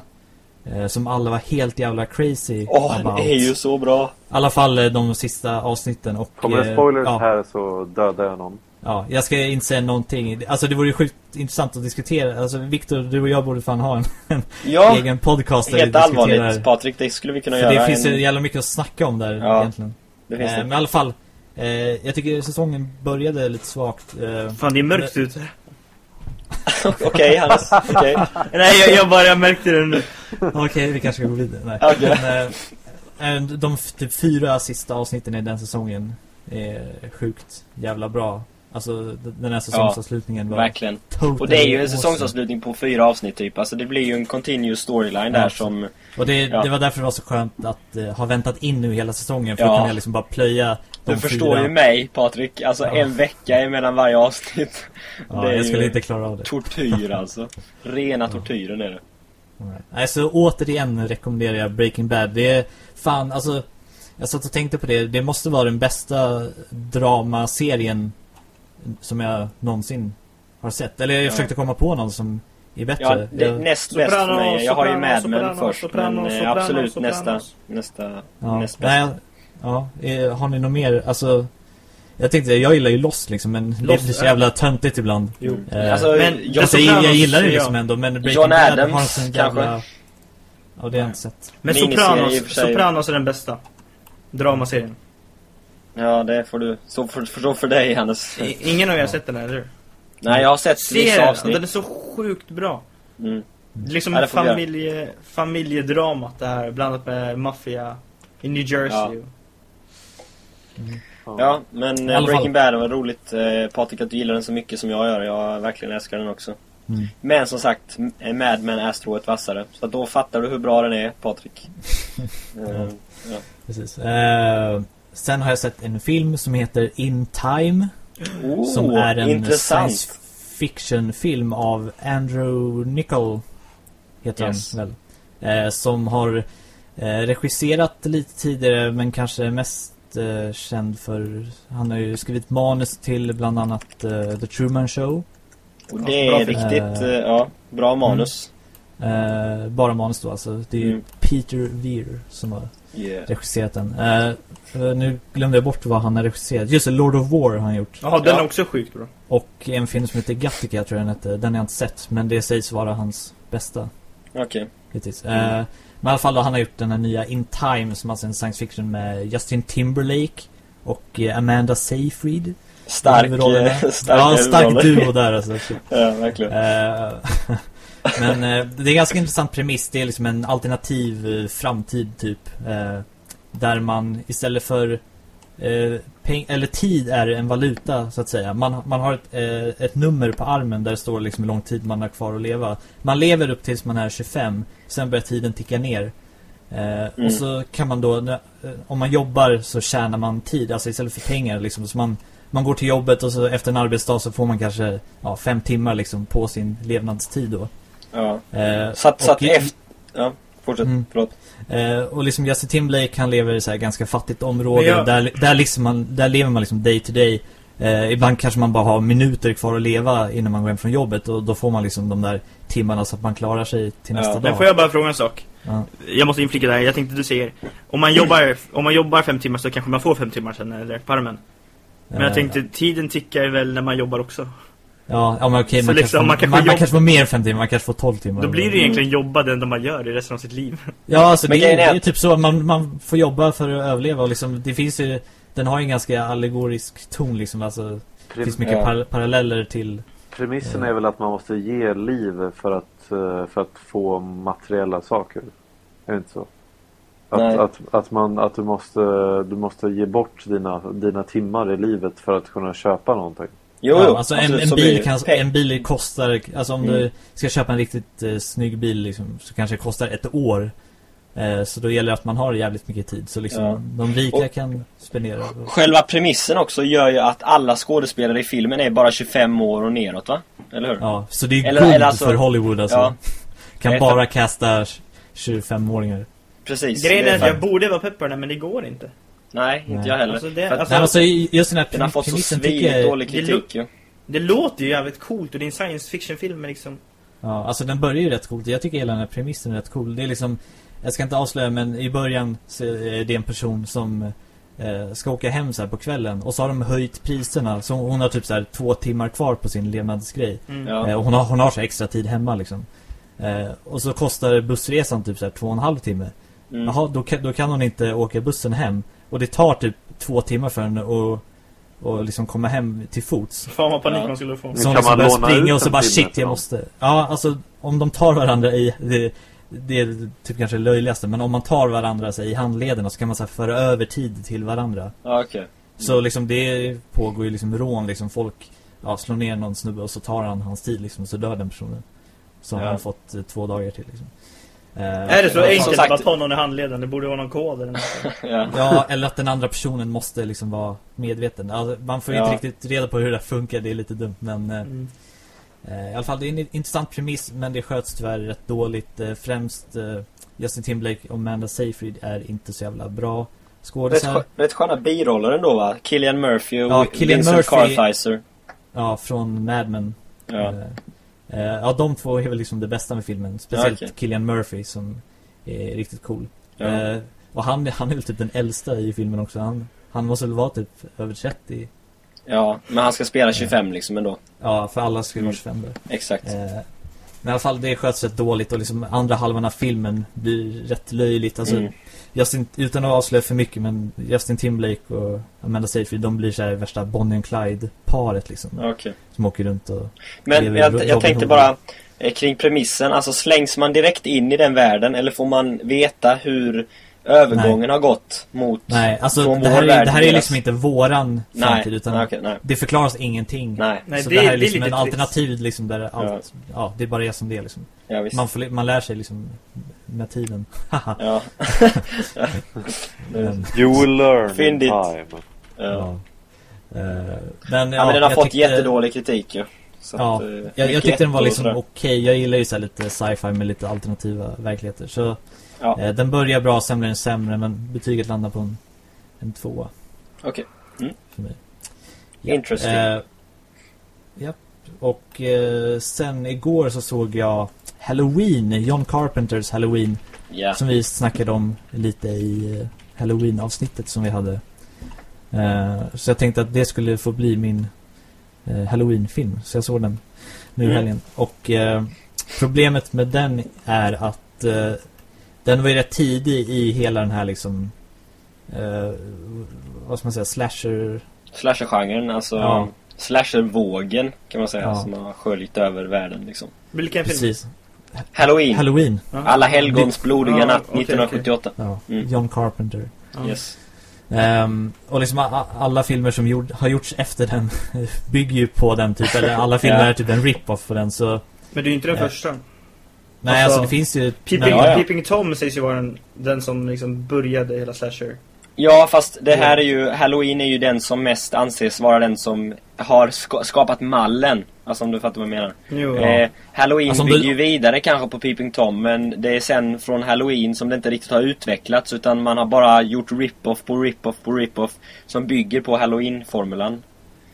[SPEAKER 1] Eh, som alla var helt jävla crazy
[SPEAKER 2] Åh, den
[SPEAKER 1] about.
[SPEAKER 2] är ju så bra.
[SPEAKER 1] I alla fall de sista avsnitten. Och,
[SPEAKER 3] Kommer det spoilers
[SPEAKER 1] ja.
[SPEAKER 3] här så dödar jag någon.
[SPEAKER 1] Ja, jag ska inte säga någonting. Alltså det vore ju sjukt intressant att diskutera. Alltså Viktor, du och jag borde fan ha en
[SPEAKER 2] Ja,
[SPEAKER 1] egen podcast där
[SPEAKER 2] helt allvarligt Patrik. Det skulle vi kunna
[SPEAKER 1] För
[SPEAKER 2] göra.
[SPEAKER 1] det finns
[SPEAKER 2] en...
[SPEAKER 1] ju jävla mycket att snacka om där
[SPEAKER 2] Ja,
[SPEAKER 1] egentligen.
[SPEAKER 2] det finns
[SPEAKER 1] Eh,
[SPEAKER 2] det.
[SPEAKER 1] men i alla fall, eh, jag tycker säsongen började lite svagt. Eh,
[SPEAKER 4] Fan, det är mörkt ute.
[SPEAKER 2] Okej, Hannes. Okej.
[SPEAKER 4] Nej, jag, jag bara jag märkte det nu.
[SPEAKER 1] Okej, vi kanske ska gå vidare. Nej.
[SPEAKER 2] Okej.
[SPEAKER 1] Men, eh, eh, de typ fyra sista avsnitten i den säsongen är sjukt jävla bra. Alltså den här säsongsavslutningen var
[SPEAKER 2] Verkligen. Och det är ju en säsongsavslutning på fyra avsnitt typ. Alltså det blir ju en continuous storyline där
[SPEAKER 1] Ja,
[SPEAKER 2] som...
[SPEAKER 1] Och det,
[SPEAKER 2] Ja.
[SPEAKER 1] det var därför det var så skönt att eh, ha väntat in nu hela säsongen. För
[SPEAKER 2] Ja.
[SPEAKER 1] då kan jag liksom bara plöja de
[SPEAKER 2] Du förstår
[SPEAKER 1] fyra.
[SPEAKER 2] ju mig Patrik. Alltså
[SPEAKER 1] Ja.
[SPEAKER 2] en vecka emellan varje avsnitt.
[SPEAKER 1] Ja, jag skulle inte klara av det.
[SPEAKER 2] tortyr alltså. Rena tortyren är det.
[SPEAKER 1] Nej. Nej, så återigen rekommenderar jag Breaking Bad. Det är fan, alltså Jag satt och tänkte på det. Det måste vara den bästa dramaserien som jag någonsin har sett. Eller jag
[SPEAKER 2] Ja.
[SPEAKER 1] försökte komma på någon som är bättre.
[SPEAKER 2] Ja, det är
[SPEAKER 1] jag,
[SPEAKER 2] näst bäst för mig. Jag har ju Mad Men först. Men eh, absolut nästa, nästa,
[SPEAKER 1] ja.
[SPEAKER 2] näst bäst.
[SPEAKER 1] ja, eh, har ni något mer? Alltså jag tänkte, jag gillar ju Lost liksom, men det
[SPEAKER 4] Lost
[SPEAKER 1] blir så
[SPEAKER 4] är-
[SPEAKER 1] jävla töntigt ibland.
[SPEAKER 4] Jo.
[SPEAKER 1] Eh,
[SPEAKER 2] Alltså,
[SPEAKER 4] Men-
[SPEAKER 2] jag,
[SPEAKER 1] alltså,
[SPEAKER 4] Sopranos
[SPEAKER 1] jag gillar det liksom
[SPEAKER 4] jag.
[SPEAKER 1] ändå, men Breaking
[SPEAKER 2] John
[SPEAKER 1] Bad
[SPEAKER 2] Adams,
[SPEAKER 1] har en sån jävla...
[SPEAKER 2] kanske?
[SPEAKER 1] Ja, det har jag inte sett.
[SPEAKER 4] Men Sopranos. Sopranos är den bästa. Dramaserien.
[SPEAKER 2] Ja, det får du. Så för, för, så för dig Hannes.
[SPEAKER 4] Ingen av er har sett den, eller hur?
[SPEAKER 2] Nej, jag har sett
[SPEAKER 4] Se
[SPEAKER 2] vissa avsnitt.
[SPEAKER 4] Den är så sjukt bra.
[SPEAKER 2] Mm.
[SPEAKER 4] Det är Liksom
[SPEAKER 2] Ja,
[SPEAKER 4] familje, familjedramat det här, blandat med maffia i New Jersey.
[SPEAKER 2] Ja. Ja, men eh, Breaking. Bad var roligt eh, Patrik att du gillar den så mycket som jag gör. Jag verkligen älskar den också.
[SPEAKER 1] Mm.
[SPEAKER 2] Men som sagt, M- Mad Men är strået vassare. Så då fattar du hur bra den är, Patrik. Eh, ja.
[SPEAKER 1] Precis. Eh, sen har jag sett en film som heter In Time.
[SPEAKER 2] Oh,
[SPEAKER 1] som är en
[SPEAKER 2] intressant.
[SPEAKER 1] science fiction film av Andrew Nichol heter
[SPEAKER 2] Yes.
[SPEAKER 1] han väl. Eh, som har eh, regisserat lite tidigare men kanske mest eh, känd för han har ju skrivit manus till bland annat eh, The Truman Show
[SPEAKER 2] Och det är riktigt,
[SPEAKER 1] Eh,
[SPEAKER 2] eh, ja, bra manus.
[SPEAKER 1] Eh, bara manus då alltså. Det är
[SPEAKER 2] Mm.
[SPEAKER 1] Peter Weir som har
[SPEAKER 2] Yeah.
[SPEAKER 1] regisserat den. Eh, nu glömde jag bort vad han har regisserat. Just Lord of War har han gjort.
[SPEAKER 4] Jaha, den
[SPEAKER 2] Ja.
[SPEAKER 4] är också sjukt bra.
[SPEAKER 1] Och en film som heter Gattaca tror jag den hette. Den har jag inte sett, men det sägs vara hans bästa
[SPEAKER 2] Okej.
[SPEAKER 1] hittills.
[SPEAKER 2] Mm.
[SPEAKER 1] Eh, men i alla fall då, han har gjort den här nya In Time som alltså är en science fiction med Justin Timberlake och Amanda Seyfried.
[SPEAKER 2] Stark, starka
[SPEAKER 1] Ja, stark duo där alltså.
[SPEAKER 2] Ja, verkligen.
[SPEAKER 1] Men eh, det är en ganska intressant premiss. Det är liksom en alternativ eh, framtid typ. eh, Där man istället för eh, peng eller tid är en valuta så att säga. Man, man har ett, eh, ett nummer på armen där det står liksom hur lång tid man har kvar att leva. Man lever upp tills man är 25. Sen börjar tiden ticka ner. Eh,
[SPEAKER 2] Mm.
[SPEAKER 1] Och så kan man då, om man jobbar så tjänar man tid, alltså istället för pengar liksom. Så man, man går till jobbet och så efter en arbetsdag så får man kanske ja, fem timmar liksom på sin levnadstid då.
[SPEAKER 2] Ja.
[SPEAKER 1] Eh,
[SPEAKER 2] Så att, så att efter... Ja, fortsätt.
[SPEAKER 1] Mm.
[SPEAKER 2] Förlåt.
[SPEAKER 1] Eh, och liksom Justin Timberlake han lever i så här ganska fattigt område.
[SPEAKER 4] Jag-
[SPEAKER 1] Där, där, liksom man, där lever man liksom day to day. Eh, ibland kanske man bara har minuter kvar att leva innan man går hem från jobbet. Och då får man liksom de där timmarna så att man klarar sig till
[SPEAKER 2] Ja,
[SPEAKER 1] nästa
[SPEAKER 2] men
[SPEAKER 4] Men
[SPEAKER 1] dag.
[SPEAKER 4] får jag bara fråga en sak?
[SPEAKER 1] Ja.
[SPEAKER 4] Jag måste inflika där, jag tänkte du säger Om man jobbar, om man jobbar fem timmar så kanske man får fem timmar sen eller på armen Men jag
[SPEAKER 1] Eh,
[SPEAKER 4] tänkte, tiden tickar väl när man jobbar också
[SPEAKER 1] Ja, ja men okej,
[SPEAKER 4] Så
[SPEAKER 1] man,
[SPEAKER 4] liksom,
[SPEAKER 1] kanske får,
[SPEAKER 4] man
[SPEAKER 1] man,
[SPEAKER 4] kanske
[SPEAKER 1] man,
[SPEAKER 4] jobb-
[SPEAKER 1] kanske får mer än fem timmar, man kanske får 12 timmar.
[SPEAKER 4] Då blir det egentligen jobba det enda man gör i resten av sitt liv
[SPEAKER 1] Ja, alltså
[SPEAKER 2] Men
[SPEAKER 1] det, är- det är
[SPEAKER 2] att-
[SPEAKER 1] typ så, man, man får jobba för att överleva och liksom, det finns ju Den har ju en ganska allegorisk ton liksom, alltså Det finns mycket
[SPEAKER 2] Ja.
[SPEAKER 1] par paralleller till
[SPEAKER 3] Premissen är väl att man måste ge liv för att, eh, för att få materiella saker. Är det inte så?
[SPEAKER 2] Nej.
[SPEAKER 3] Att, att, att, man, att du, måste, du måste ge bort dina, dina timmar i livet för att kunna köpa någonting.
[SPEAKER 2] Jo,
[SPEAKER 1] ja,
[SPEAKER 2] jo.
[SPEAKER 1] alltså en, en bil kan, en bil kostar, alltså om
[SPEAKER 2] Mm.
[SPEAKER 1] du ska köpa en riktigt eh, snygg bil liksom, så kanske det kostar ett år. Eh, så då gäller det att man har jävligt mycket tid. Så liksom,
[SPEAKER 2] Ja.
[SPEAKER 1] de rika
[SPEAKER 2] Och-
[SPEAKER 1] kan spendera.
[SPEAKER 2] Själva premissen också gör ju att alla skådespelare i filmen är bara 25 år och neråt va? Eller hur?
[SPEAKER 1] Ja, så det är
[SPEAKER 2] Eller- eller alltså-
[SPEAKER 1] för Hollywood alltså.
[SPEAKER 2] Ja.
[SPEAKER 1] Kan
[SPEAKER 2] Nej,
[SPEAKER 1] bara casta 25-åringar.
[SPEAKER 2] Precis.
[SPEAKER 4] Grejen är att jag borde vara pepp på den här, men det går inte
[SPEAKER 2] Nej, inte
[SPEAKER 1] Nej.
[SPEAKER 2] jag heller.
[SPEAKER 4] Alltså, det-
[SPEAKER 2] att
[SPEAKER 4] alltså-
[SPEAKER 1] Nej, alltså just den här
[SPEAKER 2] den har fått så svinigt dålig
[SPEAKER 4] det
[SPEAKER 2] kritik ju.
[SPEAKER 4] Det låter ju jävligt coolt och det är en science fiction film men liksom
[SPEAKER 1] Ja, alltså den börjar ju rätt coolt. Jag tycker hela den här premissen är rätt cool. Det är liksom, jag ska inte avslöja men i början så är det en person som eh, ska åka hem så här på kvällen och så har de höjt priserna. Så hon har typ så här två timmar kvar på sin levnadsgrej.
[SPEAKER 4] mm.
[SPEAKER 2] Ja.
[SPEAKER 1] Eh, och hon har, hon har så extra tid hemma liksom. Eh, och så kostar bussresan typ så här två och en halv timme.
[SPEAKER 2] Mm.
[SPEAKER 1] Jaha, då då kan hon inte åka bussen hem. Och det tar typ två timmar för henne att och liksom komma hem till fots.
[SPEAKER 4] Fan vad panik
[SPEAKER 2] Ja.
[SPEAKER 4] man skulle få
[SPEAKER 1] Så hon liksom
[SPEAKER 3] man
[SPEAKER 1] börjar springa och så bara shit, jag måste. Ja, alltså om de tar varandra i det, det är typ kanske det löjligaste, men om man tar varandra så, i handlederna så kan man så här, föra över tid till varandra.
[SPEAKER 2] Ja, okej.
[SPEAKER 1] Så liksom det pågår ju liksom rån, liksom folk ja, slår ner någon snubbe och så tar han hans tid liksom, så dör den personen. Så har
[SPEAKER 2] Ja.
[SPEAKER 1] han fått eh, två dagar till liksom. Eh,
[SPEAKER 4] Är det så enkelt
[SPEAKER 2] sagt-
[SPEAKER 4] att ta någon i handleden? Det borde vara någon kod eller något
[SPEAKER 2] Ja.
[SPEAKER 1] Ja, eller att den andra personen måste liksom vara medveten. Alltså, man får ju
[SPEAKER 2] Ja.
[SPEAKER 1] inte riktigt reda på hur det funkar, det är lite dumt men eh,
[SPEAKER 4] mm.
[SPEAKER 1] Eh, I alla fall, det är en intressant premiss men det sköts tyvärr rätt dåligt. Eh, Främst eh, Justin Timberlake och Amanda Seyfried är inte så jävla bra
[SPEAKER 2] Rätt,
[SPEAKER 1] skådisar.
[SPEAKER 2] rätt sköna biroller ändå va? Killian Murphy och
[SPEAKER 1] Ja, Cillian
[SPEAKER 2] Vincent
[SPEAKER 1] Murphy-
[SPEAKER 2] Kartheiser.
[SPEAKER 1] Ja, från Mad Men.
[SPEAKER 2] Ja.
[SPEAKER 1] Eh, eh, ja, de två är väl liksom det bästa med filmen. Speciellt
[SPEAKER 2] Ja, okej.
[SPEAKER 1] Killian Murphy som är riktigt cool.
[SPEAKER 2] Ja.
[SPEAKER 1] Eh, och han, han är väl typ den äldsta i filmen också. Han, han måste väl vara typ över 30.
[SPEAKER 2] ja, men han ska spela 25 liksom ändå.
[SPEAKER 1] Ja, för alla ska vara
[SPEAKER 2] Mm.
[SPEAKER 1] 25 där.
[SPEAKER 2] Exakt.
[SPEAKER 1] Men i alla fall, det sköts rätt dåligt och liksom andra halvan av filmen blir rätt löjligt. Alltså,
[SPEAKER 2] Mm.
[SPEAKER 1] Justin, utan att avslöja för mycket, men Justin Timberlake och Amanda Seyfried, de blir så här värsta Bonnie och Clyde-paret liksom.
[SPEAKER 2] Okej.
[SPEAKER 1] Som åker runt och...
[SPEAKER 2] Men jag, jag tänkte bara eh, kring premissen, alltså slängs man direkt in i den världen eller får man veta hur övergången har gått mot
[SPEAKER 1] Nej, alltså
[SPEAKER 2] från
[SPEAKER 1] det
[SPEAKER 2] vår
[SPEAKER 1] här, är,
[SPEAKER 2] värld
[SPEAKER 1] det här är liksom inte våran
[SPEAKER 2] Nej,
[SPEAKER 1] framtid, utan
[SPEAKER 2] nej, okej, nej.
[SPEAKER 1] det förklaras ingenting.
[SPEAKER 2] Nej,
[SPEAKER 4] Nej,
[SPEAKER 1] så
[SPEAKER 4] det,
[SPEAKER 1] det, här
[SPEAKER 4] det
[SPEAKER 1] är liksom
[SPEAKER 4] lite
[SPEAKER 1] en
[SPEAKER 4] trist.
[SPEAKER 1] alternativ liksom där allt, ja. det är bara det som det är liksom.
[SPEAKER 2] ja visst.
[SPEAKER 1] Man, får, man lär sig liksom med tiden.
[SPEAKER 2] Ja.
[SPEAKER 3] You will learn in
[SPEAKER 2] Fyndigt.
[SPEAKER 3] time.
[SPEAKER 2] ja.
[SPEAKER 1] ja. Eh, men,
[SPEAKER 2] Ja, men den har fått
[SPEAKER 1] tyckte-
[SPEAKER 2] jättedålig kritik ju. Så
[SPEAKER 1] Ja,
[SPEAKER 2] att, eh,
[SPEAKER 1] Jag, jag tyckte den var liksom okej. Jag gillar ju så här lite sci-fi med lite alternativa verkligheter. Så
[SPEAKER 2] Ja.
[SPEAKER 1] eh, den börjar bra, sen blir den sämre. Men betyget landar på en, en tvåa
[SPEAKER 2] Okej.
[SPEAKER 1] för mig.
[SPEAKER 2] Interesting.
[SPEAKER 1] Eh, ja. Och eh, sen igår så såg jag Halloween, John Carpenters Halloween.
[SPEAKER 2] Ja.
[SPEAKER 1] Som vi snackade om lite i Halloween-avsnittet som vi hade. Eh, så jag tänkte att det skulle få bli min eh, Halloween-film. Så jag såg den nu i
[SPEAKER 2] Mm.
[SPEAKER 1] helgen. Och problemet med den är att den var ju rätt tidig i hela den här liksom eh, vad ska man säga, slasher
[SPEAKER 2] Slasher-genren, alltså
[SPEAKER 1] Ja.
[SPEAKER 2] slasher-vågen kan man säga,
[SPEAKER 1] Ja.
[SPEAKER 2] som har sköljt över världen liksom.
[SPEAKER 4] Vilken film?
[SPEAKER 1] Precis.
[SPEAKER 2] Halloween.
[SPEAKER 1] Halloween.
[SPEAKER 4] Ja.
[SPEAKER 2] Alla helgons blodiga
[SPEAKER 4] Ja,
[SPEAKER 2] natt
[SPEAKER 4] okej,
[SPEAKER 2] 1978.
[SPEAKER 1] Ja.
[SPEAKER 2] Mm.
[SPEAKER 1] John Carpenter.
[SPEAKER 4] Ja.
[SPEAKER 2] Yes.
[SPEAKER 1] Ehm, och liksom alla filmer som gjord, har gjorts efter den bygger ju på den typ, eller alla filmer är typ en rip-off på den så
[SPEAKER 4] Men det är ju inte den
[SPEAKER 1] Ja.
[SPEAKER 4] första.
[SPEAKER 1] Nej
[SPEAKER 4] Alltså,
[SPEAKER 1] alltså, det finns ju
[SPEAKER 4] Peeping,
[SPEAKER 2] Ja, ja.
[SPEAKER 4] Peeping Tom sägs ju vara den, den som liksom började hela slasher.
[SPEAKER 2] Ja, fast det här är ju, Halloween är ju den som mest anses vara den som har ska, skapat mallen. Alltså om du fattar vad jag menar.
[SPEAKER 4] Jo,
[SPEAKER 2] Eh, Halloween
[SPEAKER 1] Alltså,
[SPEAKER 2] bygger
[SPEAKER 1] du-
[SPEAKER 2] ju vidare kanske på Peeping Tom, men det är sen från Halloween som det inte riktigt har utvecklats, utan man har bara gjort rip-off på rip-off på rip-off som bygger på Halloween-formulan.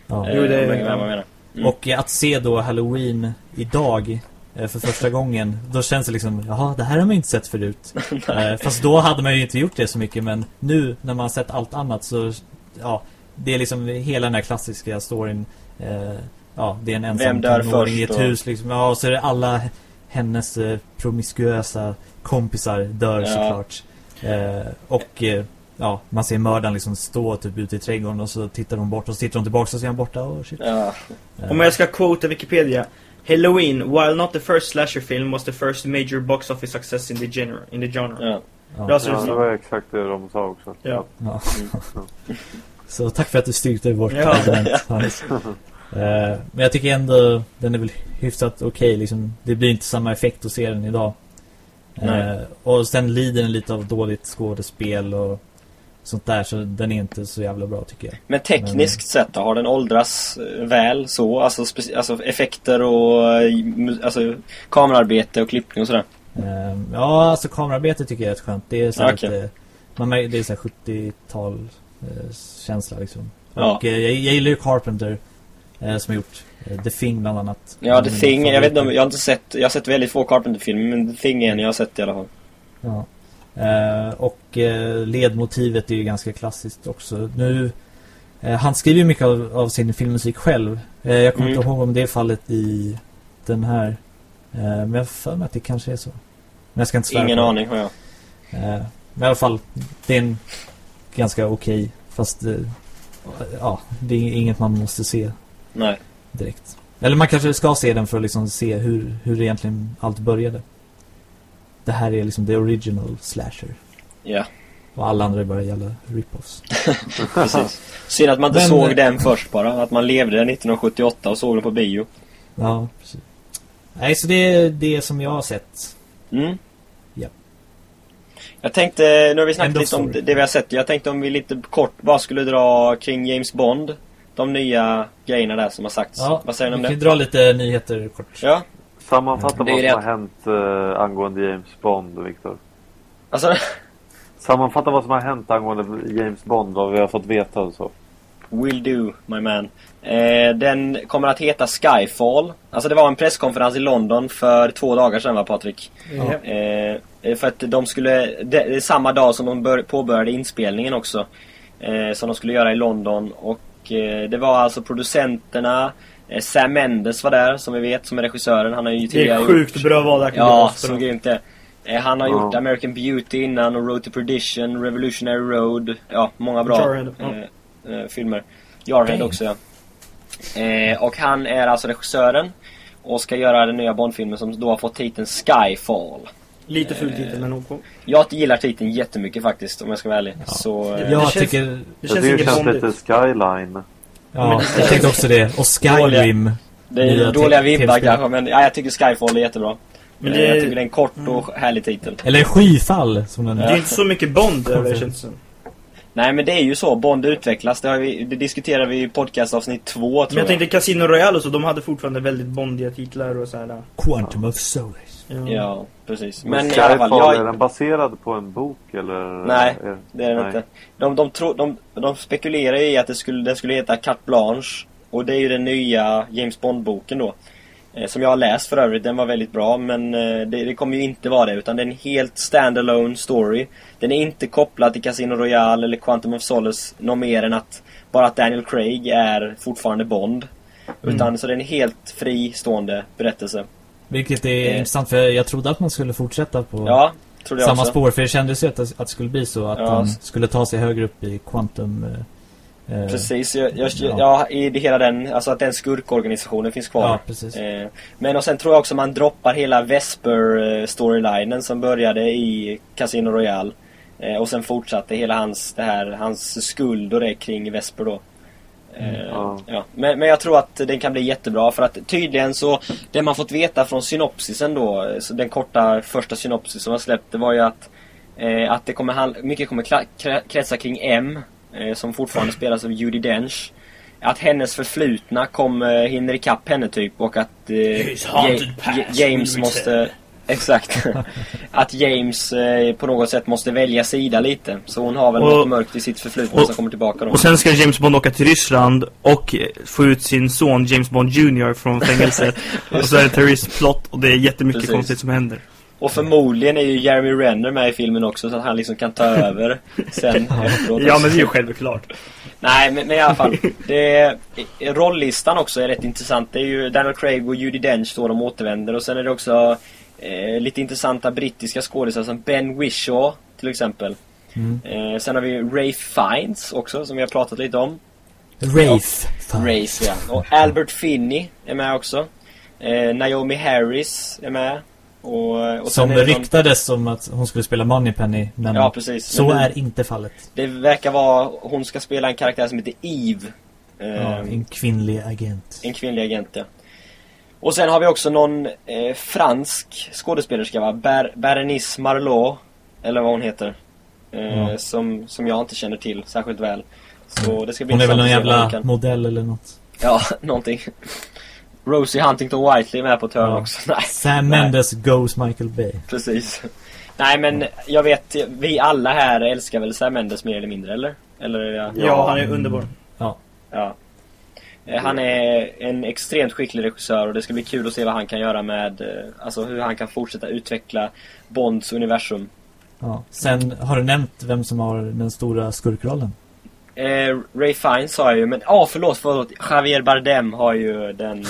[SPEAKER 1] ja.
[SPEAKER 2] Eh,
[SPEAKER 4] Jo, det-
[SPEAKER 2] med vad jag menar. Mm.
[SPEAKER 1] Och att se då Halloween idag för första gången Då känns det liksom, jaha det här har man ju inte sett förut eh, Fast då hade man ju inte gjort det så mycket Men nu när man har sett allt annat så Ja Det är liksom hela den här klassiska storyn eh, Ja det är en ensam tonåring i ett hus liksom Ja och så är det alla Hennes eh, promiskuösa kompisar dör
[SPEAKER 2] Ja.
[SPEAKER 1] såklart eh, Och eh, Ja, man ser mördaren liksom stå typ ute i trädgården och så tittar de bort och så tittar de tillbaka och så är han borta och shit.
[SPEAKER 2] Ja.
[SPEAKER 1] Eh,
[SPEAKER 4] Om jag ska quota Wikipedia. Halloween, while not the first slasher film, was the first major box office success in the genre. In the genre.
[SPEAKER 2] Ja.
[SPEAKER 1] ja.
[SPEAKER 4] Ja, så-
[SPEAKER 3] Ja, det var exakt det de sa också.
[SPEAKER 4] Ja.
[SPEAKER 1] Ja.
[SPEAKER 2] Mm.
[SPEAKER 1] Så tack för att du styrkte vårt
[SPEAKER 4] Ja.
[SPEAKER 1] argument Hans. Eh, Men jag tycker ändå Den är väl hyfsat okej liksom. Det blir inte samma effekt att se den idag Eh,
[SPEAKER 2] Nej.
[SPEAKER 1] Och sen lider den lite av dåligt skådespel och Sånt där så den är inte så jävla bra tycker jag
[SPEAKER 2] Men tekniskt sett då, har den åldrats eh, väl så? Alltså, alltså effekter och eh, alltså, kamerarbete och klippning och sådär?
[SPEAKER 1] Eh, Ja alltså kamerarbetet tycker jag är rätt skönt Det är så
[SPEAKER 2] Okej.
[SPEAKER 1] lite man Det är så här 70-tal eh, känsla liksom
[SPEAKER 2] Ja.
[SPEAKER 1] Och eh, jag, jag gillar ju Carpenter eh, Som har gjort eh, The Thing bland annat
[SPEAKER 2] Ja, The Thing, jag vet inte om, jag har inte sett, jag har sett väldigt få Carpenter-filmer men The Thing är en jag har sett i alla fall.
[SPEAKER 1] Ja. Eh, och eh, ledmotivet är ju ganska klassiskt också. Nu, eh, han skriver ju mycket av, av sin filmmusik själv. Jag kommer
[SPEAKER 2] Mm.
[SPEAKER 1] inte ihåg om det är fallet i den här. Men jag för mig att det kanske är så. Men jag ska inte svära
[SPEAKER 2] Ingen
[SPEAKER 1] på
[SPEAKER 2] aning har jag.
[SPEAKER 1] Men i alla fall, det är en ganska okej. fast eh, ja, det är inget man måste se
[SPEAKER 2] Nej.
[SPEAKER 1] direkt. Eller man kanske ska se den för att liksom se hur, hur egentligen allt började. Det här är liksom the original slasher.
[SPEAKER 2] Ja,
[SPEAKER 1] Och alla andra är bara jävla rip-offs.
[SPEAKER 2] precis. Synd att man inte
[SPEAKER 1] Men-
[SPEAKER 2] såg den först bara. Att man levde 1978 och såg den på bio.
[SPEAKER 1] Ja, precis. Nej, så det är det som jag har sett.
[SPEAKER 2] Mm.
[SPEAKER 1] Ja.
[SPEAKER 2] Jag tänkte, nu har vi snackat lite om det vi har sett. Jag tänkte om vi lite kort bara skulle dra kring James Bond. De nya grejerna där som har sagts.
[SPEAKER 1] Ja,
[SPEAKER 2] Vad säger ni
[SPEAKER 1] vi
[SPEAKER 2] om
[SPEAKER 1] kan ju
[SPEAKER 2] det?
[SPEAKER 1] dra lite nyheter kort.
[SPEAKER 2] Ja,
[SPEAKER 3] Sammanfatta vad som
[SPEAKER 2] rätt.
[SPEAKER 3] har hänt eh, angående James Bond, Viktor.
[SPEAKER 2] alltså
[SPEAKER 3] Sammanfatta vad som har hänt angående James Bond, vad vi har fått veta och så.
[SPEAKER 2] Will do, my man. Eh, den kommer att heta Skyfall. Alltså det var en presskonferens i London för två dagar sedan va Patrik?
[SPEAKER 4] Ja.
[SPEAKER 2] Eh, för att de skulle, det, det är samma dag som de bör, påbörjade inspelningen också. Eh, som de skulle göra i London. Och eh, det var alltså producenterna. Eh, Sam Mendes var där som vi vet, som är regissören. Han har ju
[SPEAKER 4] Det
[SPEAKER 2] tidigare
[SPEAKER 4] är sjukt
[SPEAKER 2] gjort,
[SPEAKER 4] bra val där.
[SPEAKER 2] Ja, så grymt det. Eh, han har
[SPEAKER 3] Ja.
[SPEAKER 2] gjort American Beauty innan och Road to Perdition, Revolutionary Road. Ja, många bra
[SPEAKER 4] Jarhead, ja.
[SPEAKER 2] eh, eh, filmer. Jarhead
[SPEAKER 1] Damn.
[SPEAKER 2] också ja. Eh, och han är alltså regissören. Och ska göra den nya Bond-filmen som då har fått titeln Skyfall.
[SPEAKER 4] Lite ful titel men OK.
[SPEAKER 2] Jag gillar titeln jättemycket faktiskt om jag ska vara ärlig.
[SPEAKER 1] Ja.
[SPEAKER 2] Så, eh,
[SPEAKER 4] Det
[SPEAKER 1] Jag
[SPEAKER 4] känns-
[SPEAKER 1] tycker...
[SPEAKER 4] Det
[SPEAKER 3] Ja,
[SPEAKER 4] känns
[SPEAKER 3] det känns lite Skyline.
[SPEAKER 1] Ja, jag tänkte också det. Och Skyrim.
[SPEAKER 2] det är dåliga
[SPEAKER 1] te-
[SPEAKER 2] vibbar kanske men ja, jag tycker Skyfall är jättebra.
[SPEAKER 4] Men
[SPEAKER 2] Eh,
[SPEAKER 4] det-
[SPEAKER 2] Jag tycker det är en kort och härlig titel.
[SPEAKER 1] Eller Skyfall, som den
[SPEAKER 4] Det är inte så mycket Bond över känns.
[SPEAKER 2] Nej men det är ju så, Bond utvecklas. Det, har vi, det diskuterade vi i podcastavsnitt två tror
[SPEAKER 4] Men jag tänkte Casino Royale och så, de hade fortfarande väldigt bondiga titlar och så här.
[SPEAKER 1] Quantum of Solace.
[SPEAKER 2] Ja, precis.
[SPEAKER 3] Men
[SPEAKER 2] Men i alla fall,
[SPEAKER 3] Skyfall, är
[SPEAKER 2] jag,
[SPEAKER 3] den baserad på en bok eller?
[SPEAKER 2] Nej, det är den
[SPEAKER 3] nej.
[SPEAKER 2] inte. De, de, tro, de, de spekulerar ju i att det skulle, den skulle heta Carte Blanche. Och det är ju den nya James Bond-boken då. Eh, som jag har läst för övrigt, den var väldigt bra men eh, det, det kommer ju inte vara det utan det är en helt standalone story. Den är inte kopplad till Casino Royale eller Quantum of Solace något mer än att bara att Daniel Craig är fortfarande Bond. Utan så det är en helt fristående berättelse.
[SPEAKER 1] Vilket är
[SPEAKER 2] Eh.
[SPEAKER 1] intressant för jag trodde att man skulle fortsätta på
[SPEAKER 2] Ja,
[SPEAKER 1] samma
[SPEAKER 2] också.
[SPEAKER 1] spår. För det kändes ju att, att det skulle bli så. Att
[SPEAKER 2] Ja.
[SPEAKER 1] han skulle ta sig högre upp i Quantum... eh, eh,
[SPEAKER 2] Precis, jag, jag,
[SPEAKER 1] Ja.
[SPEAKER 2] ja. i det hela den, alltså att den skurkorganisationen finns kvar.
[SPEAKER 1] Ja, precis.
[SPEAKER 2] Eh, men och sen tror jag också man droppar hela Vesper-storylinen som började i Casino Royale. Eh, och sen fortsatte hela hans, det här, hans skuld och det kring Vesper då. Eh,
[SPEAKER 3] ja.
[SPEAKER 2] ja. Men, men jag tror att den kan bli jättebra för att tydligen så Det man fått veta från synopsisen då så Den korta första synopsis som var släppt Det var ju att eh, Att det kommer mycket kommer kretsa kring M eh, Som fortfarande spelas av Judi Dench Att hennes förflutna kommer hinner ikapp henne typ och att eh, James måste Exakt. att James eh, på något sätt måste välja sida lite. Så hon har väl
[SPEAKER 4] Och-
[SPEAKER 2] något mörkt i sitt förflutna
[SPEAKER 4] och-
[SPEAKER 2] som kommer tillbaka då.
[SPEAKER 4] Och sen ska James Bond åka till Ryssland och eh, få ut sin son James Bond Jr från fängelset. och så är det terroristplott och det är jättemycket
[SPEAKER 2] Precis.
[SPEAKER 4] konstigt som händer.
[SPEAKER 2] Och förmodligen är ju Jeremy Renner med i filmen också så att han liksom kan ta över sen efteråt.
[SPEAKER 4] Ja men det är ju självklart.
[SPEAKER 2] Nej men, men i alla fall. Det, rolllistan också är rätt intressant. Det är ju Daniel Craig och Judi Dench då de återvänder och sen är det också eh, lite intressanta brittiska skådisar som Ben Whishaw till exempel.
[SPEAKER 1] Mm.
[SPEAKER 2] Eh, sen har vi Rafe Fiennes också som vi har pratat lite om.
[SPEAKER 1] Rafe.
[SPEAKER 2] Rafe ja. Och Albert Finney är med också. Eh, Naomi Harris är med. Och, och
[SPEAKER 1] Som
[SPEAKER 2] det någon-
[SPEAKER 1] ryktades som att hon skulle spela Moneypenny. Men
[SPEAKER 2] Ja precis.
[SPEAKER 1] så
[SPEAKER 2] Men nu-
[SPEAKER 1] är inte fallet.
[SPEAKER 2] Det verkar vara, hon ska spela en karaktär som heter Eve.
[SPEAKER 1] Ja,
[SPEAKER 2] Eh,
[SPEAKER 1] en kvinnlig agent.
[SPEAKER 2] En kvinnlig agent ja. Och sen har vi också någon eh, fransk skådespelerska va? Ber Berenice Marlot. Eller vad hon heter. Eh,
[SPEAKER 1] Ja.
[SPEAKER 2] som, som jag inte känner till särskilt väl. Så det ska bli
[SPEAKER 1] Hon är väl någon jävla
[SPEAKER 2] kan-
[SPEAKER 1] modell eller något.
[SPEAKER 2] Ja, någonting. Rosie Huntington Whiteley är med på törn
[SPEAKER 1] Ja.
[SPEAKER 2] också. Nej,
[SPEAKER 1] Sam
[SPEAKER 2] Nej.
[SPEAKER 1] Mendes goes Michael Bay.
[SPEAKER 2] precis. Nej men jag vet, vi alla här älskar väl Sam Mendes mer eller mindre eller? Eller är jag...
[SPEAKER 4] Ja,
[SPEAKER 3] Ja.
[SPEAKER 4] han är underbar.
[SPEAKER 2] Ja. Eh, Han är en extremt skicklig regissör och det ska bli kul att se vad han kan göra med, eh, alltså hur han kan fortsätta utveckla Bonds universum.
[SPEAKER 1] Ja. Sen har du nämnt vem som har den stora skurkrollen.
[SPEAKER 2] Eh, Ray Fiennes har ju, men, ja förlåt, förlåt, Javier Bardem har ju den,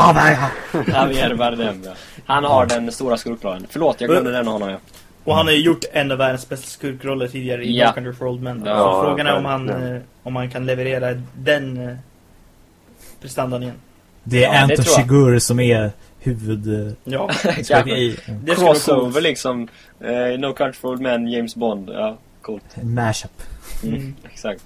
[SPEAKER 2] eh, Javier Bardem ja. Han har den stora skurkrollen. Förlåt, jag glömde nämna honom ja.
[SPEAKER 4] Och han har ju gjort en av världens bästa skurkroller tidigare i
[SPEAKER 2] Ja.
[SPEAKER 4] Dark Under for Old Men.
[SPEAKER 2] Ja,
[SPEAKER 4] så frågan är om han,
[SPEAKER 3] verkligen.
[SPEAKER 4] eh, om han kan leverera den eh, prestandan igen.
[SPEAKER 1] Det är
[SPEAKER 2] Ja,
[SPEAKER 1] Anton. Chigurh som är huvud...
[SPEAKER 4] Ja,
[SPEAKER 1] skurken i
[SPEAKER 4] det
[SPEAKER 2] Crossover liksom. Eh, no Country for Old Men, James Bond. Ja, coolt.
[SPEAKER 1] en mashup.
[SPEAKER 4] Mm.
[SPEAKER 2] Exakt.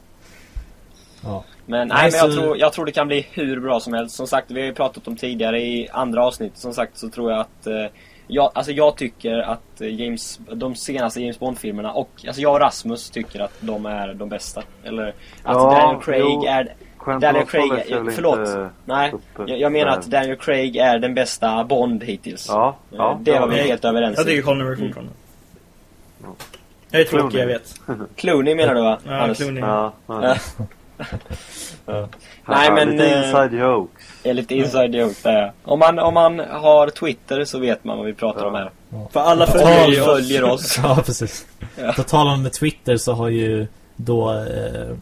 [SPEAKER 1] Ja.
[SPEAKER 2] Men,
[SPEAKER 1] Nej,
[SPEAKER 2] nej, men jag,
[SPEAKER 1] så-
[SPEAKER 2] tror, jag tror det kan bli hur bra som helst. Som sagt, vi har ju pratat om tidigare i andra avsnitt. Som sagt så tror jag att... Eh, jag, alltså jag tycker att James, de senaste James Bond-filmerna och... Alltså jag och Rasmus tycker att de är de bästa. Eller att
[SPEAKER 3] Ja,
[SPEAKER 2] Daniel Craig
[SPEAKER 3] jo.
[SPEAKER 2] är... Daniel Craig
[SPEAKER 3] är
[SPEAKER 2] Förlåt. Nej, jag, jag menar att Daniel Craig är den bästa Bond hittills.
[SPEAKER 3] Ja,
[SPEAKER 2] Eh,
[SPEAKER 3] ja.
[SPEAKER 2] det var vi helt överens
[SPEAKER 4] Jag tycker
[SPEAKER 2] om.
[SPEAKER 4] Connery fortfarande. Jag är tråkig, jag vet.
[SPEAKER 2] Clooney menar du va?
[SPEAKER 4] Ja? Clooney.
[SPEAKER 3] Ja, ja.
[SPEAKER 2] Ja.
[SPEAKER 3] Ja,
[SPEAKER 2] Nej, men,
[SPEAKER 3] Lite
[SPEAKER 2] eh,
[SPEAKER 3] inside jokes.
[SPEAKER 2] är lite inside joke där. Om man, om man har Twitter så vet man vad vi pratar om här.
[SPEAKER 4] För alla följer
[SPEAKER 2] följer oss.
[SPEAKER 1] Ja, precis.
[SPEAKER 2] Ja.
[SPEAKER 1] På tal om Twitter så har ju då eh,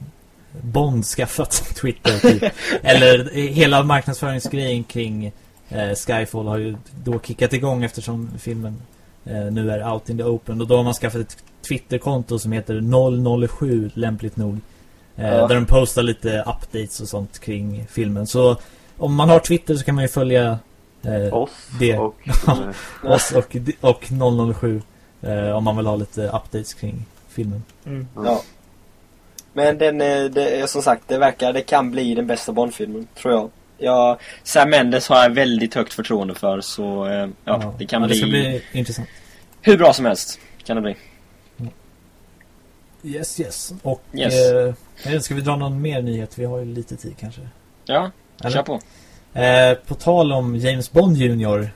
[SPEAKER 1] Bond skaffat Twitter typ. Eller eh, hela marknadsföringsgrejen kring eh, Skyfall har ju då kickat igång eftersom filmen eh, nu är out in the open. Och då har man skaffat ett Twitterkonto som heter 007 lämpligt nog. Eh,
[SPEAKER 2] Ja.
[SPEAKER 1] Där de postar lite updates och sånt kring filmen. Så om man har Twitter så kan man ju följa eh,
[SPEAKER 3] Oss
[SPEAKER 1] det.
[SPEAKER 3] och...
[SPEAKER 1] Ja.
[SPEAKER 3] eh,
[SPEAKER 1] oss och, och 007 eh, om man vill ha lite updates kring filmen.
[SPEAKER 4] Mm.
[SPEAKER 2] Ja. Men den, eh, det, som sagt, det verkar, det kan bli den bästa Bond-filmen, tror jag. Ja, Sam Mendes har jag väldigt högt förtroende för, så eh, ja, det kan
[SPEAKER 1] ja,
[SPEAKER 2] bli,
[SPEAKER 1] det ska bli intressant.
[SPEAKER 2] hur bra som helst. Kan det bli.
[SPEAKER 1] Yes, yes. Och
[SPEAKER 2] Yes.
[SPEAKER 1] Eh, ska vi dra någon mer nyhet? Vi har ju lite tid kanske.
[SPEAKER 2] Ja,
[SPEAKER 1] Eller?
[SPEAKER 2] kör på.
[SPEAKER 1] Eh, på tal om James Bond Jr.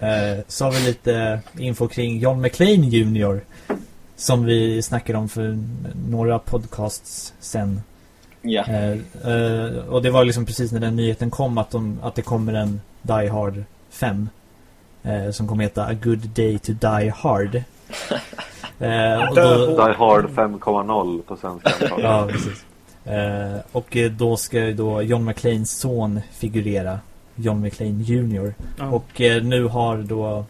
[SPEAKER 1] eh, så har vi lite info kring John McClane Jr. Som vi snackade om för några podcasts sen.
[SPEAKER 2] Ja.
[SPEAKER 1] Eh, eh, och det var liksom precis när den nyheten kom att, de, att det kommer en Die Hard 5. Eh, som kommer heta A Good Day to Die Hard. Eh, och då,
[SPEAKER 3] Die Hard 5,0 på svenska.
[SPEAKER 1] ja, precis. Eh, och eh, då ska ju då John McClanes son figurera. John McClane Jr.
[SPEAKER 4] Ja.
[SPEAKER 1] Och eh, nu har då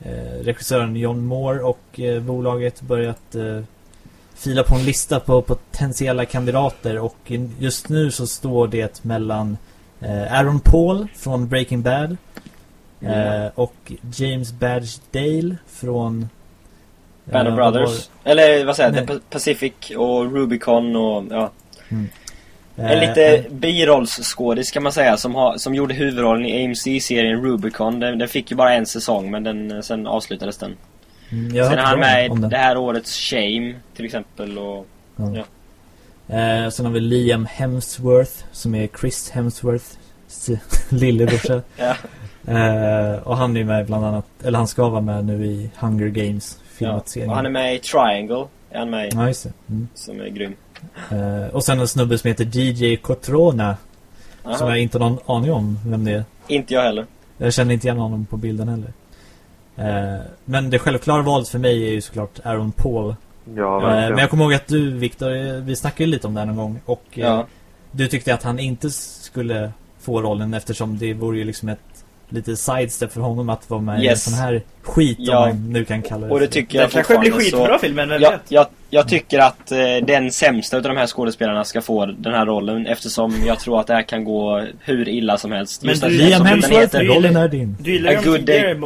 [SPEAKER 1] eh, regissören John Moore och eh, bolaget börjat eh, fila på en lista på potentiella kandidater och just nu så står det mellan eh, Aaron Paul från Breaking Bad eh, och James Badge Dale från
[SPEAKER 2] Band of
[SPEAKER 1] eh, vad var
[SPEAKER 2] Brothers. Eller vad säger jag? Pacific och Rubicon och ja.
[SPEAKER 1] det?
[SPEAKER 2] En
[SPEAKER 1] Eh,
[SPEAKER 2] lite birollsskådis kan man säga som, har, som gjorde huvudrollen i AMC-serien Rubicon. Den, den fick ju bara en säsong men den, sen avslutades den.
[SPEAKER 1] mm, jag
[SPEAKER 2] sen är han med i det här årets Shame till exempel och...
[SPEAKER 1] Ja.
[SPEAKER 2] Ja.
[SPEAKER 1] Eh, sen har vi Liam Hemsworth som är Chris Hemsworths lillebrorsa.
[SPEAKER 2] Ja.
[SPEAKER 1] Eh, och han är med bland annat, eller han ska vara med nu i Hunger Games
[SPEAKER 2] Ja.
[SPEAKER 1] filmatiseringen.
[SPEAKER 2] Och han är med i Triangle. Är han med i,
[SPEAKER 1] Ja, just det. Mm.
[SPEAKER 2] som är grym.
[SPEAKER 1] Eh, och sen en snubbe som heter DJ Cotrona
[SPEAKER 2] Aha.
[SPEAKER 1] som jag inte har någon aning om vem det är.
[SPEAKER 2] Inte jag heller.
[SPEAKER 1] Jag känner inte igen honom på bilden heller. Eh, men det självklara valet för mig är ju såklart Aaron Paul.
[SPEAKER 3] Ja, verkligen.
[SPEAKER 1] men jag kommer ihåg att du, Viktor, vi snackade lite om det här någon gång. Och
[SPEAKER 2] Ja.
[SPEAKER 1] du tyckte att han inte skulle få rollen eftersom det vore ju liksom ett lite sidestep för honom att vara med i en
[SPEAKER 2] Yes.
[SPEAKER 1] sån här skit
[SPEAKER 2] Ja.
[SPEAKER 1] om man nu kan kalla det
[SPEAKER 2] Och det tycker
[SPEAKER 4] Det
[SPEAKER 2] jag
[SPEAKER 4] kanske blir
[SPEAKER 2] fortfarande, så-
[SPEAKER 4] skitbra filmen, vem
[SPEAKER 2] Jag,
[SPEAKER 4] vet?
[SPEAKER 2] jag, jag tycker att eh, den sämsta utav de här skådespelarna ska få den här rollen eftersom jag tror att det här kan gå hur illa som helst.
[SPEAKER 4] Men
[SPEAKER 2] Just
[SPEAKER 4] du-
[SPEAKER 1] Liam
[SPEAKER 2] den
[SPEAKER 1] Hemsworth, rollen är din.
[SPEAKER 4] Du gillar
[SPEAKER 2] A good day.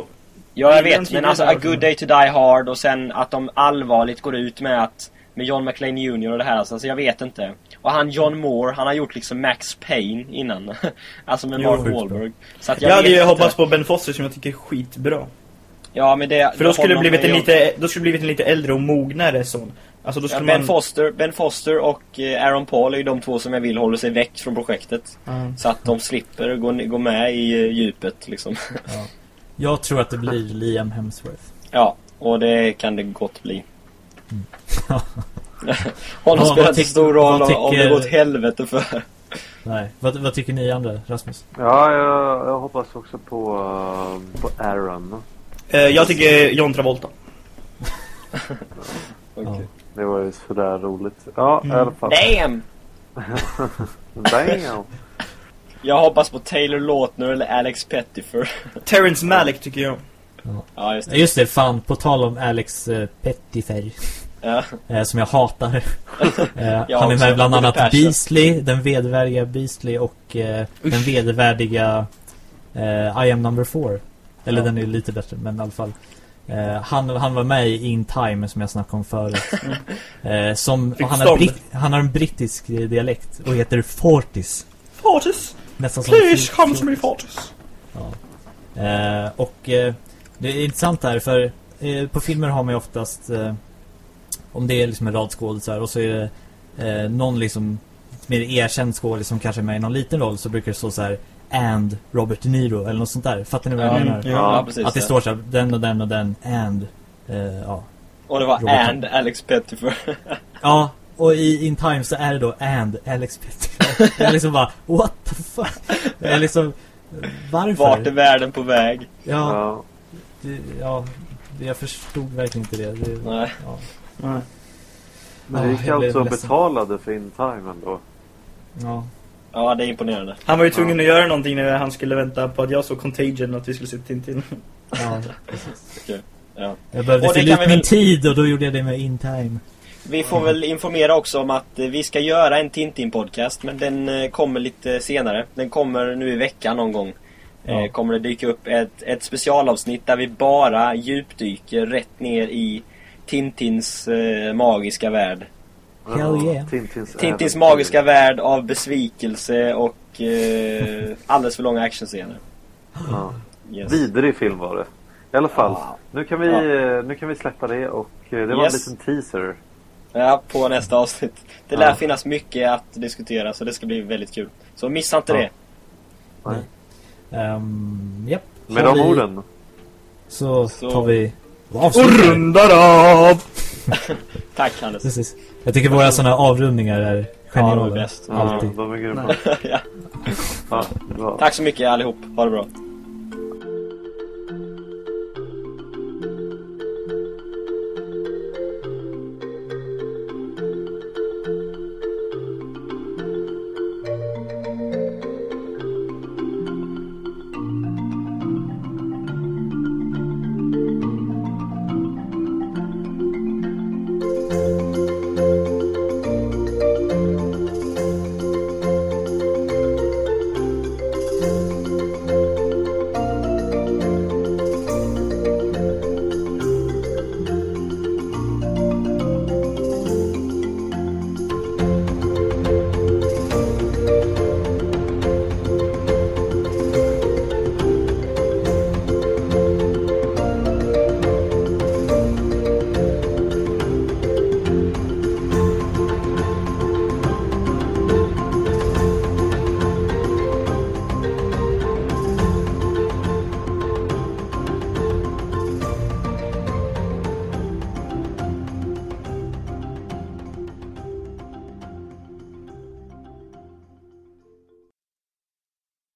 [SPEAKER 2] Ja, jag vet, men alltså A? Good Day to Die Hard och sen att de allvarligt går ut med att med John McClane Jr och det här, alltså, alltså jag vet inte. Och han John Moore, han har gjort liksom Max Payne innan. alltså med Mark. Wahlberg. Så att jag
[SPEAKER 4] Jag hade ju hoppats på Ben Foster som jag tycker är skitbra.
[SPEAKER 2] Ja, men det...
[SPEAKER 4] För då skulle det blivit en lite, då skulle det blivit en lite äldre och mognare son. Alltså då
[SPEAKER 2] Ja,
[SPEAKER 4] skulle
[SPEAKER 2] ben,
[SPEAKER 4] man...
[SPEAKER 2] Foster, ben Foster och eh, Aaron Paul är ju de två som jag vill håller sig väck från projektet.
[SPEAKER 4] Ja.
[SPEAKER 2] Så att de slipper gå, gå med i eh, djupet liksom.
[SPEAKER 1] Ja. Jag tror att det blir Liam Hemsworth.
[SPEAKER 2] ja, och det kan det gott bli.
[SPEAKER 1] Mm.
[SPEAKER 2] Spelar
[SPEAKER 1] vad
[SPEAKER 2] inte
[SPEAKER 1] tyck-
[SPEAKER 2] stor roll
[SPEAKER 1] vad
[SPEAKER 2] om det
[SPEAKER 1] tycker-
[SPEAKER 2] går åt helvete för.
[SPEAKER 1] Nej. Vad, vad tycker ni andra, Rasmus?
[SPEAKER 3] Ja, jag, jag hoppas också på, eh, på Aaron.
[SPEAKER 4] Eh, jag tycker John Travolta.
[SPEAKER 2] Okej.
[SPEAKER 3] Det var ju sådär roligt. Ja,
[SPEAKER 4] Mm.
[SPEAKER 3] i alla fall.
[SPEAKER 2] Damn!
[SPEAKER 3] Damn!
[SPEAKER 2] Jag hoppas på Taylor Lautner eller Alex Pettyfer.
[SPEAKER 4] Terrence Malick tycker jag.
[SPEAKER 2] ja, just
[SPEAKER 1] Ja,
[SPEAKER 2] det.
[SPEAKER 1] Just det, fan. På tal om Alex eh, Pettyfer.
[SPEAKER 2] Ja.
[SPEAKER 1] Eh, som jag hatar. eh,
[SPEAKER 2] Jag
[SPEAKER 1] han är med bland annat. Beasley, den vedervärdiga Beasley och eh, den vedervärdiga eh, I am number four. Eller
[SPEAKER 2] Ja.
[SPEAKER 1] den är lite bättre, men i alla fall. Eh, han, han var med i In Time som jag snackade om förut. eh, som, han, har britt, han har en brittisk dialekt och heter Fortis.
[SPEAKER 4] Fortis!
[SPEAKER 1] Nästan som
[SPEAKER 4] Please come to me Fortis!
[SPEAKER 1] Eh, och det är intressant här för på filmer har man ju oftast om det är liksom en rad skådisar och så är det eh, någon liksom mer erkänd skådis som kanske är med i någon liten roll så brukar det stå så här and Robert De Niro eller något sånt där. Fattar ni vad jag
[SPEAKER 2] Ja,
[SPEAKER 1] menar?
[SPEAKER 4] ja.
[SPEAKER 2] Ja, precis.
[SPEAKER 1] Att det
[SPEAKER 2] ja.
[SPEAKER 1] står så här, den och den och den and eh, ja.
[SPEAKER 2] Och det var
[SPEAKER 1] Robert-
[SPEAKER 2] and Alex Pettyfer.
[SPEAKER 1] Ja, och i In Time så är det då and Alex Petty. Jag är liksom bara what the fuck? Jag är liksom varför?
[SPEAKER 2] Vart är världen på väg?
[SPEAKER 1] Ja,
[SPEAKER 3] Ja.
[SPEAKER 1] det, ja, jag förstod verkligen inte det. det
[SPEAKER 2] Nej.
[SPEAKER 1] Ja.
[SPEAKER 4] Nej.
[SPEAKER 3] Men
[SPEAKER 1] Ja,
[SPEAKER 3] det gick alltså
[SPEAKER 1] ledsen.
[SPEAKER 3] betalade för In Time ändå.
[SPEAKER 1] Ja.
[SPEAKER 2] Ja, det är imponerande.
[SPEAKER 4] Han var ju tvungen att göra någonting när han skulle vänta på att jag såg Contagion och att vi skulle se Tintin.
[SPEAKER 1] Ja, precis.
[SPEAKER 2] Okej, ja.
[SPEAKER 1] Jag behövde
[SPEAKER 2] Och det
[SPEAKER 1] fylla ut
[SPEAKER 2] vi
[SPEAKER 1] min
[SPEAKER 2] väl-
[SPEAKER 1] tid och då gjorde jag det med In Time.
[SPEAKER 2] Vi får väl informera också om att vi ska göra en Tintin-podcast men den eh, kommer lite senare. Den kommer nu i veckan någon gång.
[SPEAKER 1] Ja.
[SPEAKER 2] Eh, kommer det dyka upp ett, ett specialavsnitt där vi bara djupdyker rätt ner i Tintins eh, magiska värld.
[SPEAKER 1] Hell
[SPEAKER 3] Ja,
[SPEAKER 1] yeah.
[SPEAKER 3] Tintins,
[SPEAKER 2] Tintins magiska värld av besvikelse och eh, alldeles för långa actionscener.
[SPEAKER 3] Ja.
[SPEAKER 2] Yes.
[SPEAKER 3] Vidrig film var det. I alla fall.
[SPEAKER 2] Ja.
[SPEAKER 3] Nu, kan vi,
[SPEAKER 2] Ja.
[SPEAKER 3] eh, nu kan vi släppa det och eh, det var
[SPEAKER 2] Yes.
[SPEAKER 3] en liten teaser.
[SPEAKER 2] Ja, på nästa avsnitt. Det lär
[SPEAKER 3] Ja.
[SPEAKER 2] finnas mycket att diskutera så det ska bli väldigt kul. Så missa inte
[SPEAKER 3] Ja.
[SPEAKER 2] det.
[SPEAKER 1] Um, japp.
[SPEAKER 3] Med
[SPEAKER 1] Har
[SPEAKER 3] de
[SPEAKER 1] vi-
[SPEAKER 3] orden.
[SPEAKER 1] Så,
[SPEAKER 2] Så-
[SPEAKER 1] tar vi och
[SPEAKER 4] Och rundar av!
[SPEAKER 2] Tack Hannes.
[SPEAKER 1] Precis. Jag tycker våra sådana avrundningar är
[SPEAKER 2] Ja, de är
[SPEAKER 1] Geniala.
[SPEAKER 2] bäst.
[SPEAKER 3] Ja,
[SPEAKER 1] Alltid.
[SPEAKER 3] de är grymma.
[SPEAKER 2] ja.
[SPEAKER 3] Ja.
[SPEAKER 2] Tack så mycket allihop. Ha det bra.